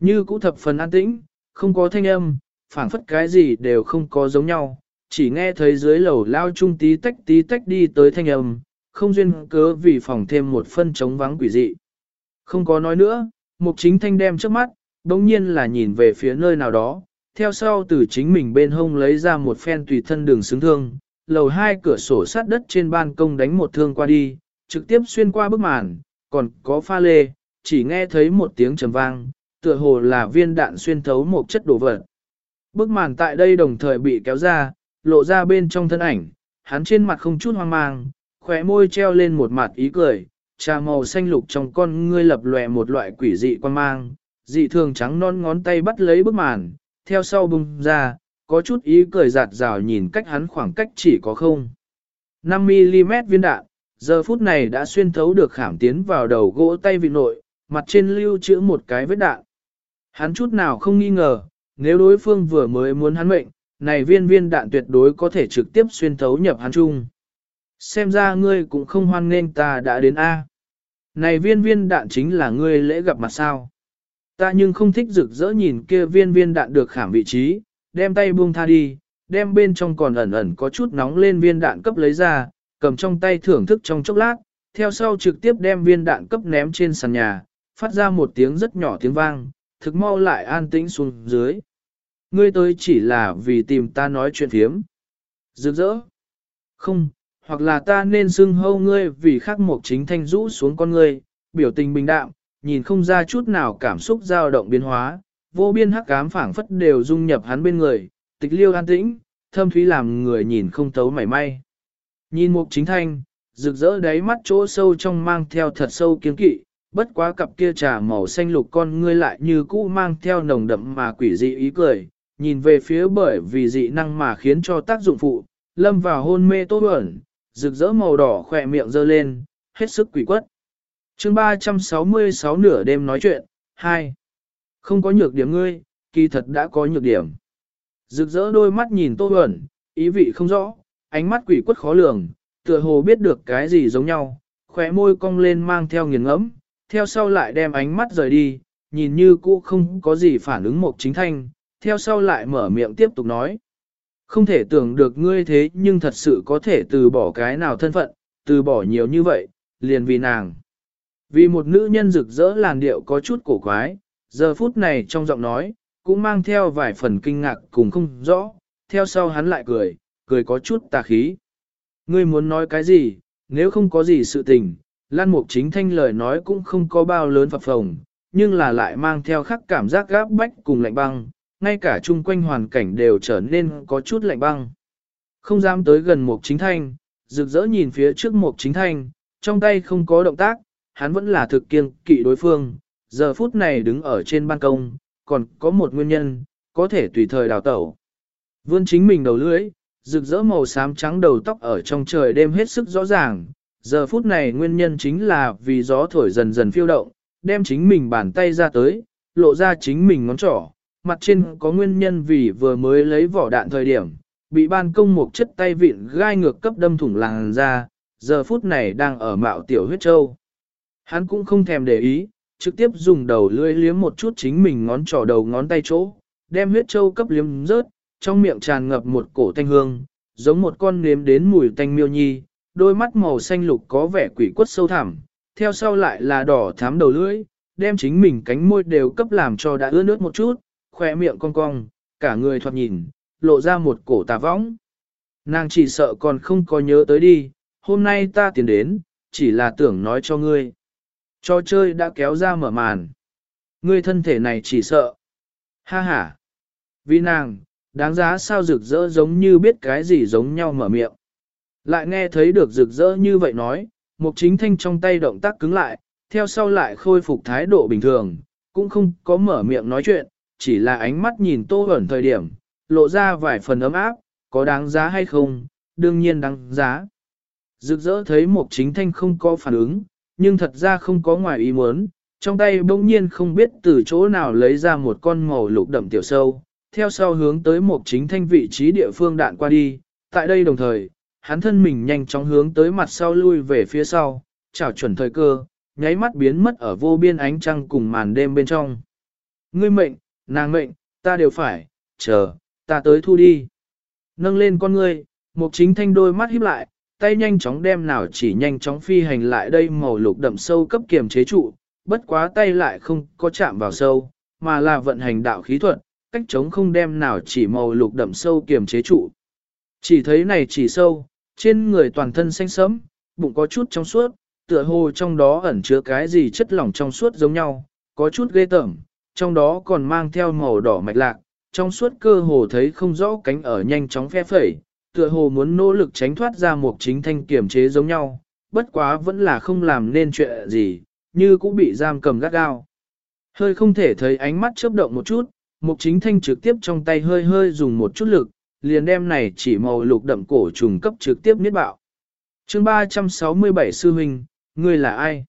Như cũ thập phần an tĩnh, không có thanh âm, phảng phất cái gì đều không có giống nhau, chỉ nghe thấy dưới lầu lao chung tí tách tí tách đi tới thanh âm, không duyên cớ vì phòng thêm một phân trống vắng quỷ dị. Không có nói nữa, mục chính thanh đem trước mắt, bỗng nhiên là nhìn về phía nơi nào đó, theo sau từ chính mình bên hông lấy ra một phen tùy thân đường xứng thương, lầu hai cửa sổ sát đất trên ban công đánh một thương qua đi, trực tiếp xuyên qua bức màn, còn có pha lê, chỉ nghe thấy một tiếng trầm vang, tựa hồ là viên đạn xuyên thấu một chất đồ vật. Bức màn tại đây đồng thời bị kéo ra, lộ ra bên trong thân ảnh, hắn trên mặt không chút hoang mang, khóe môi treo lên một mặt ý cười, trà màu xanh lục trong con ngươi lập lòe một loại quỷ dị quan mang, dị thường trắng non ngón tay bắt lấy bức màn, theo sau bung ra, có chút ý cười giạt rào nhìn cách hắn khoảng cách chỉ có không. 5mm viên đạn, giờ phút này đã xuyên thấu được khảm tiến vào đầu gỗ tay vị nội, mặt trên lưu trữ một cái vết đạn. Hắn chút nào không nghi ngờ, nếu đối phương vừa mới muốn hắn mệnh, này viên viên đạn tuyệt đối có thể trực tiếp xuyên thấu nhập hắn chung. Xem ra ngươi cũng không hoan nghênh ta đã đến A. Này viên viên đạn chính là ngươi lễ gặp mặt sao. Ta nhưng không thích rực rỡ nhìn kia viên viên đạn được khảm vị trí, đem tay buông tha đi, đem bên trong còn ẩn ẩn có chút nóng lên viên đạn cấp lấy ra, cầm trong tay thưởng thức trong chốc lát, theo sau trực tiếp đem viên đạn cấp ném trên sàn nhà, phát ra một tiếng rất nhỏ tiếng vang, thực mau lại an tĩnh xuống dưới. Ngươi tới chỉ là vì tìm ta nói chuyện thiếm. Rực rỡ. Không, hoặc là ta nên xưng hâu ngươi vì khắc một chính thanh rũ xuống con ngươi, biểu tình bình đạm, nhìn không ra chút nào cảm xúc dao động biến hóa, vô biên hắc ám phảng phất đều dung nhập hắn bên người, tịch liêu an tĩnh, thâm thúy làm người nhìn không thấu mảy may. Nhìn mục chính thanh, rực rỡ đáy mắt chỗ sâu trong mang theo thật sâu kiến kỵ, bất quá cặp kia trà màu xanh lục con ngươi lại như cũ mang theo nồng đậm mà quỷ dị ý cười, nhìn về phía bởi vì dị năng mà khiến cho tác dụng phụ, lâm vào hôn mê tốt ẩn, rực rỡ màu đỏ khỏe miệng dơ lên, hết sức quỷ quất. chương 366 nửa đêm nói chuyện, 2. Không có nhược điểm ngươi, kỳ thật đã có nhược điểm. Rực rỡ đôi mắt nhìn tô Huẩn, ý vị không rõ, ánh mắt quỷ quất khó lường, tựa hồ biết được cái gì giống nhau, khóe môi cong lên mang theo nghiền ngẫm, theo sau lại đem ánh mắt rời đi, nhìn như cũ không có gì phản ứng một chính thanh, theo sau lại mở miệng tiếp tục nói. Không thể tưởng được ngươi thế nhưng thật sự có thể từ bỏ cái nào thân phận, từ bỏ nhiều như vậy, liền vì nàng. Vì một nữ nhân rực rỡ làn điệu có chút cổ quái, giờ phút này trong giọng nói, cũng mang theo vài phần kinh ngạc cùng không rõ, theo sau hắn lại cười, cười có chút tà khí. Ngươi muốn nói cái gì, nếu không có gì sự tình, Lan Mục chính thanh lời nói cũng không có bao lớn phập phồng, nhưng là lại mang theo khắc cảm giác gáp bách cùng lạnh băng, ngay cả chung quanh hoàn cảnh đều trở nên có chút lạnh băng. Không dám tới gần Mục chính thanh, rực rỡ nhìn phía trước Mục chính thanh, trong tay không có động tác, hắn vẫn là thực kiên kỵ đối phương, giờ phút này đứng ở trên ban công, còn có một nguyên nhân, có thể tùy thời đào tẩu. Vươn chính mình đầu lưỡi, rực rỡ màu xám trắng đầu tóc ở trong trời đêm hết sức rõ ràng, giờ phút này nguyên nhân chính là vì gió thổi dần dần phiêu động, đem chính mình bàn tay ra tới, lộ ra chính mình ngón trỏ, mặt trên có nguyên nhân vì vừa mới lấy vỏ đạn thời điểm, bị ban công một chất tay vịn gai ngược cấp đâm thủng làng ra, giờ phút này đang ở mạo tiểu huyết châu. Hắn cũng không thèm để ý, trực tiếp dùng đầu lưỡi liếm một chút chính mình ngón trỏ đầu ngón tay chỗ, đem huyết châu cấp liếm rớt, trong miệng tràn ngập một cổ thanh hương, giống một con nếm đến mùi tanh miêu nhi, đôi mắt màu xanh lục có vẻ quỷ quất sâu thẳm, theo sau lại là đỏ thám đầu lưỡi, đem chính mình cánh môi đều cấp làm cho đã ướt nước một chút, khỏe miệng cong cong, cả người thoạt nhìn, lộ ra một cổ tà võng. Nàng chỉ sợ còn không có nhớ tới đi, hôm nay ta tiến đến, chỉ là tưởng nói cho ngươi. Cho chơi đã kéo ra mở màn. Ngươi thân thể này chỉ sợ. Ha ha. Vì nàng, đáng giá sao rực rỡ giống như biết cái gì giống nhau mở miệng. Lại nghe thấy được rực rỡ như vậy nói, mục chính thanh trong tay động tác cứng lại, theo sau lại khôi phục thái độ bình thường, cũng không có mở miệng nói chuyện, chỉ là ánh mắt nhìn tô ẩn thời điểm, lộ ra vài phần ấm áp, có đáng giá hay không, đương nhiên đáng giá. Rực rỡ thấy mục chính thanh không có phản ứng, nhưng thật ra không có ngoài ý muốn, trong tay bỗng nhiên không biết từ chỗ nào lấy ra một con màu lục đậm tiểu sâu, theo sau hướng tới một chính thanh vị trí địa phương đạn qua đi, tại đây đồng thời, hắn thân mình nhanh chóng hướng tới mặt sau lui về phía sau, chảo chuẩn thời cơ, nháy mắt biến mất ở vô biên ánh trăng cùng màn đêm bên trong. Ngươi mệnh, nàng mệnh, ta đều phải, chờ, ta tới thu đi. Nâng lên con ngươi, một chính thanh đôi mắt híp lại, tay nhanh chóng đem nào chỉ nhanh chóng phi hành lại đây màu lục đậm sâu cấp kiềm chế trụ, bất quá tay lại không có chạm vào sâu, mà là vận hành đạo khí thuật, cách chống không đem nào chỉ màu lục đậm sâu kiềm chế trụ. Chỉ thấy này chỉ sâu, trên người toàn thân xanh sẫm, bụng có chút trong suốt, tựa hồ trong đó ẩn chứa cái gì chất lỏng trong suốt giống nhau, có chút ghê tởm, trong đó còn mang theo màu đỏ mạch lạc, trong suốt cơ hồ thấy không rõ cánh ở nhanh chóng phe phẩy, tựa hồ muốn nỗ lực tránh thoát ra một chính thanh kiểm chế giống nhau, bất quá vẫn là không làm nên chuyện gì, như cũng bị giam cầm gắt gao. Hơi không thể thấy ánh mắt chớp động một chút, mục chính thanh trực tiếp trong tay hơi hơi dùng một chút lực, liền đem này chỉ màu lục đậm cổ trùng cấp trực tiếp niết bạo. chương 367 sư huynh, ngươi là ai?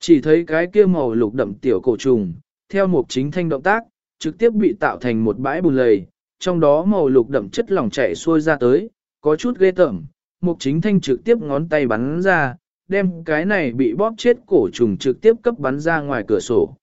Chỉ thấy cái kia màu lục đậm tiểu cổ trùng, theo một chính thanh động tác, trực tiếp bị tạo thành một bãi bùn lầy, trong đó màu lục đậm chất lỏng chảy xuôi ra tới, có chút ghê tởm. Mục chính thanh trực tiếp ngón tay bắn ra, đem cái này bị bóp chết cổ trùng trực tiếp cấp bắn ra ngoài cửa sổ.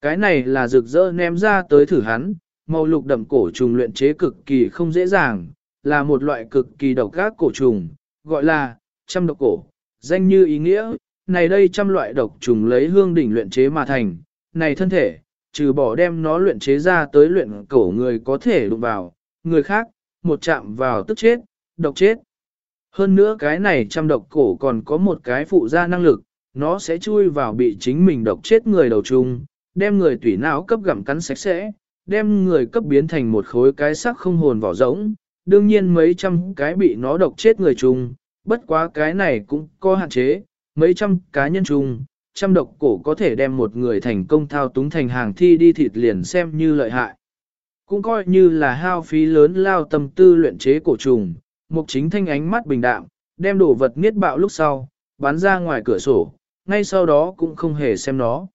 Cái này là rực rỡ ném ra tới thử hắn, màu lục đậm cổ trùng luyện chế cực kỳ không dễ dàng, là một loại cực kỳ độc ác cổ trùng, gọi là trăm độc cổ, danh như ý nghĩa, này đây trăm loại độc trùng lấy hương đỉnh luyện chế mà thành, này thân thể, trừ bỏ đem nó luyện chế ra tới luyện cổ người có thể đụng vào, người khác, một chạm vào tức chết, độc chết. Hơn nữa cái này trăm độc cổ còn có một cái phụ gia năng lực, nó sẽ chui vào bị chính mình độc chết người đầu chung, đem người tủy não cấp gặm cắn sạch sẽ, đem người cấp biến thành một khối cái sắc không hồn vỏ rỗng. Đương nhiên mấy trăm cái bị nó độc chết người chung, bất quá cái này cũng có hạn chế, mấy trăm cá nhân chung, trăm độc cổ có thể đem một người thành công thao túng thành hàng thi đi thịt liền xem như lợi hại. Cũng coi như là hao phí lớn lao tâm tư luyện chế cổ trùng, mục chính thanh ánh mắt bình đạm, đem đồ vật nghiết bạo lúc sau, bắn ra ngoài cửa sổ, ngay sau đó cũng không hề xem nó.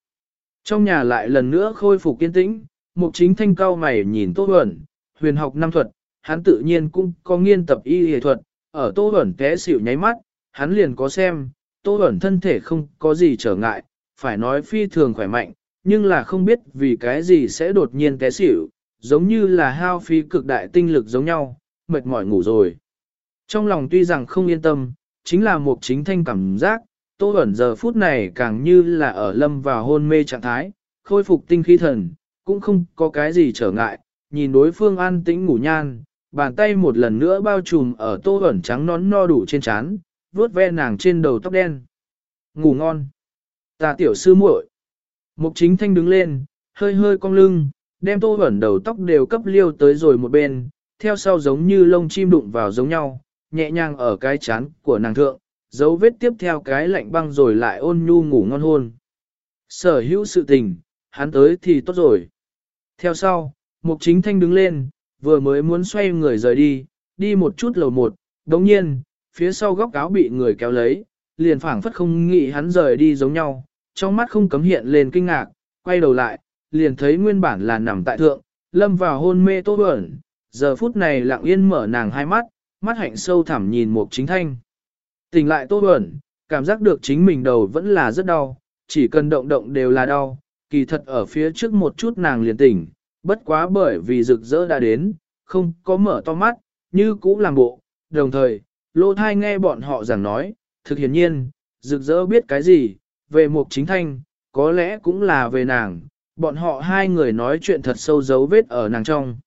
Trong nhà lại lần nữa khôi phục kiên tĩnh, mục chính thanh cao mày nhìn Tô Huẩn, huyền học năm thuật, hắn tự nhiên cũng có nghiên tập y y thuật, ở Tô Huẩn té xỉu nháy mắt, hắn liền có xem, Tô Bẩn thân thể không có gì trở ngại, phải nói phi thường khỏe mạnh, nhưng là không biết vì cái gì sẽ đột nhiên té xỉu, giống như là hao phí cực đại tinh lực giống nhau, mệt mỏi ngủ rồi. Trong lòng tuy rằng không yên tâm, chính là một chính thanh cảm giác, Tô Bẩn giờ phút này càng như là ở lâm vào hôn mê trạng thái, khôi phục tinh khí thần, cũng không có cái gì trở ngại, nhìn đối phương an tĩnh ngủ nhan, bàn tay một lần nữa bao trùm ở Tô Bẩn trắng nón no đủ trên chán vuốt ve nàng trên đầu tóc đen. Ngủ ngon. Ta tiểu sư muội. Mục chính thanh đứng lên, hơi hơi cong lưng, đem tô ẩn đầu tóc đều cấp liêu tới rồi một bên, theo sau giống như lông chim đụng vào giống nhau, nhẹ nhàng ở cái chán của nàng thượng, dấu vết tiếp theo cái lạnh băng rồi lại ôn nhu ngủ ngon hôn. Sở hữu sự tình, hắn tới thì tốt rồi. Theo sau, mục chính thanh đứng lên, vừa mới muốn xoay người rời đi, đi một chút lầu một, đồng nhiên, phía sau góc áo bị người kéo lấy, liền phảng phất không nghĩ hắn rời đi giống nhau, trong mắt không cấm hiện lên kinh ngạc, quay đầu lại, liền thấy nguyên bản là nằm tại thượng, lâm vào hôn mê tốt ẩn, giờ phút này lặng yên mở nàng hai mắt, mắt hạnh sâu thẳm nhìn một chính thanh. Tỉnh lại tốt ẩn, cảm giác được chính mình đầu vẫn là rất đau, chỉ cần động động đều là đau, kỳ thật ở phía trước một chút nàng liền tỉnh, bất quá bởi vì rực rỡ đã đến, không có mở to mắt, như cũ làm bộ, đồng thời, lô thai nghe bọn họ giảng nói, thực hiển nhiên, rực rỡ biết cái gì, về mục chính thanh, có lẽ cũng là về nàng, bọn họ hai người nói chuyện thật sâu dấu vết ở nàng trong.